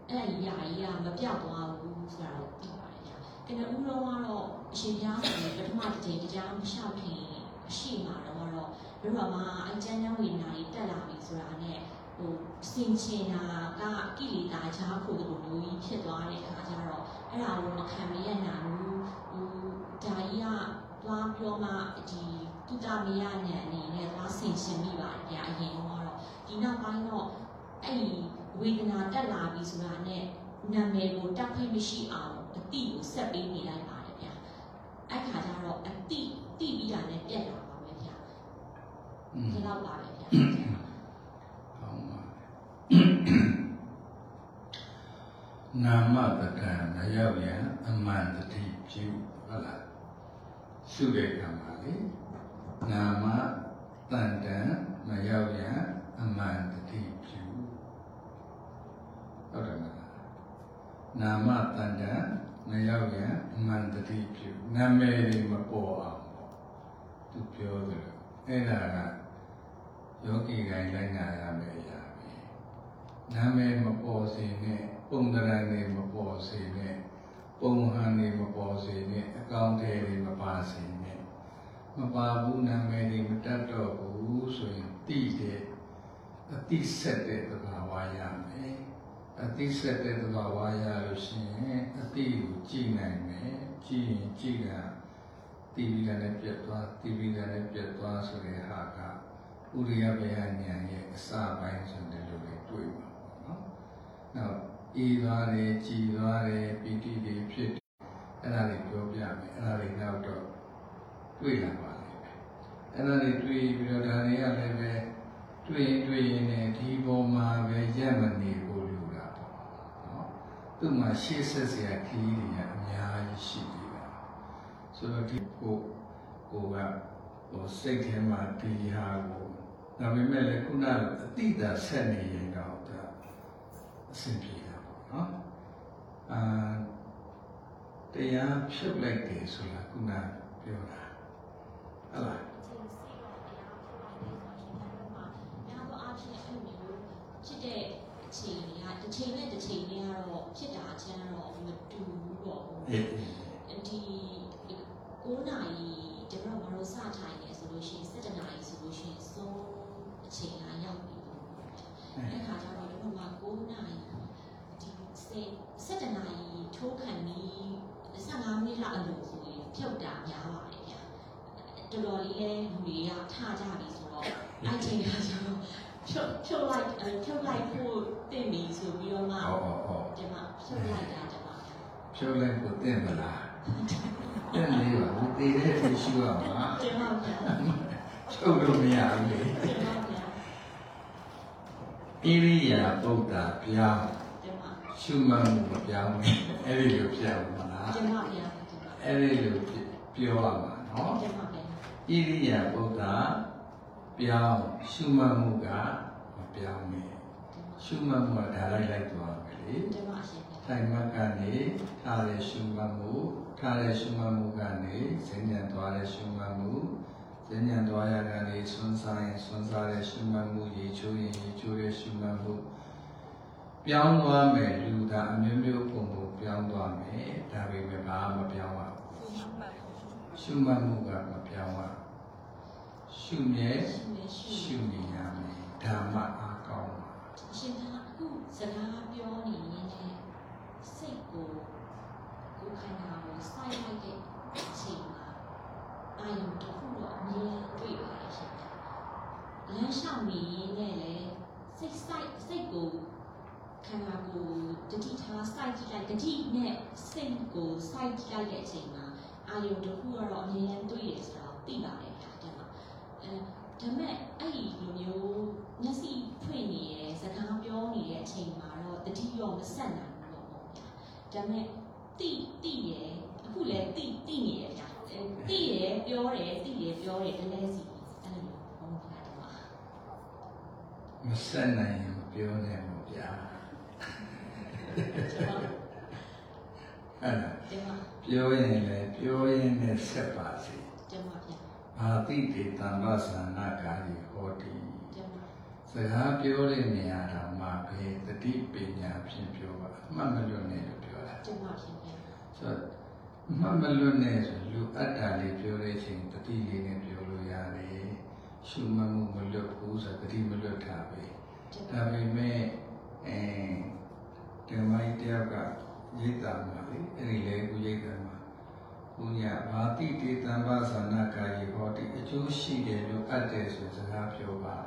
S11: အဲ့ဒီຢာကြီးကမပြောက်သွားဘူးဆိုတာတော့သိပါတယ်ဗျာ။ကနဦးတော့ကတော့အရှင်ဘုရားဆိုရင်ပထမတစ်ချိန်တရားမလျှောက်ခင်အရှိမှာတော့ကတော့ဘုရားမှာအကျဉ်းချမ်းဝေဒနာကြီးတက်လာပြီဆိုတာနဲ့ ဟိုစင်ချင်တာကကိလေသာချားဖို့လိုမျိုးကြီးဖြစ်သွားတဲ့အခါကျတော့အဲ့ဒါကိုမခံမရနိုင်ဘူးဟိုဒါကြီးကသွားပြောမှဒီတုတမရနဲ့အနေနဲ့သွားဆင်ရှင်မိပါတယ်ဗျာအရင်ကတော့ဒီနောက်ပိုင်းတော့အဲ့ဒီဝေဒနာတက်လာပြီဆိုတာနဲ့နာမည်ကိုတက်ဖိတ်မရှိအောင်အတိကိုဆက်ပေးနေလိုက်ပါတယ်ဗျာအဲ့ခါကျတော့အတိတိပြီးတာနဲ့ပြက်လာပါပဲဗျာ
S2: อืม
S11: ဒီလောက်ပါပဲဗျာ
S2: ကောင်းပါ နာမတကံမရောက်ရန်အမှန်တတိပြုဟုတ်လားရှုတဲ့ကံပါလေနာမတန်တန်မရောက်ရန်အမှန်တတိပြုဟုတ်တယ်မလားနာမတန်တန်မရောက်ရန်အမှန်တတိပြုနာမည်တွေမပေါ်အောင်ပေါ့သူပြောတယ်အဲ့ဒါကယောဂီတိုင်းလိုက်နာရမယ်ရာပဲ နာမည်မပေါ်စေနဲ့ပုံသဏ္ဍာန်တွေမပေါ်စေနဲ့ပုံဟန်တွေမပေါ်စေနဲ့အကောင့်တွေတွေမပါစေနဲ့မပါဘူးနာမည်တွေမတတ်တော့ဘူးဆိုရင်တိတဲ့အတိဆက်တဲ့သဘာဝရမယ်အတိဆက်တဲ့သဘာဝရလို့ရှိရင်အတိကိုကြည်နိုင်မယ်ကြည်ရင်ကြည်တာတိပိကလည်းပြတ်သွားတိပိကလည်းပြတ်သွားဆိုတဲ့ဟာကဥရိယဘေဟဉာဏ်ရဲ့အစပိုင်းဆိုတဲ့လိုတွေတွေ့မှာပေါ့နော်။ နောက်ဤသွားတယ်ကြည်သွားတယ်ပီတိတွေဖြစ်တယ်အဲ့ဒါတွေပြောပြမယ်အဲ့ဒါတွေနောက်တော့တွေ့လာပါလိမ့်မယ်အဲ့ဒါတွေတွေ့ပြီးတော့ဒါတွေကလည်းပဲတွေ့ရင်တွေ့ရင်လည်းဒီပေါ်မှာပဲရက်မနေဖို့လိုတာပေါ့နော်သူ့မှာရှေ့ဆက်စရာခီးတွေကအများကြီးရှိသေးတာဆိုတော့ဒီကိုကိုကဟိုစိတ်ထဲမှာဒီဟာကိုဒါပေမဲ့လည်းခုနကအတိတ်ဆက်နေရင်တော့ဒါ အဆင်ပြေတာပေါ့နော်အာတရားဖြုတ်လိုက်တယ်ဆိုတာခုနပြောတာဟုတ်လား
S11: များသောအားဖြင့်အဲ့လိုမျိုးဖြစ်တဲ့အချိန်တွေကတစ်ချိန်နဲ့တစ်ချိန်တွေကတော့ဖြစ်တာအချမ်းတော့မတူဘူးတော့ဘူး
S2: အေး
S11: ဒီ9နာရီဒီဘက်မှာတော့စထိုင်နေဆိုလို့ရှိရင်7နာရီဆိုလို့ရှိရင်ဆုံးအချိန်ကရောက်ပြီ ပေါ့အဲ့ခါကျတော့ဒီဘက်မှာ9နာရီဒီ7နာရီထိုးခံပြီး15မိနစ်လောက်အလိုဆိုရင်ဖြုတ်တာများပါတယ်ဗျာတော်တော်လေးလဲလူတွေကထကြပြီဆိုတော့အဲ့ချိန်ကကျတော့ဖြုတ်ဖြုတ်လိုက်ဖြုတ်လိုက်ဖို့တင်ပြီဆိုပြီးတော့မှ
S2: ဟောဟောဟော
S11: ဒီမှာဖြုတ်လိုက်တာဒီမှာ
S2: ဖြုတ်လိုက်ကိုတင့်မလားတင့်လေးပါဘူးတည်တဲ့ဖြစ်ရှိရမှာ
S11: ဒီမှာဗျာ
S2: ဖြုတ်လို့မရဘူးလေ
S11: ဒီမှာဗျာ
S2: ဣရိယာပုဒ္ဒါပြောင်း
S11: ဒီမှာ
S2: ရှုမှတ်မှုမပြောင်းဘူးအဲ့ဒီလိုပြောင်းမလား
S11: ဒီမှာဗျာ
S2: အဲ့ဒီလိုပြောရမှာနော်
S11: ဒီမှာဗျာ
S2: ဣရိယာပုဒ္ဒါပြောင်းရှုမှတ်မှုကမပြောင်းဘူးရှုမှတ်မှုကဒါလိုက်လိုက်သွားမယ်လေ
S11: ဒီမှာအရှင်ဗျာ
S2: ထိုင်မှတ်ကနေထားတဲ့ရှုမှတ်မှုထားတဲ့ရှုမှတ်မှုကနေဈဉ္ဉံသွားတဲ့ရှုမှတ်မှု ဈဉ္ဉံသွားရကနေဆွမ်းစားရင်ဆွမ်းစားတဲ့ရှုမှတ်မှုရေချိုးရင်ရေချိုးတဲ့ရှုမှတ်မှုပြောင်းသွားမယ်လူသာအမျိုးမျိုးပုံပုံပြောင်းသွားမယ်ဒါပေမဲ့ဘာမှမပြောင်းရဘူးရှုမှတ်မှုကမပြောင်းရရှုမြဲ
S11: ရှင်နေရှင်
S2: ရှုနေရမယ်ဓမ္မအားကောင်းပါ
S11: ရှင်ကအခုစကားပြောနေရင်လည်းစိတ်ကိုကိုယ်ခန္ဓာကိုစိုက်လိုက်တဲ့အချိန်မှာအာယုံတစ် ခုတော့အမြဲတွေ့ပါတယ်ရှင်ဗျာလမ်းလျှောက်နေရင်လည်းစိတ်စိုက်စိတ်ကိုခန္ဓာကိုယ်တတိထားစိုက်ကြည့်လိုက်တတိနဲ့စိတ်ကိုစိုက်ကြည့်လိုက်တဲ့အချိန်မှာအာယုံတစ်ခုကတော့အမြဲတွေ့ရဆိုတော့သိပါတယ်ဗျာဒီမှာအဲဒါမဲ့အဲ့ဒီလိုမျိုးမျက်စိဖွင့်နေရဲစကားပြောနေတဲ့အချိန်မှာတော့တတိရောမဆက်နိုင်ဘူးတော့ပေါ့ဗျာဒါမဲ့တိတိရဲအခုလည်းတိတိနေရဗျာ အဲတိရဲပြောတယ်တိရဲပြောတယ်တလဲစီအဲ့လိုမျိုးဘုံဗျာဒီမှာ
S2: မဆက်နိုင်ရင်မပြောနဲ့မို့ဗျာ
S11: ကျွန်တော်
S2: အဲ့ဒါ
S11: ဒီမှာ
S2: ပြောရင်လည်းပြောရင်လည်းဆက်ပါစေ
S11: ဒီမှာဗျာ
S2: အာတိတေတံဘာသနာကာရီဟောတိ
S11: ဒီမှာ
S2: စကားပြောတဲ့နေရာတော့မှပဲတတိပညာဖြင့်ပြောပါအမှတ်မလွတ်နဲ့လို့ပြောတာ
S11: ဒီမှာရှင်ဗျာ
S2: ဆိုတော့အ မှတ်မလွတ်နဲ့ဆိုလူအတ္တလေးပြောတဲ့အချိန်တတိလေးနဲ့ပြောလို့ရတယ်ရှုမှတ်မှုမလွတ်ဘူးဆိုတော့တတိမလွတ်တာပဲ
S11: ဒီ
S2: ဒါ
S11: မှာ
S2: ပေမဲ့အဲဒီမိုင်းတယောက်ကရိတ်တာမှာလေအဲ့ဒီလေကိုရိတ်တာမှာဘုညာဘာတိတေတံဘာသနာကာယေဟောတိအကျိုးရှိတယ်လို့အပ်တယ်ဆိုစကားပြောပါ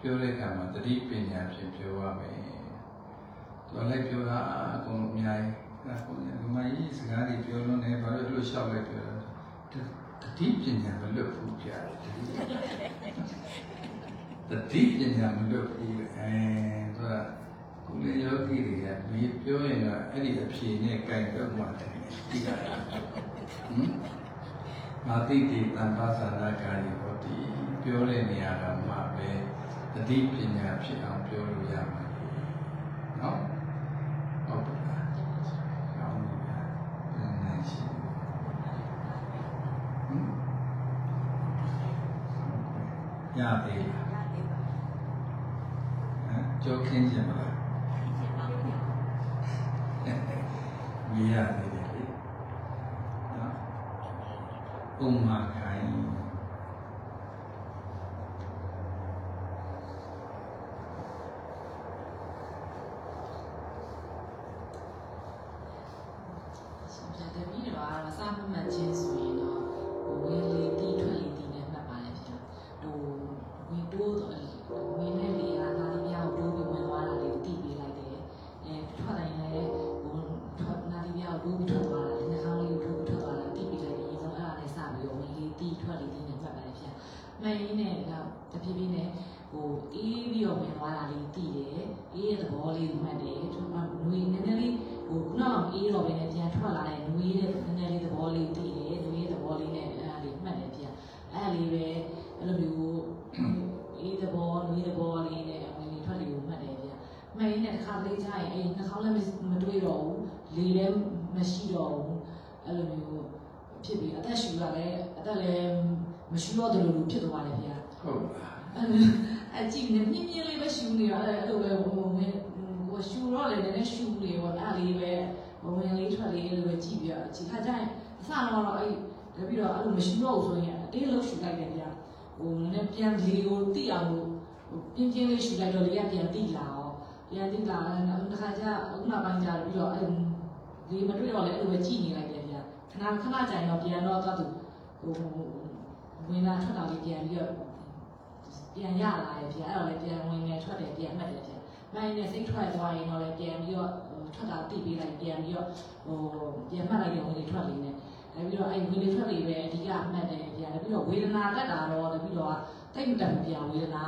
S2: ပြောတဲ့အခါမှာတတိပညာဖြင့်ပြောရမယ်သူလည်းပြောတာအကုန်အများကြီး အဲဘုညာဒီမိုင်းစကားတွေပြောလို့လည်းဘာလို့လို့ရှောက်လိုက်ပြောတာတတိပညာမလွတ်ဘူးပြတယ်တတိတတိပညာမလွတ်ဘူးအဲဆိုတာကုလေယောဂီတွေကမေးပြောရင်တော့အဲ့ဒီအဖြေနဲ့ကြိုင်တော့မှတယ်ဒီကဟင်မာတိတိတံပါသနာကာရီဟောတိပြောတဲ့နေရာတော့မှပဲတတိပညာဖြစ်အောင်ပြောလို့ရမှာနော်ဟုတ်ပါလား
S11: ဒီမှာရှင်
S2: ကောင်းပြီဗျာ။နိုင်ရှိ။ဟမ်။ ရသေးလား။ဟမ်ကြောခင်းခြင်းမလား။
S12: ဖြစ်ပြီးအသက်ရှူလာလည်းအသက်လည်းမရှိတော့တယ်လို့ဖြစ်သွားတယ်ဗျာ
S2: ဟုတ်လား။
S12: အဲ့အကြည့်နေမြင်းမြင်းလေးပဲရှူနေတာအဲ့လိုပဲဟိုဝင်ဟိုရှူတော့လည်းလည်းရှူနေပေါ့အဲ့လေးပဲဝင်လေးထွက်လေးလိုပဲကြည့်ပြအကြည့်ခါကျရင်အစတော့တော့အဲ့တပြီးတော့အဲ့လိုမရှိတော့ဘူးဆိုရင်အတေးလုံးရှူလိုက်တယ်ဗျာ။ဟိုလည်းပြန်လေကိုတိအောင်လို့ပြင်းပြင်းလေးရှူလိုက်တော့လေကပြန်တိလာအောင်ပြန်တိလာတော့တစ်ခါကျအခုနောက်ပိုင်းကျပြီးတော့အဲဒီမတွေ့တော့လေအဲ့လိုပဲကြည်နေလိုက် တယ်ဗျာခဏခဏကြာရင်တော့ပြန်တော့တော့သူဟိုဝင်လာထွက်တာလေးပြန်ပြီးတော့ပြန်ရလာတယ်ဗျာအဲ့တော့လေပြန်ဝင်နေထွက်တယ်ပြန်မှတ်တယ်ဗျာမိုင်းနဲ့စိတ်ထွက်သွားရင်တော့လေပြန်ပြီးတော့ထွက်တာတိပေးလိုက်ပြန်ပြီးတော့ဟိုပြန်မှတ်လိုက်တယ်ဝင်လေထွက်လေးနဲ့အဲပြီးတော့အဲဝင်လေထွက်လေးပဲအဓိကမှတ်တယ်ဗျာပြီးတော့ဝေဒနာတက်တာတော့တပြီးတော့တိတ်မတက်ဘူးဗျာဝေဒနာ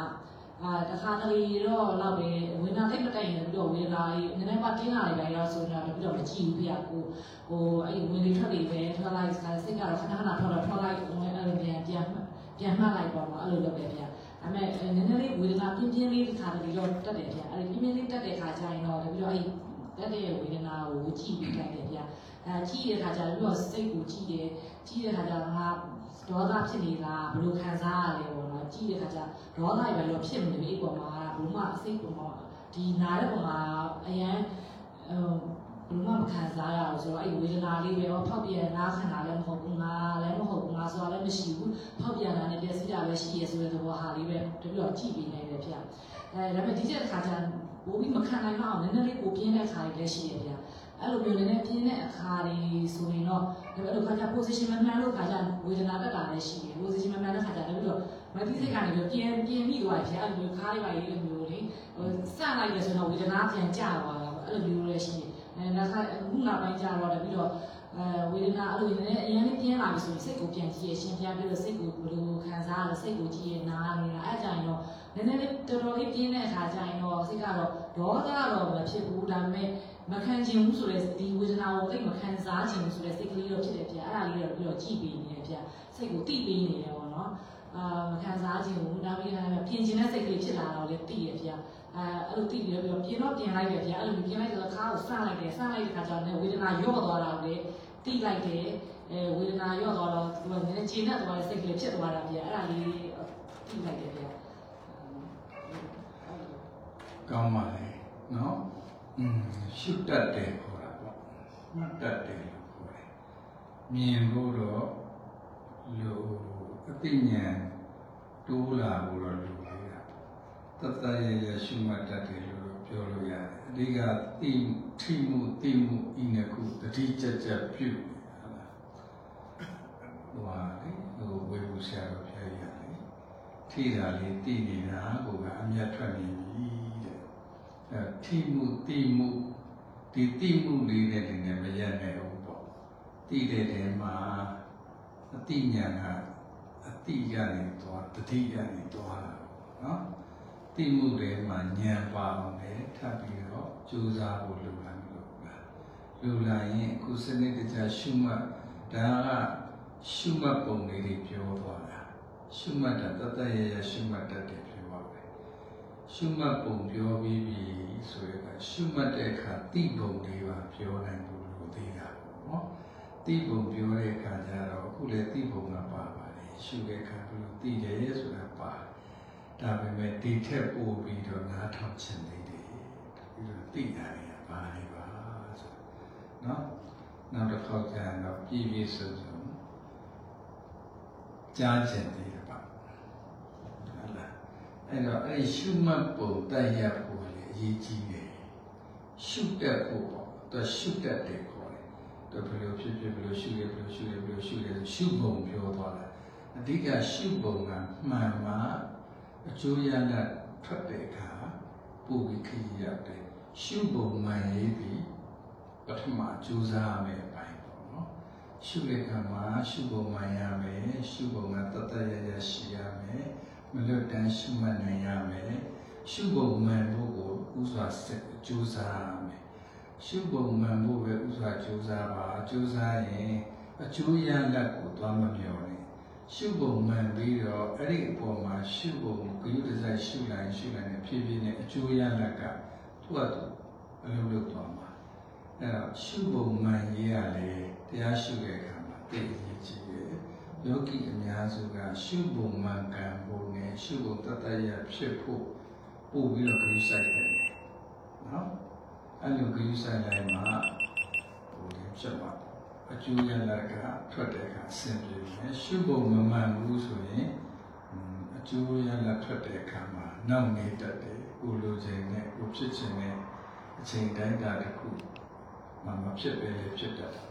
S12: အာတခါတလေတော့လောက်ပဲဝေဒနာတိတ်မတိုက်ရင်ပြီးတော့ဝေဒနာကြီးနည်းနည်းမှတင်းလာနေတယ်ရောဆိုတော့ပြီးတော့မကြည့်ဘူးပြကိုဟိုအဲ့ဝင်လေထွက်လေပဲထွက်လိုက်စိတ်ကတော့ခဏခဏထွက်တော့ထွက်လိုက်ဝင်အဲ့လိုပြန်ပြန်ပြန်မှတ်လိုက်ပေါ့နော်အဲ့လိုလုပ်တယ်ဗျအဲ့မဲ့နည်းနည်းလေးဝေဒနာပြင်းပြင်းလေးတစ်ခါတလေတော့တက်တယ်ဗျအဲ့ဒီပြင်းပြင်းလေးတက်တဲ့ခါကျရင်တော့ပြီးတော့အဲ့တက်တဲ့ဝေဒနာကိုကြည့်ပြီးလိုက်တယ်ဗျအဲကြည့်တဲ့ခါကျတော့စိတ်ကိုကြည့်တယ်ကြည့်တဲ့ခါကျတော့ငါ ဒေါသဖြစ်နေတာဘယ်လိုခံစားရလဲပေါ့နော်ကြည့်တဲ့ခါကျဒေါသပဲလို့ဖြစ်နေပြီအပေါ်မှာဘယ်မှအစိတ်ပေါ်မှာဒီနားတဲ့ပုံမှာအရန်ဟိုဘယ်မှမခံစားရအောင်ဆိုတော့အဲ့ဝေဒနာလေးပဲဟောဖောက်ပြန်နားခံတာလည်းမဟုတ်ဘူးငါလည်းမဟုတ်ဘူးငါဆိုတာလည်းမရှိဘူးဖောက်ပြန်တာနဲ့ပြည့်စည်တာပဲရှိရဆိုတဲ့သဘောဟာလေးပဲတပြီးတော့ကြည့်ပြီးနေတယ်ဗျအဲဒါပေမဲ့ဒီချက်တစ်ခါကျဘိုးပြီးမခံနိုင်တော့နည်းနည်းလေးကိုပြင်းတဲ့ခါလေးလည်းရှိရဗျ အဲ့လိုမျိုးနည်းနည်းပြင်းတဲ့အခါတွေဆိုရင်တော့ဒါပေမဲ့ခါကျ position မှန်မှန်လို့ခါကျဝေဒနာတက်တာလည်းရှိတယ် position မှန်မှန်တဲ့ခါကျလည်းပြီးတော့မတိစိတ်ကနေပြီးပြန်ပြန်မိသွားပြီအဲ့လိုမျိုးခါးလေးပါလေးလိုမျိုးလေဟိုစလိုက်ရဆိုတော့ဝေဒနာပြန်ကျသွားတာအဲ့လိုမျိုးလည်းရှိတယ်အဲနောက်ခါခုနောက်ပိုင်းကျတော့လည်းပြီးတော့အဲဝေဒနာအဲ့လိုလည်းအရင်လေးပြင်းလာပြီဆိုရင်စိတ်ကိုပြန်ကြည့်ရရှင်ပြန်ပြီးတော့စိတ်ကိုဘယ်လိုခံစားရလဲစိတ်ကိုကြည့်ရနားနေတာအဲ့ကြရင်တော့နည်းနည်းလေးတော်တော်လေးပြင်းတဲ့အခါကျရင်တော့စိတ်ကတော့ဒေါသတော့မဖြစ်ဘူးဒါပေမဲ့ မခံချင်ဘူးဆိုတဲ့ဒီဝေဒနာကိုသိမခံစားချင်ဘူးဆိုတဲ့စိတ်ကလေးတော့ဖြစ်တယ်ဗျအဲ့ဒါလေးတော့ပြီးတော့ကြည့်ပေးနေတယ်ဗျစိတ်ကိုတိပေးနေတယ်ပေါ့နော်အာမခံစားခြင်းဘူးဒါပေမဲ့ပြင်ကျင်တဲ့စိတ်ကလေးဖြစ်လာတော့လေတည်ရဗျာအဲအဲ့လိုတည်ပြီးတော့ပြင်တော့ပြင်လိုက်တယ်ဗျာအဲ့လိုပြင်လိုက်တော့ခါကိုဆန့်လိုက်တယ်ဆန့်လိုက်တဲ့ခါကျတော့ဝေဒနာရော့သွားတာလေတည်လိုက်တယ်အဲဝေဒနာရော့သွားတော့သူကနည်းနည်းကျဉ်တတ်သွားတဲ့စိတ်ကလေးဖြစ်သွားတာဗျာအဲ့ဒါလေးတည်လိုက်တယ်ဗျာ
S2: ကောင်းပါလေနော် อืมရှုတတ်တယ်ခေါ်တာပေါ့မှတ်တတ်တယ်လို့ခေါ်တယ်မြင်လို့တော့လို့အသိဉာဏ်တိုးလာဖို့တော့လိုသေးတာတတရရရှုမှတ်တတ်တယ်လို့ပြောလို့ရတယ်အဓိကသိထိမှုသိမှုဤနှစ်ခုတတိကြကြပြုဟုတ်လားဟိုဟာလေဟိုဝေဘူးဆရာတော်ဖျားကြီးရတယ်ထိတာလေးသိနေတာကိုကအမျက်ထွက်နေပြီတဲ့ အဲထိမှုတိမှုဒီတိမှုလေးနဲ့တည်းနဲ့မရက်နိုင်ဘူးပေါ့တိတဲ့တဲမှာအတိညာကအတိကနေသွားတတိကနေသွားတာနော်တိမှုတွေမှာဉာဏ်ပါအောင်လေထပ်ပြီးတော့ကြိုးစားဖို့လိုလားမလို့လားလိုလာရင်အခုစနစ်တကျရှုမှတ်ဒါကရှုမှတ်ပုံလေးတွေပြောသွားတာရှုမှတ်တာတတရရရှုမှတ်တတ်တယ်ပြောပါပဲ ရှုမှတ်ပုံပြောပြီးပြီဆိုရကရှုမှတ်တဲ့အခါတိပုံလေးပါပြောနိုင်ဘူးလို့သိတာပေါ့နော်တိပုံပြောတဲ့အခါကျတော့အခုလေတိပုံကပါပါတယ်ရှုတဲ့အခါဘယ်လိုသိတယ်ဆိုတာပါဒါပေမဲ့ဒီထက်ပိုပြီးတော့နားထောင်ခြင်းလေးတွေပြီးတော့သိတာတွေကပါနေပါဆိုနော်နောက်တစ်ခေါက်ကျရင်တော့ပြည့်ပြည့်စုံစုံကြားခြင်းသေးတယ်ပါဟုတ်လား အဲ့တော့အဲ့ဒီရှုမှတ်ပုံတိုက်ရဖို့လေအရေးကြီးတယ်ရှုတတ်ဖို့ပေါ့သူရှုတတ်တယ်ခေါ်တယ်သူဘယ်လိုဖြစ်ဖြစ်ဘယ်လိုရှုရဘယ်လိုရှုရဘယ်လိုရှုရရှုပုံပြောသွားတာအဓိကရှုပုံကမှန်မှအကျိုးရလဒ်ထွက်တဲ့အခါပို့ပြီးခရီးရတယ်ရှုပုံမှန်ရေးပြီးပထမကြိုးစားရမယ်အပိုင်းပေါ့နော်ရှုတဲ့အခါမှာရှုပုံမှန်ရမယ်ရှုပုံကတတ်တတ်ရရရှိရမယ် မလွတ်တမ်းရှုမှတ်နိုင်ရမယ်ရှုပုံမှန်ဖို့ကိုဥစွာဆက်ကြိုးစားရမယ်ရှုပုံမှန်ဖို့ပဲဥစွာကြိုးစားပါကြိုးစားရင်အကျိုးရလဒ်ကိုသွားမမျှော်နဲ့ရှုပုံမှန်ပြီးတော့အဲ့ဒီအပေါ်မှာရှုပုံဂရုတစိုက်ရှုလိုက်ရှုလိုက်နဲ့ဖြည်းဖြည်းနဲ့အကျိုးရလဒ်ကသူ့အတူအလုပ်လုပ်သွားမှာအဲ့တော့ရှုပုံမှန်ရေးရလေတရားရှုတဲ့အခါမှာသိအရေးကြီးတယ်ယောဂီအများစုကရှုပုံမှန်ကံ ပုံနဲ့ရှုပုံတတရဖြစ်ဖို့ပို့ပြီးတော့ဂရုစိုက်တယ်နော်အဲ့လိုဂရုစိုက်လိုက်မှဟိုဖြစ်မှာအကျိုးရလဒ်ကထွက်တဲ့အခါအဆင်ပြေတယ်ရှုဖို့မမှန်ဘူးဆိုရင်အကျိုးရလဒ်ထွက်တဲ့အခါမှာနောက်နေတတ်တယ်ကိုလိုချင်တဲ့ကိုဖြစ်ချင်တဲ့အချိန်တိုင်းတာတစ်ခုမှမဖြစ်ပဲလေဖြစ်တတ်တယ်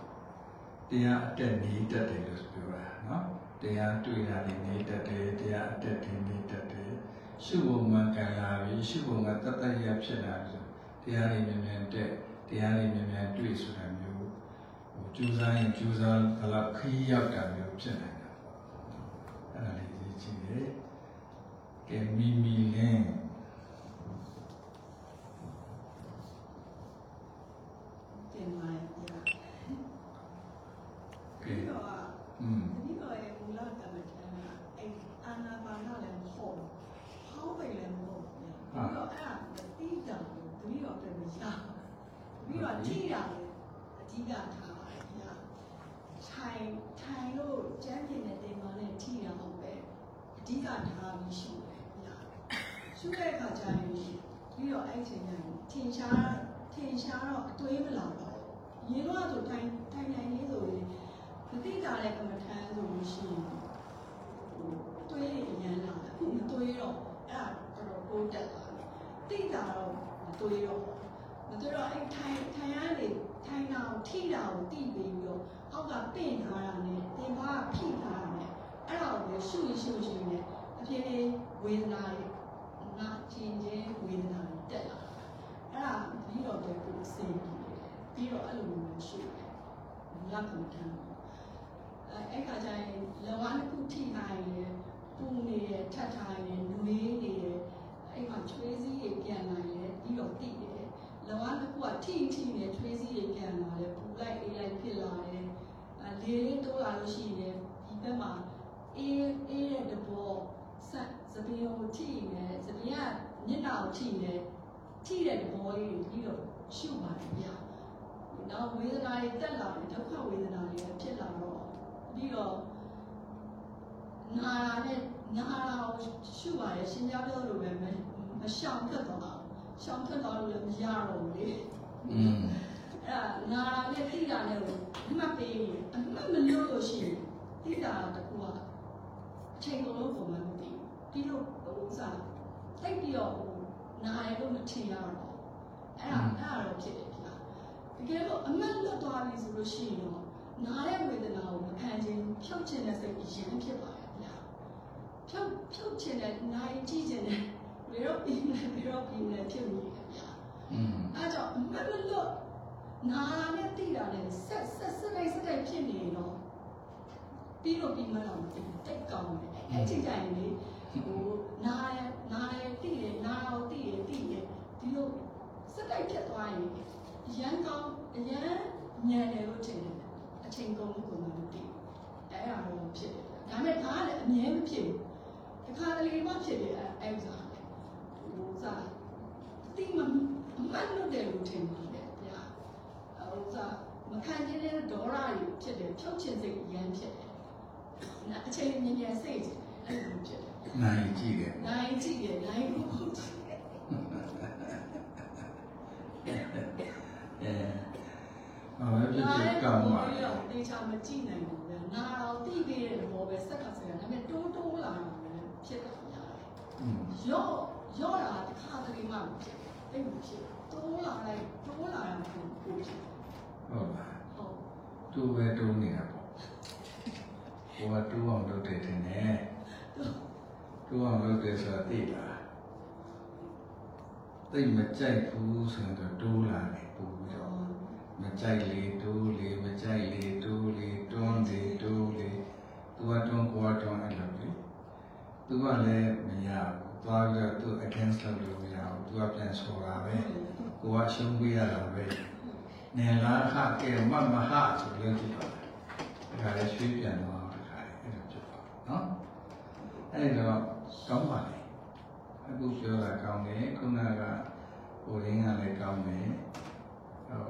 S2: တရားအတက်နေတတ်တယ်လို့ပြောတာနော် တရားတွေ့တာတွေနေတတ်တယ်တရားအတက်တွေနေတတ်တယ်ရှုဖို့မှန်ကန်လာပြီရှုဖို့ကတတ်တတ်ရဖြစ်လာပြီတရားတွေမြန်မြန်တက်တရားတွေမြန်မြန်တွေ့ဆိုတာမျိုးကျူးစားရင်ကျူးစားဘလောက်ခရီးရောက်တာမျိုးဖြစ်နိုင်တာအဲ့ဒါလေးရေးကြည့်တယ်ကဲမီမီလင်း
S4: တင်ပါရဲ့ပြ
S2: ကဲ
S4: ပြီးတော့
S2: อืม
S4: ဒီတော့ရဲ့မူလကမ္မထာကအဲ့အာနာပါနလည်းမဟုတ်ဟောင်းပဲလည်းမဟုတ်ဘူးပြီးတော့အဲ့ဒါတိတာပြီးတော့ပြန်မရ ပြီးတော့ကြည့်တာလည်းအဓိကထားပါတယ်ဗျာထိုင်ထိုင်လို့ကျမ်းပြင်တဲ့တင်ပါနဲ့ထိတာဟုတ်ပဲအဓိကထားပြီးရှုတယ်ဗျာရှုတဲ့အခါကျရင်ပြီးတော့အဲ့ချိန်ကျရင်ထင်ရှားထင်ရှားတော့အတွေးမလာတော့ရေတော့ဆိုထိုင်ထိုင်နိုင်လေးဆိုရင်မတိတာတဲ့ကမ္မထမ်းဆိုလို့ရှိရင်ဟိုတွေးရရန်လာတယ်အခုမတွေးတော့အဲ့ဒါတော်တော်ပိုးတက်သွားတယ်တိတာတော့မတွေးတော့ မတွေးတော့အဲ့ထိုင်ထိုင်ရနေထိုင်တာကိုထိတာကိုတိပြီးတော့အောက်ကပင့်ထားတာနဲ့တင်ပါကဖိထားတာနဲ့အဲ့ဒါကိုပဲရှုရင်ရှုရင်နဲ့အဖြစ်လေးဝေဒနာတွေငါချင်းချင်းဝေဒနာတွေတက်လာအဲ့ဒါပြီးတော့ပဲကိုယ်စေပြီးတော့အဲ့လိုမျိုးရှုတယ်လက်ကိုထမ်းအဲအဲ့ခါကျရင်လဝါတစ်ခုထိထားရင်ပူနေရထပ်ထားရင်နွေးနေရအဲ့မှာချွေးစည်းတွေပြန်လာရင်ပြီးတော့တိတယ် လဝါတစ်ခုကထိထိနေချွေးစည်းတွေပြန်လာတယ်ပူလိုက်အေးလိုက်ဖြစ်လာတယ်အဲလေလေးတိုးလာလို့ရှိရင်ဒီဘက်မှာအေးအေးတဲ့တဘောဆက်သပင်းကိုထိနေသပင်းကမျက်နှာကိုထိနေထိတဲ့တဘောလေးပြီးတော့ရှုပါတယ်ဗျာနောက်ဝေဒနာတွေတက်လာတယ်ဒုက္ခဝေဒနာတွေဖြစ်လာတော့ပြီးတော့နာရာနဲ့နာရာကိုရှုပါရဲ့ရှင်ပြပြောလိုပဲမမရှောင်ထွက်သွားအောင် ရှောင်ထွက်သွားလို့လည်းမရတော့ဘူးလေ
S2: อืม
S4: အဲ့ဒါနာရာနဲ့တိတာနဲ့ကိုအမှတ်ပေးရင်အမှတ်မလို့လို့ရှိရင်တိတာတကူကအချိန်ကုန်လို့ပုံမှန်မသိဘူးပြီးတော့ဟိုဥစားတိတ်ပြီးတော့ဟိုနာရလို့မထင်ရတော့အဲ့ဒါအဲ့ဒါတော့ဖြစ်တယ်ဗျာတကယ်လို့အမှတ်လွတ်သွားပြီဆိုလို့ရှိရင်တော့နားတဲ့ဝေဒနာကိုမခံခြင်းဖြုတ်ခြင်းတဲ့စိတ်အရင်ဖြစ်ပါရဲ့ဗျာဖြုတ်ဖြုတ်ခြင်းတဲ့နိုင်ကြည့်ခြင်းတဲ့ ဘယ်တော့ပြီးလဲဘယ်တော့ပြီးလဲဖြစ်နေတယ်ဗျာ
S2: อืม
S4: အဲကြောင့်အမတ်မလို့နားနဲ့တိတာနဲ့ဆက်ဆက်ဆက်လိုက်ဆက်လိုက်ဖြစ်နေတော့ပြီးတော့ပြီးမှတော့မသိဘူးတိတ်ကောင်းတယ်အဲ့ချိန်ကျရင်လေဟိုနားရနားရတိရနားရောတိရတိရဒီလိုဆက်လိုက်ဖြစ်သွားရင်အရန်ကောင်းအရန်ညံတယ်လို့ထင်တယ်အချိန်ကုန်လို့ကိုယ်မသိဘူးအဲ့ဒါတော့ဖြစ်တယ်ဒါပေမဲ့ဒါကလည်းအမြဲမဖြစ်ဘူးတစ်ခါတလေမှဖြစ်တယ်အဲ့အဲ့ဥစား လေဟိုစားတိမအမှတ်လို့တယ်လို့ထင်ပါတယ်ဗျာဟိုစားမခံခြင်းတဲ့ဒေါရတွေဖြစ်တယ်ဖြုတ်ခြင်းစိတ်ရမ်းဖြစ်တယ်နာအချိန်မြင်မြန်စိတ်အဲ့လိုဖြစ်တယ်
S2: နိုင်ကြည့်တယ်
S4: နိုင်ကြည့်တယ်နိုင်ဖို့ဟုတ်တယ်
S2: အဲဘာပဲဖြစ်ဖြစ်ကောင်းပါလေ
S4: တော့တေချာမကြည့်နိုင်ဘူးဗျာနာတော့တိပေးတဲ့ဘောပဲစက်ကစက်ကဒါပေမဲ့တိုးတိုးလာတာလည်းဖြစ်တာများတယ်
S2: อืม
S4: ရော့ ရော့တာတစ်ခါတလေမှမဖြစ်ဘူးအဲ့လိုဖြစ်တိုးလာလိုက်တိုးလာတာကိုကိုဖြစ်
S2: ဟုတ်လား
S4: ဟုတ်
S2: တူပဲတူနေတာပေါ့ဟိုကတူအောင်လုပ်တယ်ထင်တယ်
S4: ဟ
S2: တိုးအောင်လုပ်တယ်ဆိုတာသိလားသိမကြိုက်ဘူးဆိုတော့တိုးလာတယ်ပို့ပြီးတော့မကြိုက်လေတိုးလေမကြိုက်လေတိုးလေတွန်းလေတိုးလေသူကတွန်းကိုကတွန်းအဲ့လိုလေသူကလည်းမရဘူး သွားပြီးတော့သူ against လုပ်လို့မရဘူးသူကပြန်ဆိုတာပဲကိုကရှုံးပေးရတာပဲနေလားခကဲမမဟာဆိုလို့ကြည့်ပါဒါလည်းရွှေ့ပြန်တော့တခါလေအဲ့လိုဖြစ်ပါနော်အဲ့တော့ကောင်းပါလေအခုပြောတာကောင်းတယ်ခုနကဟိုရင်းကလည်းကောင်းတယ်ဟို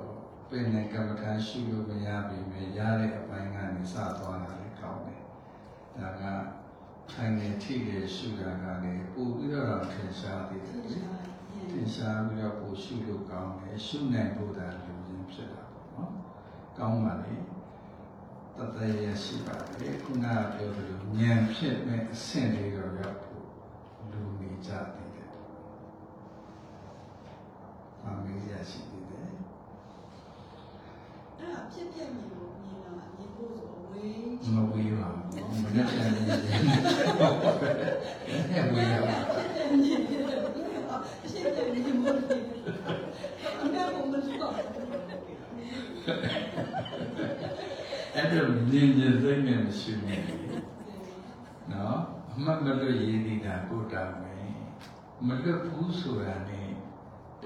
S2: ပြင်နေကမ္ဘာထားရှိလို့မရပြီမြရတဲ့အပိုင်းကနေစသွားတာလည်းကောင်းတယ်ဒါက ထိုင်နေထိတယ်ရှုတာကလည်းပို့ပြီးတော့ထင်ရှားသေးတယ်လေထင်ရှားပြီးတော့ပို့ရှုလို့ကောင်းတယ်ရှုနိုင်ဖို့ဒါလူရင်းဖြစ်တာပေါ့နော်ကောင်းပါလေတသက်ရရှိပါတယ်ခုနကပြောသလိုဉာဏ်ဖြစ်မဲ့အဆင့်လေးတော့ရောက်ဖို့လူနေကြသေးတယ်။အမေရရှိသေးတယ်
S4: အဲ့ဒါဖြစ်ပြမြင်လို့မြင်တာမြင် ဖို့ဆိုဝေး။
S2: မဝေးပါဘူး။မနေ့ပြန်နေတယ်။အဲ့ဝေးရပါ
S4: မြင်တယ်အရှင်းတယ်မြင်ဖို့အမေကမလို့တော့။
S2: အဲ့တော့မြင်မြင်စိတ်နဲ့မရှိနေဘူး။နော်အမှတ်မလို့ရည်နေတာကိုတာမယ်။မလွတ်ဘူးဆိုတာနဲ့တ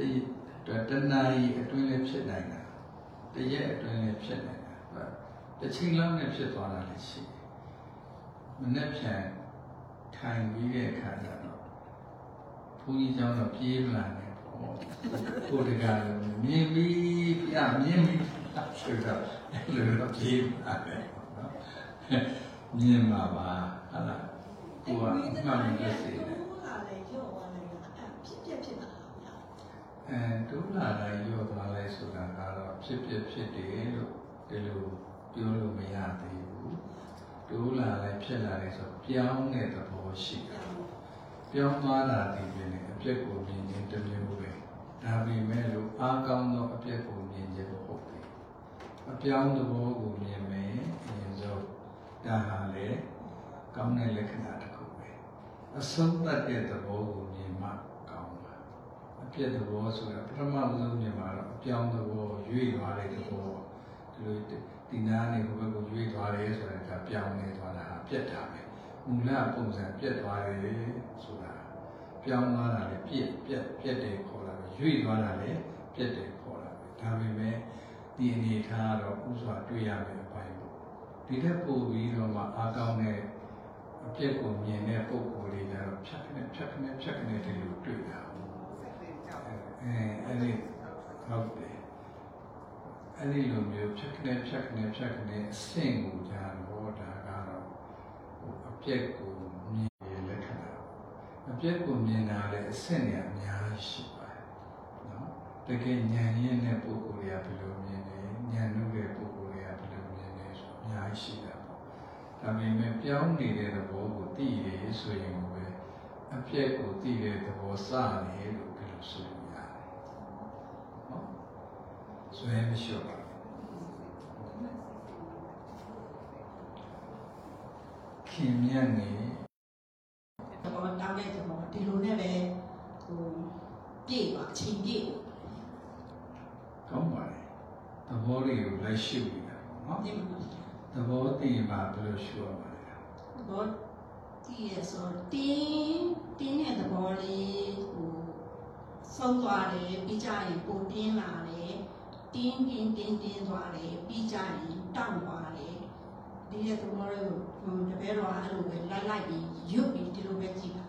S2: ရတဏှာကြီးအတွင်းလည်းဖြစ်နိုင်တာ။တရက်အတွင်းလည်းဖြစ်နိုင် တစ်ချိန်လောက်နဲ့ဖြစ်သွားတာလည်းရှိတယ်။မနေ့ပြန်ထိုင်ပြီးတဲ့အခါကျတော့ဘုန်းကြီးကျောင်းတော့ပြေးလာတယ်ပေါ့။ကိုတကာမြင်ပြီးပြမြင်ပြီးဆိုတော့အဲ့လိုတော့ပြေးလာတယ်နော်။မြင်ပါပါဟုတ်လား။ကိုကမှန်တယ်
S4: စေ။
S2: အဲဒုက္ခလာရောသွားလဲဆိုတာကတော့ဖြစ်ဖြစ်ဖြစ်တယ်လို့ဒီလို ပြောလို့မရသေးဘူးဒုလာလည်းဖြစ်လာတယ်ဆိုပြောင်းတဲ့သဘောရှိတယ်ပြောင်းသွားတာဒီပြင်းနဲ့အပြက်ကိုမြင်ခြင်းတစ်မျိုးပဲဒါပေမဲ့လို့အားကောင်းသောအပြက်ကိုမြင်ခြင်းမဟုတ်ဘူးအပြောင်းသဘောကိုမြင်မယ်အရင်ဆုံးဒါဟာလေကောင်းတဲ့လက္ခဏာတစ်ခုပဲအဆုံးသတ်တဲ့သဘောကိုမြင်မှကောင်းပါအပြည့်သဘောဆိုတာပထမဆုံးမြင်မှာတော့အပြောင်းသဘောရွေ့သွားတဲ့သဘောဒီလို ဒီနားနေဘက်ကိုရွေ့သွားတယ်ဆိုတာကပြောင်းနေသွားတာပြက်တာပဲမူလပုံစံပြက်သွားတယ်ဆိုတာပြောင်းသွားတာလည်းပြက်ပြက်ပြက်တယ်ခေါ်တာပဲရွေ့သွားတာလည်းပြက်တယ်ခေါ်တာပဲဒါပေမဲ့ဒီအနေထားကတော့ဥစွာတွေ့ရမယ်အပိုင်းပေါ့ဒီထက်ပိုပြီးတော့မှအားကောင်းတဲ့အပြက်ကိုမြင်တဲ့ပုံကိုယ်လေးကတော့ဖြတ်ခနဲ့ဖြတ်ခနဲ့ဖြတ်ခနဲ့ဒီလိုတွေ့တာအဲအဲ့ဒီဟုတ်တယ် အဲ့ဒီလိုမျိုးဖြတ်ကနေဖြတ်ကနေဖြတ်ကနေအဆင့်ကိုကြာတော့ဒါကတော့ဟိုအပြက်ကိုမြင်ရလက္ခဏာအပြက်ကိုမြင်တာလည်းအဆင့်တွေအများကြီးရှိပါတယ်နော်တကယ်ဉာဏ်ရင်းတဲ့ပုဂ္ဂိုလ်တွေကဘယ်လိုမြင်လဲဉာဏ်လို့တဲ့ပုဂ္ဂိုလ်တွေကဘယ်လိုမြင်လဲဆိုအများကြီးရှိတာပေါ့ဒါပေမဲ့ပြောင်းနေတဲ့သဘောကိုသိရဆိုရင်ပဲအပြက်ကိုသိတဲ့သဘောစတယ်လို့ဒီလိုဆိုလို့ရတယ်နော် ဆွဲမလျှော့ပါခင်မြတ်နေ
S4: တော့တောင်းတဲ့ကျွန်တော်ဒီလိုနဲ့ပဲဟိုပြည့်ပါချိန်ပြည့်
S2: ကောင်းပါလေသဘောတွေကိုလိုက်ရှုနေတာပေါ့
S4: ဒီ
S2: နော်
S4: မှာ
S2: သဘောသိရင်မှဘယ်လိုရှုရမှာလဲ
S4: ဘောဒီရဆိုတင်းတင်းတဲ့သဘောလေးဟိုဆုံးသွားတယ်ပြီးကြရင်ပိုတင်းလာတယ် တင်းတင်းတင်းတင်းသွားတယ်ပြီးကြရင်တောင့်သွားတယ်ဒီရဲ့သဘောလေးကိုဟိုတပည့်တော်အဲ့လိုပဲလိုက်လိုက်ပြီးရွတ်ပြီးဒီလိုပဲကြည့်ပါ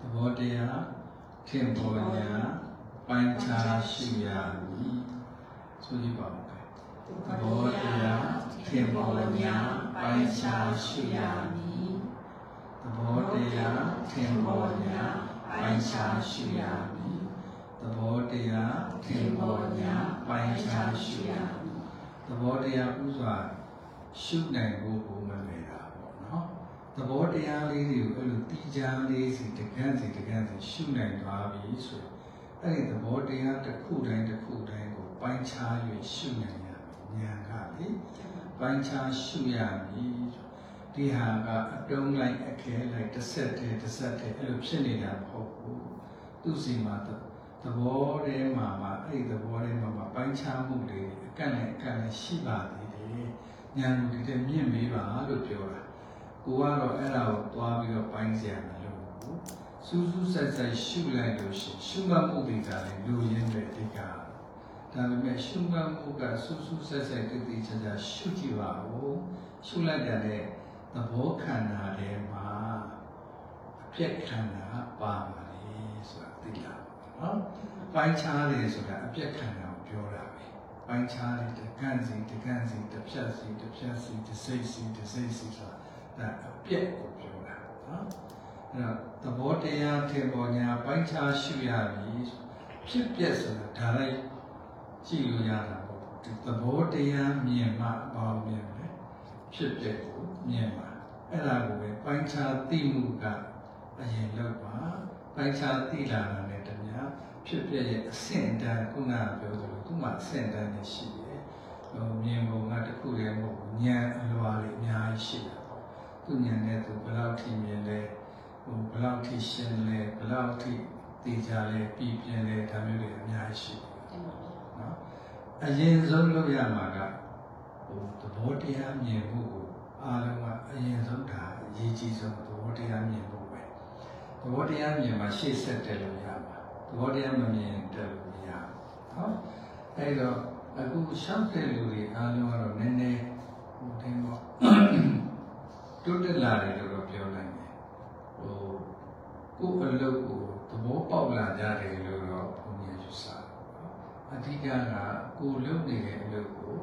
S2: သဘောတရားထင်ပေါ်ညာပိုင်းခြားရှိရမည်ဆိုကြည့်ပါဦးသဘောတရားထင်ပေါ်ညာပိုင်းခြားရှိရမည်သဘောတရားထင်ပေါ်ညာပိုင်းခြားရှိရမည်သ ဘောတရားထင်ပေါ်ညာပိုင်းခြားရှိရမည်သဘောတရားဥစွာရှုနိုင်ဖို့ဘုမလဲတာပေါ့နော်သဘောတရားလေးတွေကိုအဲ့လိုတီးခြားလေးစီတကန်းစီတကန်းစီရှုနိုင်သွားပြီဆိုရင်အဲ့ဒီသဘောတရားတစ်ခုတိုင်းတစ်ခုတိုင်းကိုပိုင်းခြား၍ရှုနိုင်ရမယ်ဉာဏ်ကလေပိုင်းခြားရှုရမည်ဒီဟာကအတုံးလိုက်အခဲလိုက်တစ်ဆက်တည်းတစ်ဆက်တည်းအဲ့လိုဖြစ်နေတာမဟုတ်ဘူးသူ့စီမှာ သဘောထဲမှာမှအဲ့ဒီသဘောထဲမှာမှပိုင်းခြားမှုတွေအကန့်နဲ့အကန့်နဲ့ရှိပါသေးတယ်ဉာဏ်လူတွေမြင့်မေးပါလို့ပြောတာကိုကတော့အဲ့ဒါကိုသွားပြီးတော့ပိုင်းစရာမလိုဘူးစူးစူးဆက်ဆက်ရှုလိုက်လို့ရှိရင်ရှုမှတ်မှုတွေကလည်းလူရင်းပဲအဓိကဒါပေမဲ့ရှုမှတ်မှုကစူးစူးဆက်ဆက်တည်တည်ချာချာရှုကြည့်ပါဦးရှုလိုက်တဲ့သဘောခန္ဓာထဲမှာအပြက်ခန္ဓာပါပါလေဆိုတာသိလာပါ နော်ပိုင်းခြားတယ်ဆိုတာအပြက်ခန္ဓာကိုပြောတာပဲပိုင်းခြားတယ်တကန့်စီတကန့်စီတစ်ဖြတ်စီတစ်ဖြတ်စီတစ်စိတ်စီတစ်စိတ်စီဆိုတာဒါအပြက်ကိုပြောတာနော်အဲ့တော့သဘောတရားထင်ပေါ်ညာပိုင်းခြားရှုရပြီဖြစ်ပျက်ဆိုတာဒါလိုက်ကြည့်လို့ရတာပေါ့ဒီသဘောတရားမြင်မှအပေါင်းမြင်မယ်ဖြစ်ပျက်ကိုမြင်ပါအဲ့ဒါကိုပဲပိုင်းခြားသိမှုကအရင်လောက်ပါပိုင်းခြားသိလာတာနဲ့တည်းများ ဖြစ်ပျက်ရဲ့အဆင့်တန်းခုနကပြောသလိုသူ့မှာအဆင့်တန်းနဲ့ရှိတယ်ဟိုမြင်ပုံကတစ်ခုတည်းမဟုတ်ဘူးဉာဏ်အလွာလေးအများကြီးရှိတာပေါ့သူဉာဏ်နဲ့သူဘယ်လောက်ထိမြင်လဲဟိုဘယ်လောက်ထိရှင်းလဲဘယ်လောက်ထိသိကြလဲပြီးပြင်းလဲဒါမျိုးတွေအများကြီးရှိတယ်နော်အရင်ဆုံးလုပ်ရမှာကဟိုသဘောတရားမြင်ဖို့ကိုအားလုံးကအရင်ဆုံးဒါအရေးကြီးဆုံးသဘောတရားမြင်ဖို့ပဲသဘောတရားမြင်မှရှေ့ဆက်တယ်လို့ရမှာသ ဘောတရားမမြင်တယ်လို့မရဘူးနော်အဲ့တော့အခုရှောက်တဲ့လူတွေအားလုံးကတော့နည်းနည်းဟိုတင်းပေါ့တွတ်တက်လာတယ်လို့တော့ပြောနိုင်တယ်ဟိုကိုယ်အလုပ်ကိုသဘောပေါက်လာကြတယ်လို့တော့ဘုရားယူဆတယ်အဓိကကကိုယ်လုပ်နေတဲ့အလုပ်ကို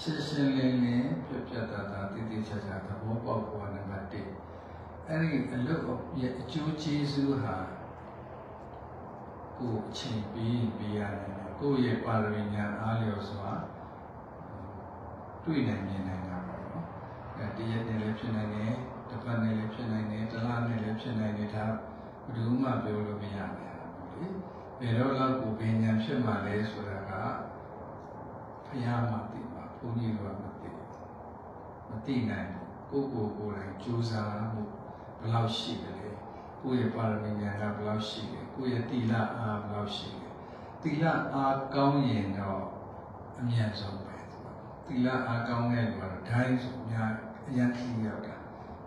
S2: ရှင်းရှင်းလင်းလင်းပြပြတတ်တာတည်တည်ချာချာသဘောပေါက်ဖို့နံပါတ်1အဲ့ဒီအလုပ်ရဲ့အကျိုးကျေးဇူးဟာ ကိုယ်အချိန်ပြီးပြီးရတယ်ကိုယ့်ရဲ့ပါရမီညာအားလျော်စွာတွေ့နိုင်မြင်နိုင်တာပေါ့နော်အဲတရက်နဲ့လည်းဖြစ်နိုင်တယ်တစ်ပတ်နဲ့လည်းဖြစ်နိုင်တယ်တစ်လနဲ့လည်းဖြစ်နိုင်တယ်ဒါဘယ်သူမှပြောလို့မရဘူးလေဘယ်တော့လောက်ကိုပညာဖြစ်မှလဲဆိုတာကဘုရားမှသိပါဘုန်းကြီးကမသိမသိနိုင်ဘူးကိုယ့်ကိုယ်ကိုယ်တိုင်ကြိုးစားမှုဘယ်လောက်ရှိတယ်လဲကိုယ့်ရဲ့ပါရမီညာကဘယ်လောက်ရှိတယ် ကိုယ့်ရဲ့တိလအားဘယ်လောက်ရှိတယ်သီလအားကောင်းရင်တော့အမြတ်ဆုံးပဲသီလအားကောင်းတဲ့လူကတော့ဒိုင်းဆိုအများအရင်ခီးရောက်တာ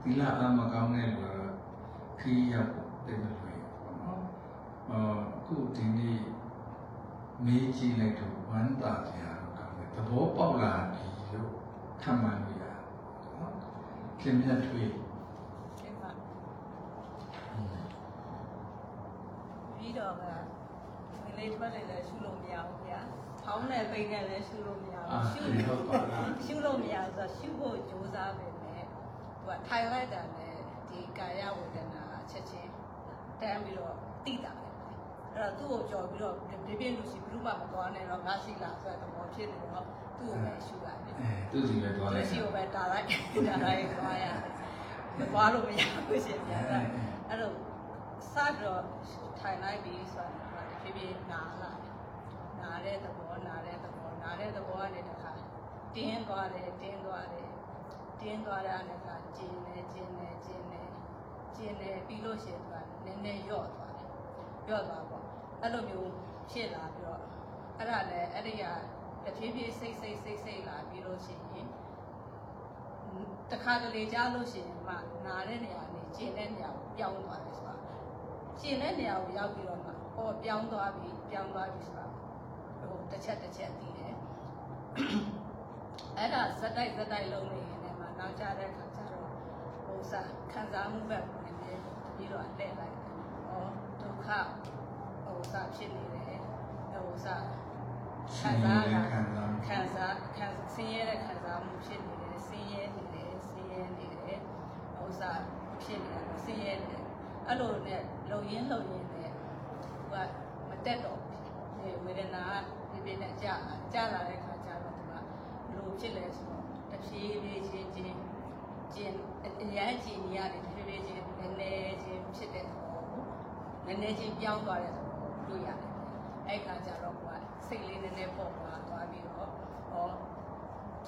S2: သီလအားမကောင်းတဲ့လူကတော့ခီးရောက်တယ်မလွယ်ဘူးနော်အော်အခုဒီနေ့မေးကြည့်လိုက်တော့ဝမ်းသာကြရတော့ကောင်းတယ်သဘောပေါက်လာပြီလို့ခံမှန်းလို့ရတယ်နော်ခင်ဗျတ်ထွေး
S3: ဒီမှာ ပြီးတော့ကငလေးထွက်လေလည်းရှုလို့မရဘူးဗျာ။ဖောင်းနဲ့ပိန်နဲ့လည်းရှုလို့မရ
S2: အာ
S3: ဘူး။ရှု
S2: ဒီဟုတ်ပါလား
S3: ရှုလို့မရဘူးဆိုတော့ရှုဖို့ကြိုးစားပေမဲ့သူကထိုင်လိုက်တာနဲ့ဒီကာယဝေဒနာချက်ချင်းတန်းပြီးတော့တိတာပဲ။အဲ့တော့သူ့ကိုကြော်ပြီးတော့ပြပြလူစီဘလူးမှမသွားနဲ့တော့ငါရှိလားဆိုတဲ့သဘောဖြစ်နေတော့သူ့ကိုပဲရှုလိုက်တယ်
S2: အဲသူစီပဲသွား။လို
S3: လူ
S2: က်
S3: စီကိုပဲတားလိုက်တားလိုက်သွားရတယ်။မသွားလို့မရဘူးရှင်ဗျာ။အဲ့တော့ စတော့ထိုင်လိုက်ပြီးဆိုတော့တဖြည်းဖြည်းနာလာတယ်။နာတဲ့သဘောနာတဲ့သဘောနာတဲ့သဘောကနေတခါတင်းသွားတယ်တင်းသွားတယ်တင်းသွားတဲ့အနေကကျင်းနေကျင်းနေကျင်းနေကျင်းနေပြီးလို့ရှိရင်သူကနည်းနည်းယော့သွားတယ်။ယော့သွားပေါ့။အဲ့လိုမျိုးဖြစ်လာပြီးတော့အဲ့ဒါလည်းအဲ့ဒီကတဖြည်းဖြည်းစိတ်စိတ်စိတ်စိတ်လာပြီးလို့ရှိရင်တခါတလေကြားလို့ရှိရင်မှနာတဲ့နေရာနေကျင်တဲ့နေရာကိုပြောင်းသွားတယ်ဆိုတာ ကျင်တဲ့နေရာကိုရောက်ပြီးတော့မှဟောပြောင်းသွားပြီပြောင်းသွားပြီဆိုတာဟိုတစ်ချက်တစ်ချက်သိတယ်အဲ့ဒါဇက်တိုက်ဇက်တိုက်လုံးနေရင်လည်းမှနောက်ကြတဲ့အခါကျတော့ဟိုစားခံစားမှုပဲနည်းနည်းပြီးတော့အလှည့်လိုက်တယ်ဟောဒုက္ခဟိုစားဖြစ်နေတယ်ဟိုစားခံစားတာ
S2: ခံစားမှု
S3: ခံစားခံဆင်းရဲတဲ့ခံစားမှုဖြစ်နေတယ်ဆင်းရဲနေတယ်ဆင်းရဲနေတယ်ဥစ္စာဖြစ်နေတယ်ဆင်းရဲနေတယ်အဲ့လိုနဲ့ လုံရင်းလုံရင်းနဲ့ဟိုကမတက်တော့ဘူးဝေဒနာကဒီပြင်းနဲ့ကြာကြာလာတဲ့ခါကျတော့သူကဘလို့ဖြစ်လဲဆိုတော့တဖြည်းဖြည်းချင်းချင်းကျင်အရန်ကြည်နေရတယ်တဖြည်းဖြည်းချင်းနည်းနည်းချင်းဖြစ်တဲ့သဘောကိုနည်းနည်းချင်းပြောင်းသွားတဲ့သဘောကိုတွေ့ရတယ်အဲ့ခါကျတော့ကိုကစိတ်လေးနည်းနည်းပေါ့သွားသွားပြီးတော့ဟော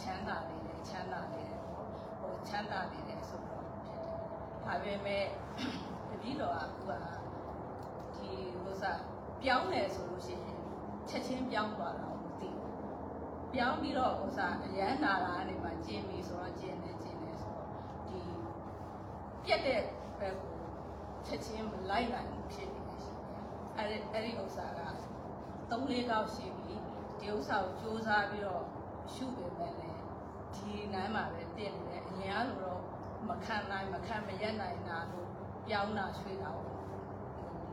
S3: ချမ်းသာနေတယ်ချမ်းသာနေတယ်ဟိုချမ်းသာနေတယ်ဆိုတော့ဖြစ်တယ်ဒါပေမဲ့ တပည့်တော်ကအခုကဒီဥစ္စာပြောင်းတယ်ဆိုလို့ရှိရင်ချက်ချင်းပြောင်းသွားတာကိုမသိဘူးပြောင်းပြီးတော့ဥစ္စာအရန်နာတာကနေမှကျင်းပြီဆိုတော့ကျင်းတယ်ကျင်းတယ်ဆိုတော့ဒီပြက်တဲ့ဘက်ကိုချက်ချင်းမလိုက်နိုင်ဘူးဖြစ်နေတယ်ရှိတယ်အဲ့ဒီအဲ့ဒီဥစ္စာက3လေးကောက်ရှိပြီဒီဥစ္စာကိုစူးစမ်းပြီးတော့ရှုပေမဲ့လည်းဒီနမ်းမှာပဲတင့်နေတယ်အရင်ကလိုတော့မခံနိုင်မခံမရက်နိုင်တာလို့ ပြောင်းတာရွှေ့တာကို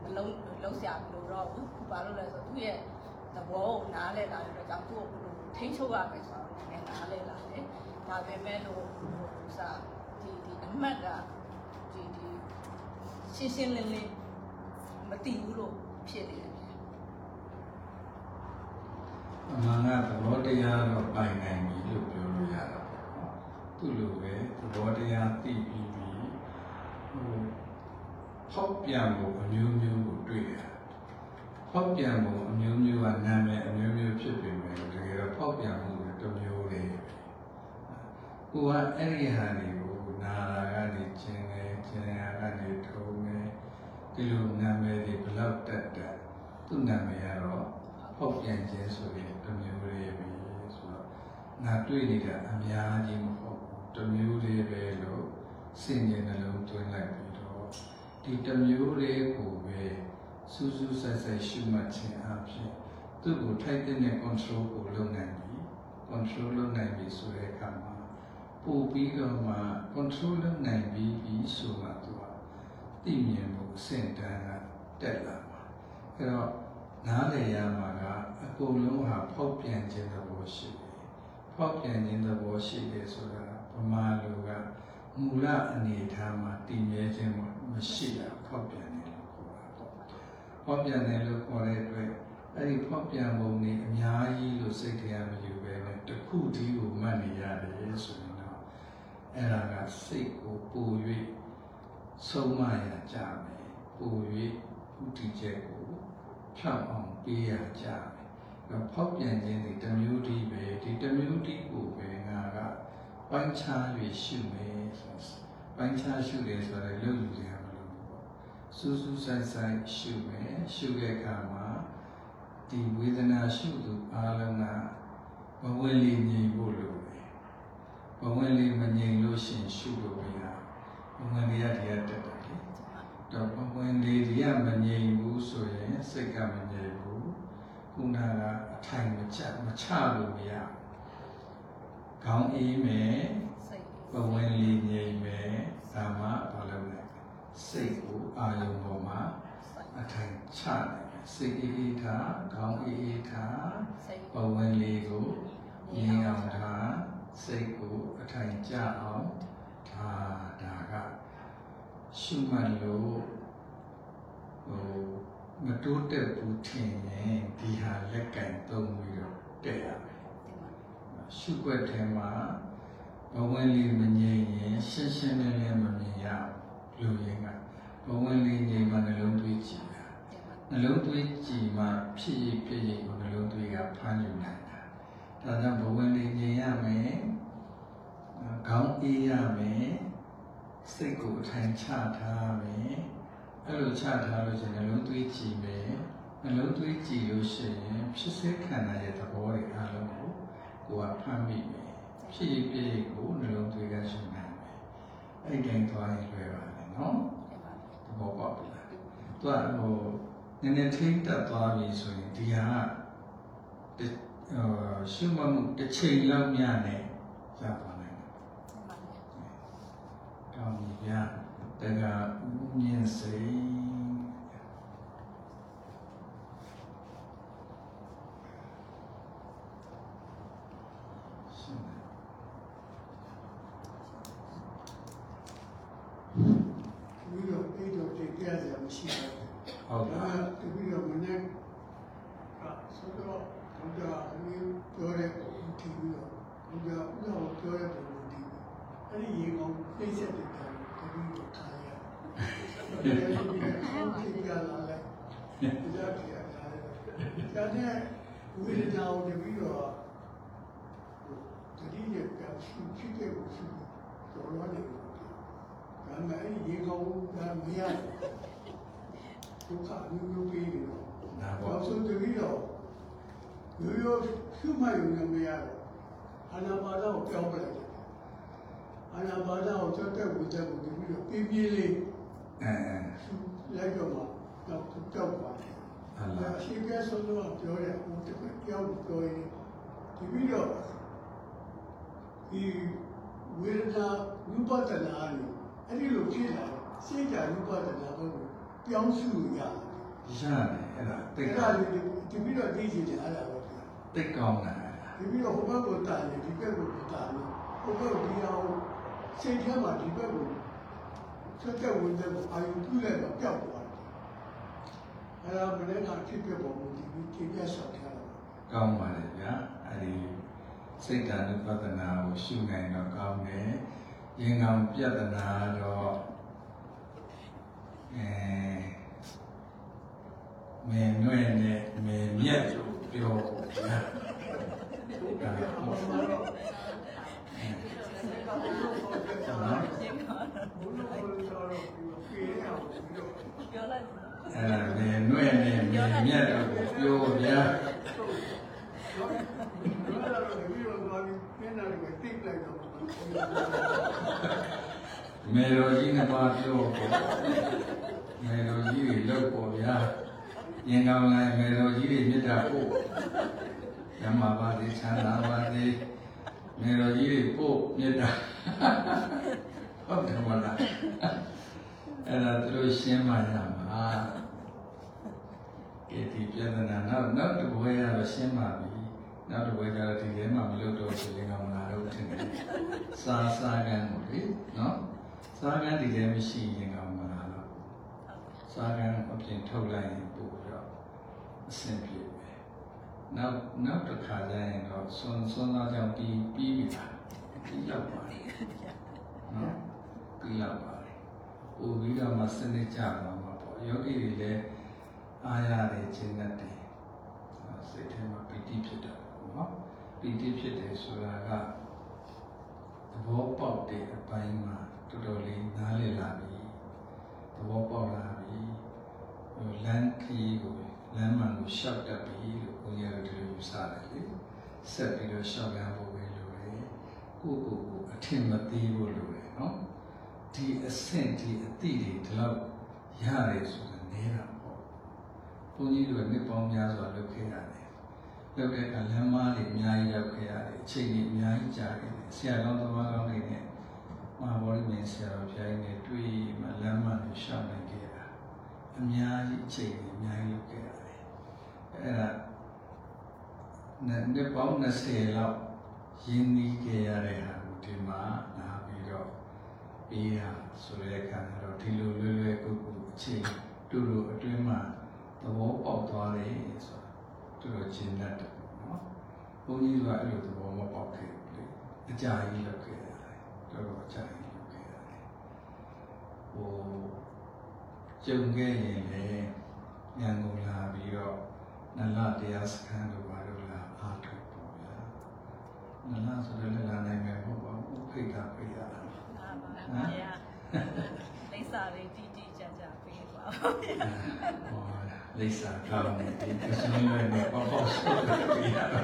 S3: မလုံးလုံးဆရာမလို့တော့ဘူးဘာလို့လဲဆိုတော့သူ့ရဲ့သဘောကိုနားလဲတာလို့ကြောင့်သူ့ကိုဘယ်လိုထိန်းချုပ်ရမယ်ဆိုတော့လည်းနားလဲလာတယ်ဒါပေမဲ့လို့ဥစားဒီဒီအမှတ်ကဒီဒီရှင်းရှင်းလင်းလင်းမတည်ဘူးလို့ဖြစ်နေတယ်
S2: အမှန်ကသဘောတရားတော့ပိုင်နိုင်ပြီလို့ပြောလို့ရတာပေါ့နော်သူ့လိုပဲသဘောတရားသိပြီးပြီဟို ဖောက်ပြန်ဖို့အမျိုးမျိုးကိုတွေ့ရတယ်ဖောက်ပြန်ဖို့အမျိုးမျိုးကနာမည်အမျိုးမျိုးဖြစ်ပေမဲ့တကယ်တော့ဖောက်ပြန်မှုကတစ်မျိုးလေးပဲကိုကအဲ့ဒီဟာတွေကိုနာလာကနေကျင်နေကျင်ရကနေထုံနေဒီလိုနာမည်တွေဘလောက်တက်တက်သူ့နာမည်ကတော့ဖောက်ပြန်ခြင်းဆိုရင်တစ်မျိုးလေးပဲဆိုတော့ငါတွေ့နေတာအများကြီးမဟုတ်ဘူးတစ်မျိုးလေးပဲလို့စင်ကြယ်နှလုံးသွင်းလိုက်ပြီးတော့ ဒီတစ်မျိုးလေးကိုပဲစူးစူးဆက်ဆက်ရှုမှတ်ခြင်းအပြင်သူ့ကိုထိုက်တဲ့ control ကိုလုပ်နိုင်ပြီ control လုပ်နိုင်ပြီဆိုတဲ့အခါမှာပို့ပြီးတော့မှ control လုပ်နိုင်ပြီပြီးဆိုမှသူကသိမြင်ဖို့အဆင့်တန်းကတက်လာမှာအဲတော့နားလည်ရမှာကအကုန်လုံးဟာဖောက်ပြန်ခြင်းသဘောရှိတယ်။ဖောက်ပြန်ခြင်းသဘောရှိတယ်ဆိုတာဗမာလူကမူလအနေထားမှာတည်မြဲခြင်း မရှိတာဖောက်ပြန်တယ်လို့ခေါ်တာပေါ့။ဖောက်ပြန်တယ်လို့ခေါ်တဲ့အတွက်အဲ့ဒီဖောက်ပြန်ပုံတွေအများကြီးလို့စိတ်ထဲမယူပဲနဲ့တစ်ခုတည်းကိုမှတ်နေရတယ်ဆိုရင်တော့အဲ့ဒါကစိတ်ကိုပို၍ဆုံးမရကြမယ်။ပို၍ဥတီချက်ကိုဖြောင်းအောင်ပေးရကြမယ်။ဖောက်ပြန်ခြင်းတွေတစ်မျိုးတည်းပဲဒီတစ်မျိုးတည်းကိုပဲငါကပိုင်းခြား၍ရှုမယ်ဆိုပိုင်းခြားရှုတယ်ဆိုတော့လုံလူရမလို့ပေါ့။ စူးစူးဆိုင်ဆိုင်ရှုမယ်ရှုတဲ့အခါမှာဒီဝေဒနာရှုသူအားလုံးကဘဝင်လေးငြိမ်ဖို့လိုတယ်။ဘဝင်လေးမငြိမ်လို့ရှင်ရှုလို့မရဘူး။ဘဝင်လေးကတရားတက်တယ်လေ။တော့ပဝင်လေးကြီးကမငြိမ်ဘူးဆိုရင်စိတ်ကမငြိမ်ဘူးခုနကအထိုင်မချမချလို့မရဘူးခေါင်းအေးမယ်
S3: စိတ်
S2: ပဝင်လေးငြိမ်မယ်ဒါမှဘာလို့လဲ စိတ်ကိုအာယုံပေါ်မှာအထိုင်ချနိုင်မယ်စိတ်အေးအေးထားခေါင်းအေးအေးထား
S3: စိတ်
S2: ပဝင်လေးကိုငြိမ်အောင်ထားစိတ်ကိုအထိုင်ကျအောင်ထားဒါကရှုမှတ်လို့ဟိုမတိုးတက်ဘူးထင်ရင်ဒီဟာလက်ကင်သုံးပြီးတော့တက်ရမယ်ရှုွက်ထဲမှာဘဝင်လေးမငြိမ်ရင်ရှင်းရှင်းလင်းလင်းမမြင်ရဘူး လူရင်းကဘဝင်လေးငြိမ်မှနှလုံးသွေးကြည်တာနှလုံးသွေးကြည်မှဖြစ်ရဖြစ်ရကိုနှလုံးသွေးကဖမ်းယူနိုင်တာဒါကြောင့်ဘဝင်လေးငြိမ်ရမယ်ခေါင်းအေးရမယ်စိတ်ကိုအထိုင်ချထားမယ်အဲ့လိုချထားလို့ရှိရင်နှလုံးသွေးကြည်မယ်နှလုံးသွေးကြည်လို့ရှိရင်ဖြစ်စေခန္ဓာရဲ့သဘောတွေအားလုံးကိုကိုယ်ကဖမ်းမိမယ်ဖြစ်ရဖြစ်ရကိုနှလုံးသွေးကရှင်းနိုင်မယ်အဲ့ဒီတိုင်းသွားရင်လွယ်ပါလေ နော်သဘောပေါက်ပြီလားသူကဟိုနည်းနည်းထိမ့်တက်သွားပြီဆိုရင်ဒီဟာကတဟိုရှုမှတ်မှုတစ်ချိန်လောက်ညနဲ့ရပါနိုင်တယ်။ကောင်းပြီဗျာ။တကမြင့်စိတ်ရှင်းတယ်
S9: ပြီးတော့အဲ့ တော့တကယ်စရာမရှိဘူး
S2: ဟုတ်
S9: ဒါ
S2: လား
S9: ကပြီးတော့မနေ့ကဆိုတော့ဘုရားအမျိုးပြောတဲ့ပုံတီးပြီးတော့ဘုရားဥတော်ပြောတဲ့ပုံတီးအဲ့ဒီရေကောင်နှိမ့်ဆက်တဲ့တိုင်တပည့်ကိုခါရအဲ့ဒီကောင်းတီးကြလာလဲဘုရားကြီးရတာလေဒါနဲ့ဝိရဒာကိုတပည့်တော့တတိယကဖြစ်ဖြစ်တဲ့ကိုရှိ
S13: တော်တော်နေ ဒါပေမဲ့အဲ့ဒီရေကောင်းကမရဒုက္ခအမျိုးမျိုးပေးနေတော့
S2: ဒါ
S13: ဘာ
S2: ပေါ့
S13: လို့တတိတော့ရိုးရိုးရှုမှတ်ရုံနဲ့မရတော့အာနာပါနကိုပြောင်းပလိုက်တယ်အာနာပါနကိုကြောက်တဲ့ဝိတက်ကိုဒီပြီးတော့ပြင်းပြင်းလေး
S2: အဲအဲ
S13: ရှုလိုက်တော့မှတော့ပြောက်သွားတယ်
S2: ဟာ
S13: အဲ
S2: လား
S13: အရှိကဆုံးတော့ပြောတယ်ဟိုတစ်ခါပြောင်းပြောရင်ဒီပြီးတော့ဒီဝေဒနာဝိပဿနာနေ အဲ့ဒီလိုဖြစ်လာစိတ်ဓာတ်ဝိပဿနာကိုပြောင်းစုလို့ရတယ်
S2: ရတယ်အဲ့ဒါတိ
S13: အဲ့
S2: တ်
S13: ဒါ
S2: ကောင်း
S13: လေးဒီပြီးတော့သိချင်တယ်အဲ့ဒါပဲဗျာ
S2: တိတ်ကောင်းတာ
S13: ဒီပြီးတော့ဟိုဘက်ကိုတာနေဒီဘက်ကိုတာနေဟိုဘက်ဒီအောင်စိတ်ထဲမှာဒီဘက်ကိုဆက်တဲ့ဝင်တဲ့အာယုပြုလိုက်တော့ပျောက်သွားတယ်အဲ့ဒါမနေ့ကဖြစ်ပြပေါ်မှုဒီပြီးပြပြဆောက်ထားတာ
S2: ကောင်းပါလေဗျာအဲ့ဒီစိတ်ဓာတ်ပဒနာကိုရှုနိုင်တော့ကောင်းတယ် ရင်ကောင်ပြဒနာတော့အဲမေနွဲ့နဲ့မေမြတ်လို့ပြောဖို့ဗျာဒါဟုတ်နော်
S13: ဘုလို့ဆိုတော့ပြေးရအောင်ပြီးတော့
S3: ပြောလိုက်
S2: အဲ့ဒါမေနွဲ့နဲ့မေမြတ်လို့ပြောဗျာ
S13: တော့ဒီပြီးတော့ဘာလို့ပြင်းလာလဲတိတ်လိုက်တော့
S2: မေတော်ကြီးနှစ်ပါးပြောဖို့မေတော်ကြီးတွေလောက်ပေါ်ဗျာရင်ကောင်းလိုက်မေတော်ကြီးတွေမြတ်တာပို့ဓမ္မပါတိချမ်းသာပါစေမေတော်ကြီးတွေပို့မြတ်တာဟုတ်တယ်မလားအဲ့ဒါသူတို့ရှင်းမှရမှာကဲဒီပြဿနာနောက်နောက်တစ်ဘွဲရတော့ရှင်းပါပြီနောက်တစ်ဘွဲကျတော့ဒီထဲမှာမလုပ်တော့ဆိုရင်ကောင်း လာတော့ထင်တယ်စားစားကန်းကိုလေနော်စားကန်းဒီထဲမရှိရင်ကောင်းမလားတော့စားကန်းအပြင်ထုတ်လိုက်ရင်ပို့ပြီးတော့အဆင်ပြေပဲနောက်နောက်တစ်ခါကျရင်တော့ဆွန်ဆွန်သားကြောင့်ပြီးပြီးပြီလားပြီးတော့ပါလေနော်ပြီးတော့ပါလေပို့ပြီးတော့မှစနစ်ကြသွားမှာပေါ့ယောဂီတွေလည်းအားရတယ်ခြင်းနဲ့တယ်စိတ်ထဲမှာပီတိဖြစ်တာပေါ့နော်ပီတိဖြစ်တယ်ဆိုတာကသ ဘောပေါက်တဲ့အပိုင်းမှာတော်တော်လေးနားလည်လာပြီသဘောပေါက်လာပြီဟိုလမ်းခရီးကိုလမ်းမှန်ကိုရှောက်တတ်ပြီလို့ကိုကြီးတို့ဒီလိုယူဆတယ်လေဆက်ပြီးတော့ရှောက်ရဖို့ပဲလိုတယ်ကိုယ့်ကိုယ်ကိုအထင်မသေးဖို့လိုတယ်နော်ဒီအဆင့်ဒီအတိတွေဒီလောက်ရတယ်ဆိုတာနေတာပေါ့ဘုန်းကြီးတို့ကနှစ်ပေါင်းများစွာလုပ်ခဲ့ရတယ် လုပ်တဲ့အခါလမ်းမတွေအများကြီးရောက်ခဲ့ရတယ်အချိန်ကြီးအများကြီးကြာခဲ့တယ်ဆရာကောင်းသမားကောင်းတွေနဲ့မဟာဗောဓိမင်းဆရာတော်ဘုရားကြီးနဲ့တွေ့မှလမ်းမနဲ့ရှောက်နိုင်ခဲ့တာအများကြီးအချိန်ကြီးအများကြီးလုပ်ခဲ့ရတယ်အဲ့ဒါနဲ့နှစ်ပေါင်း20လောက်ရင်းနှီးခဲ့ရတဲ့ဟာကိုဒီမှာလာပြီးတော့ပြီးရဆိုတဲ့အခါကျတော့ဒီလိုလွယ်လွယ်ကူကူအချိန်တူတူအတွင်းမှာသဘောပေါက်သွားတယ်ဆို တာတူတူရှင်းတတ်တယ်ပေါ့နော်ဘုန်းကြီးကအဲ့လိုသဘောမပေါက်ခဲ့ဘူးလေအကြာကြီးလုပ်ခဲ့ရတယ်တော်တော်အကြိုက်လုပ်ခဲ့ရတယ်။ဟိုကျုံခဲ့ရင်လည်းညံကုန်လာပြီးတော့နလတရားစခန်းတို့ဘာလို့လာအားထုတ်ပေါ့ဗျာ။နလဆိုတော့လည်းလာနိုင်မယ်ဟုတ်ပါဘူးဖိတ်တာဖိတ်ရတာ
S3: ပါပါဘုရားလိမ့်စာလေးတီးတီးကြကြပေးပါ။
S2: ဟော လိစာကောင်းတယ်ဒီအစင်းလည်းမပေါ့ပေါ့ဆိုတော့ဖိတ်ရတာ။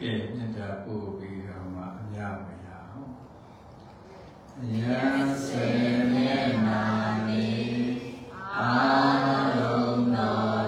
S2: ကဲမြတ်တာပို့ပြီးတော့မှအများမရအောင်။ယသေမေနာနိအာလုံးသောတ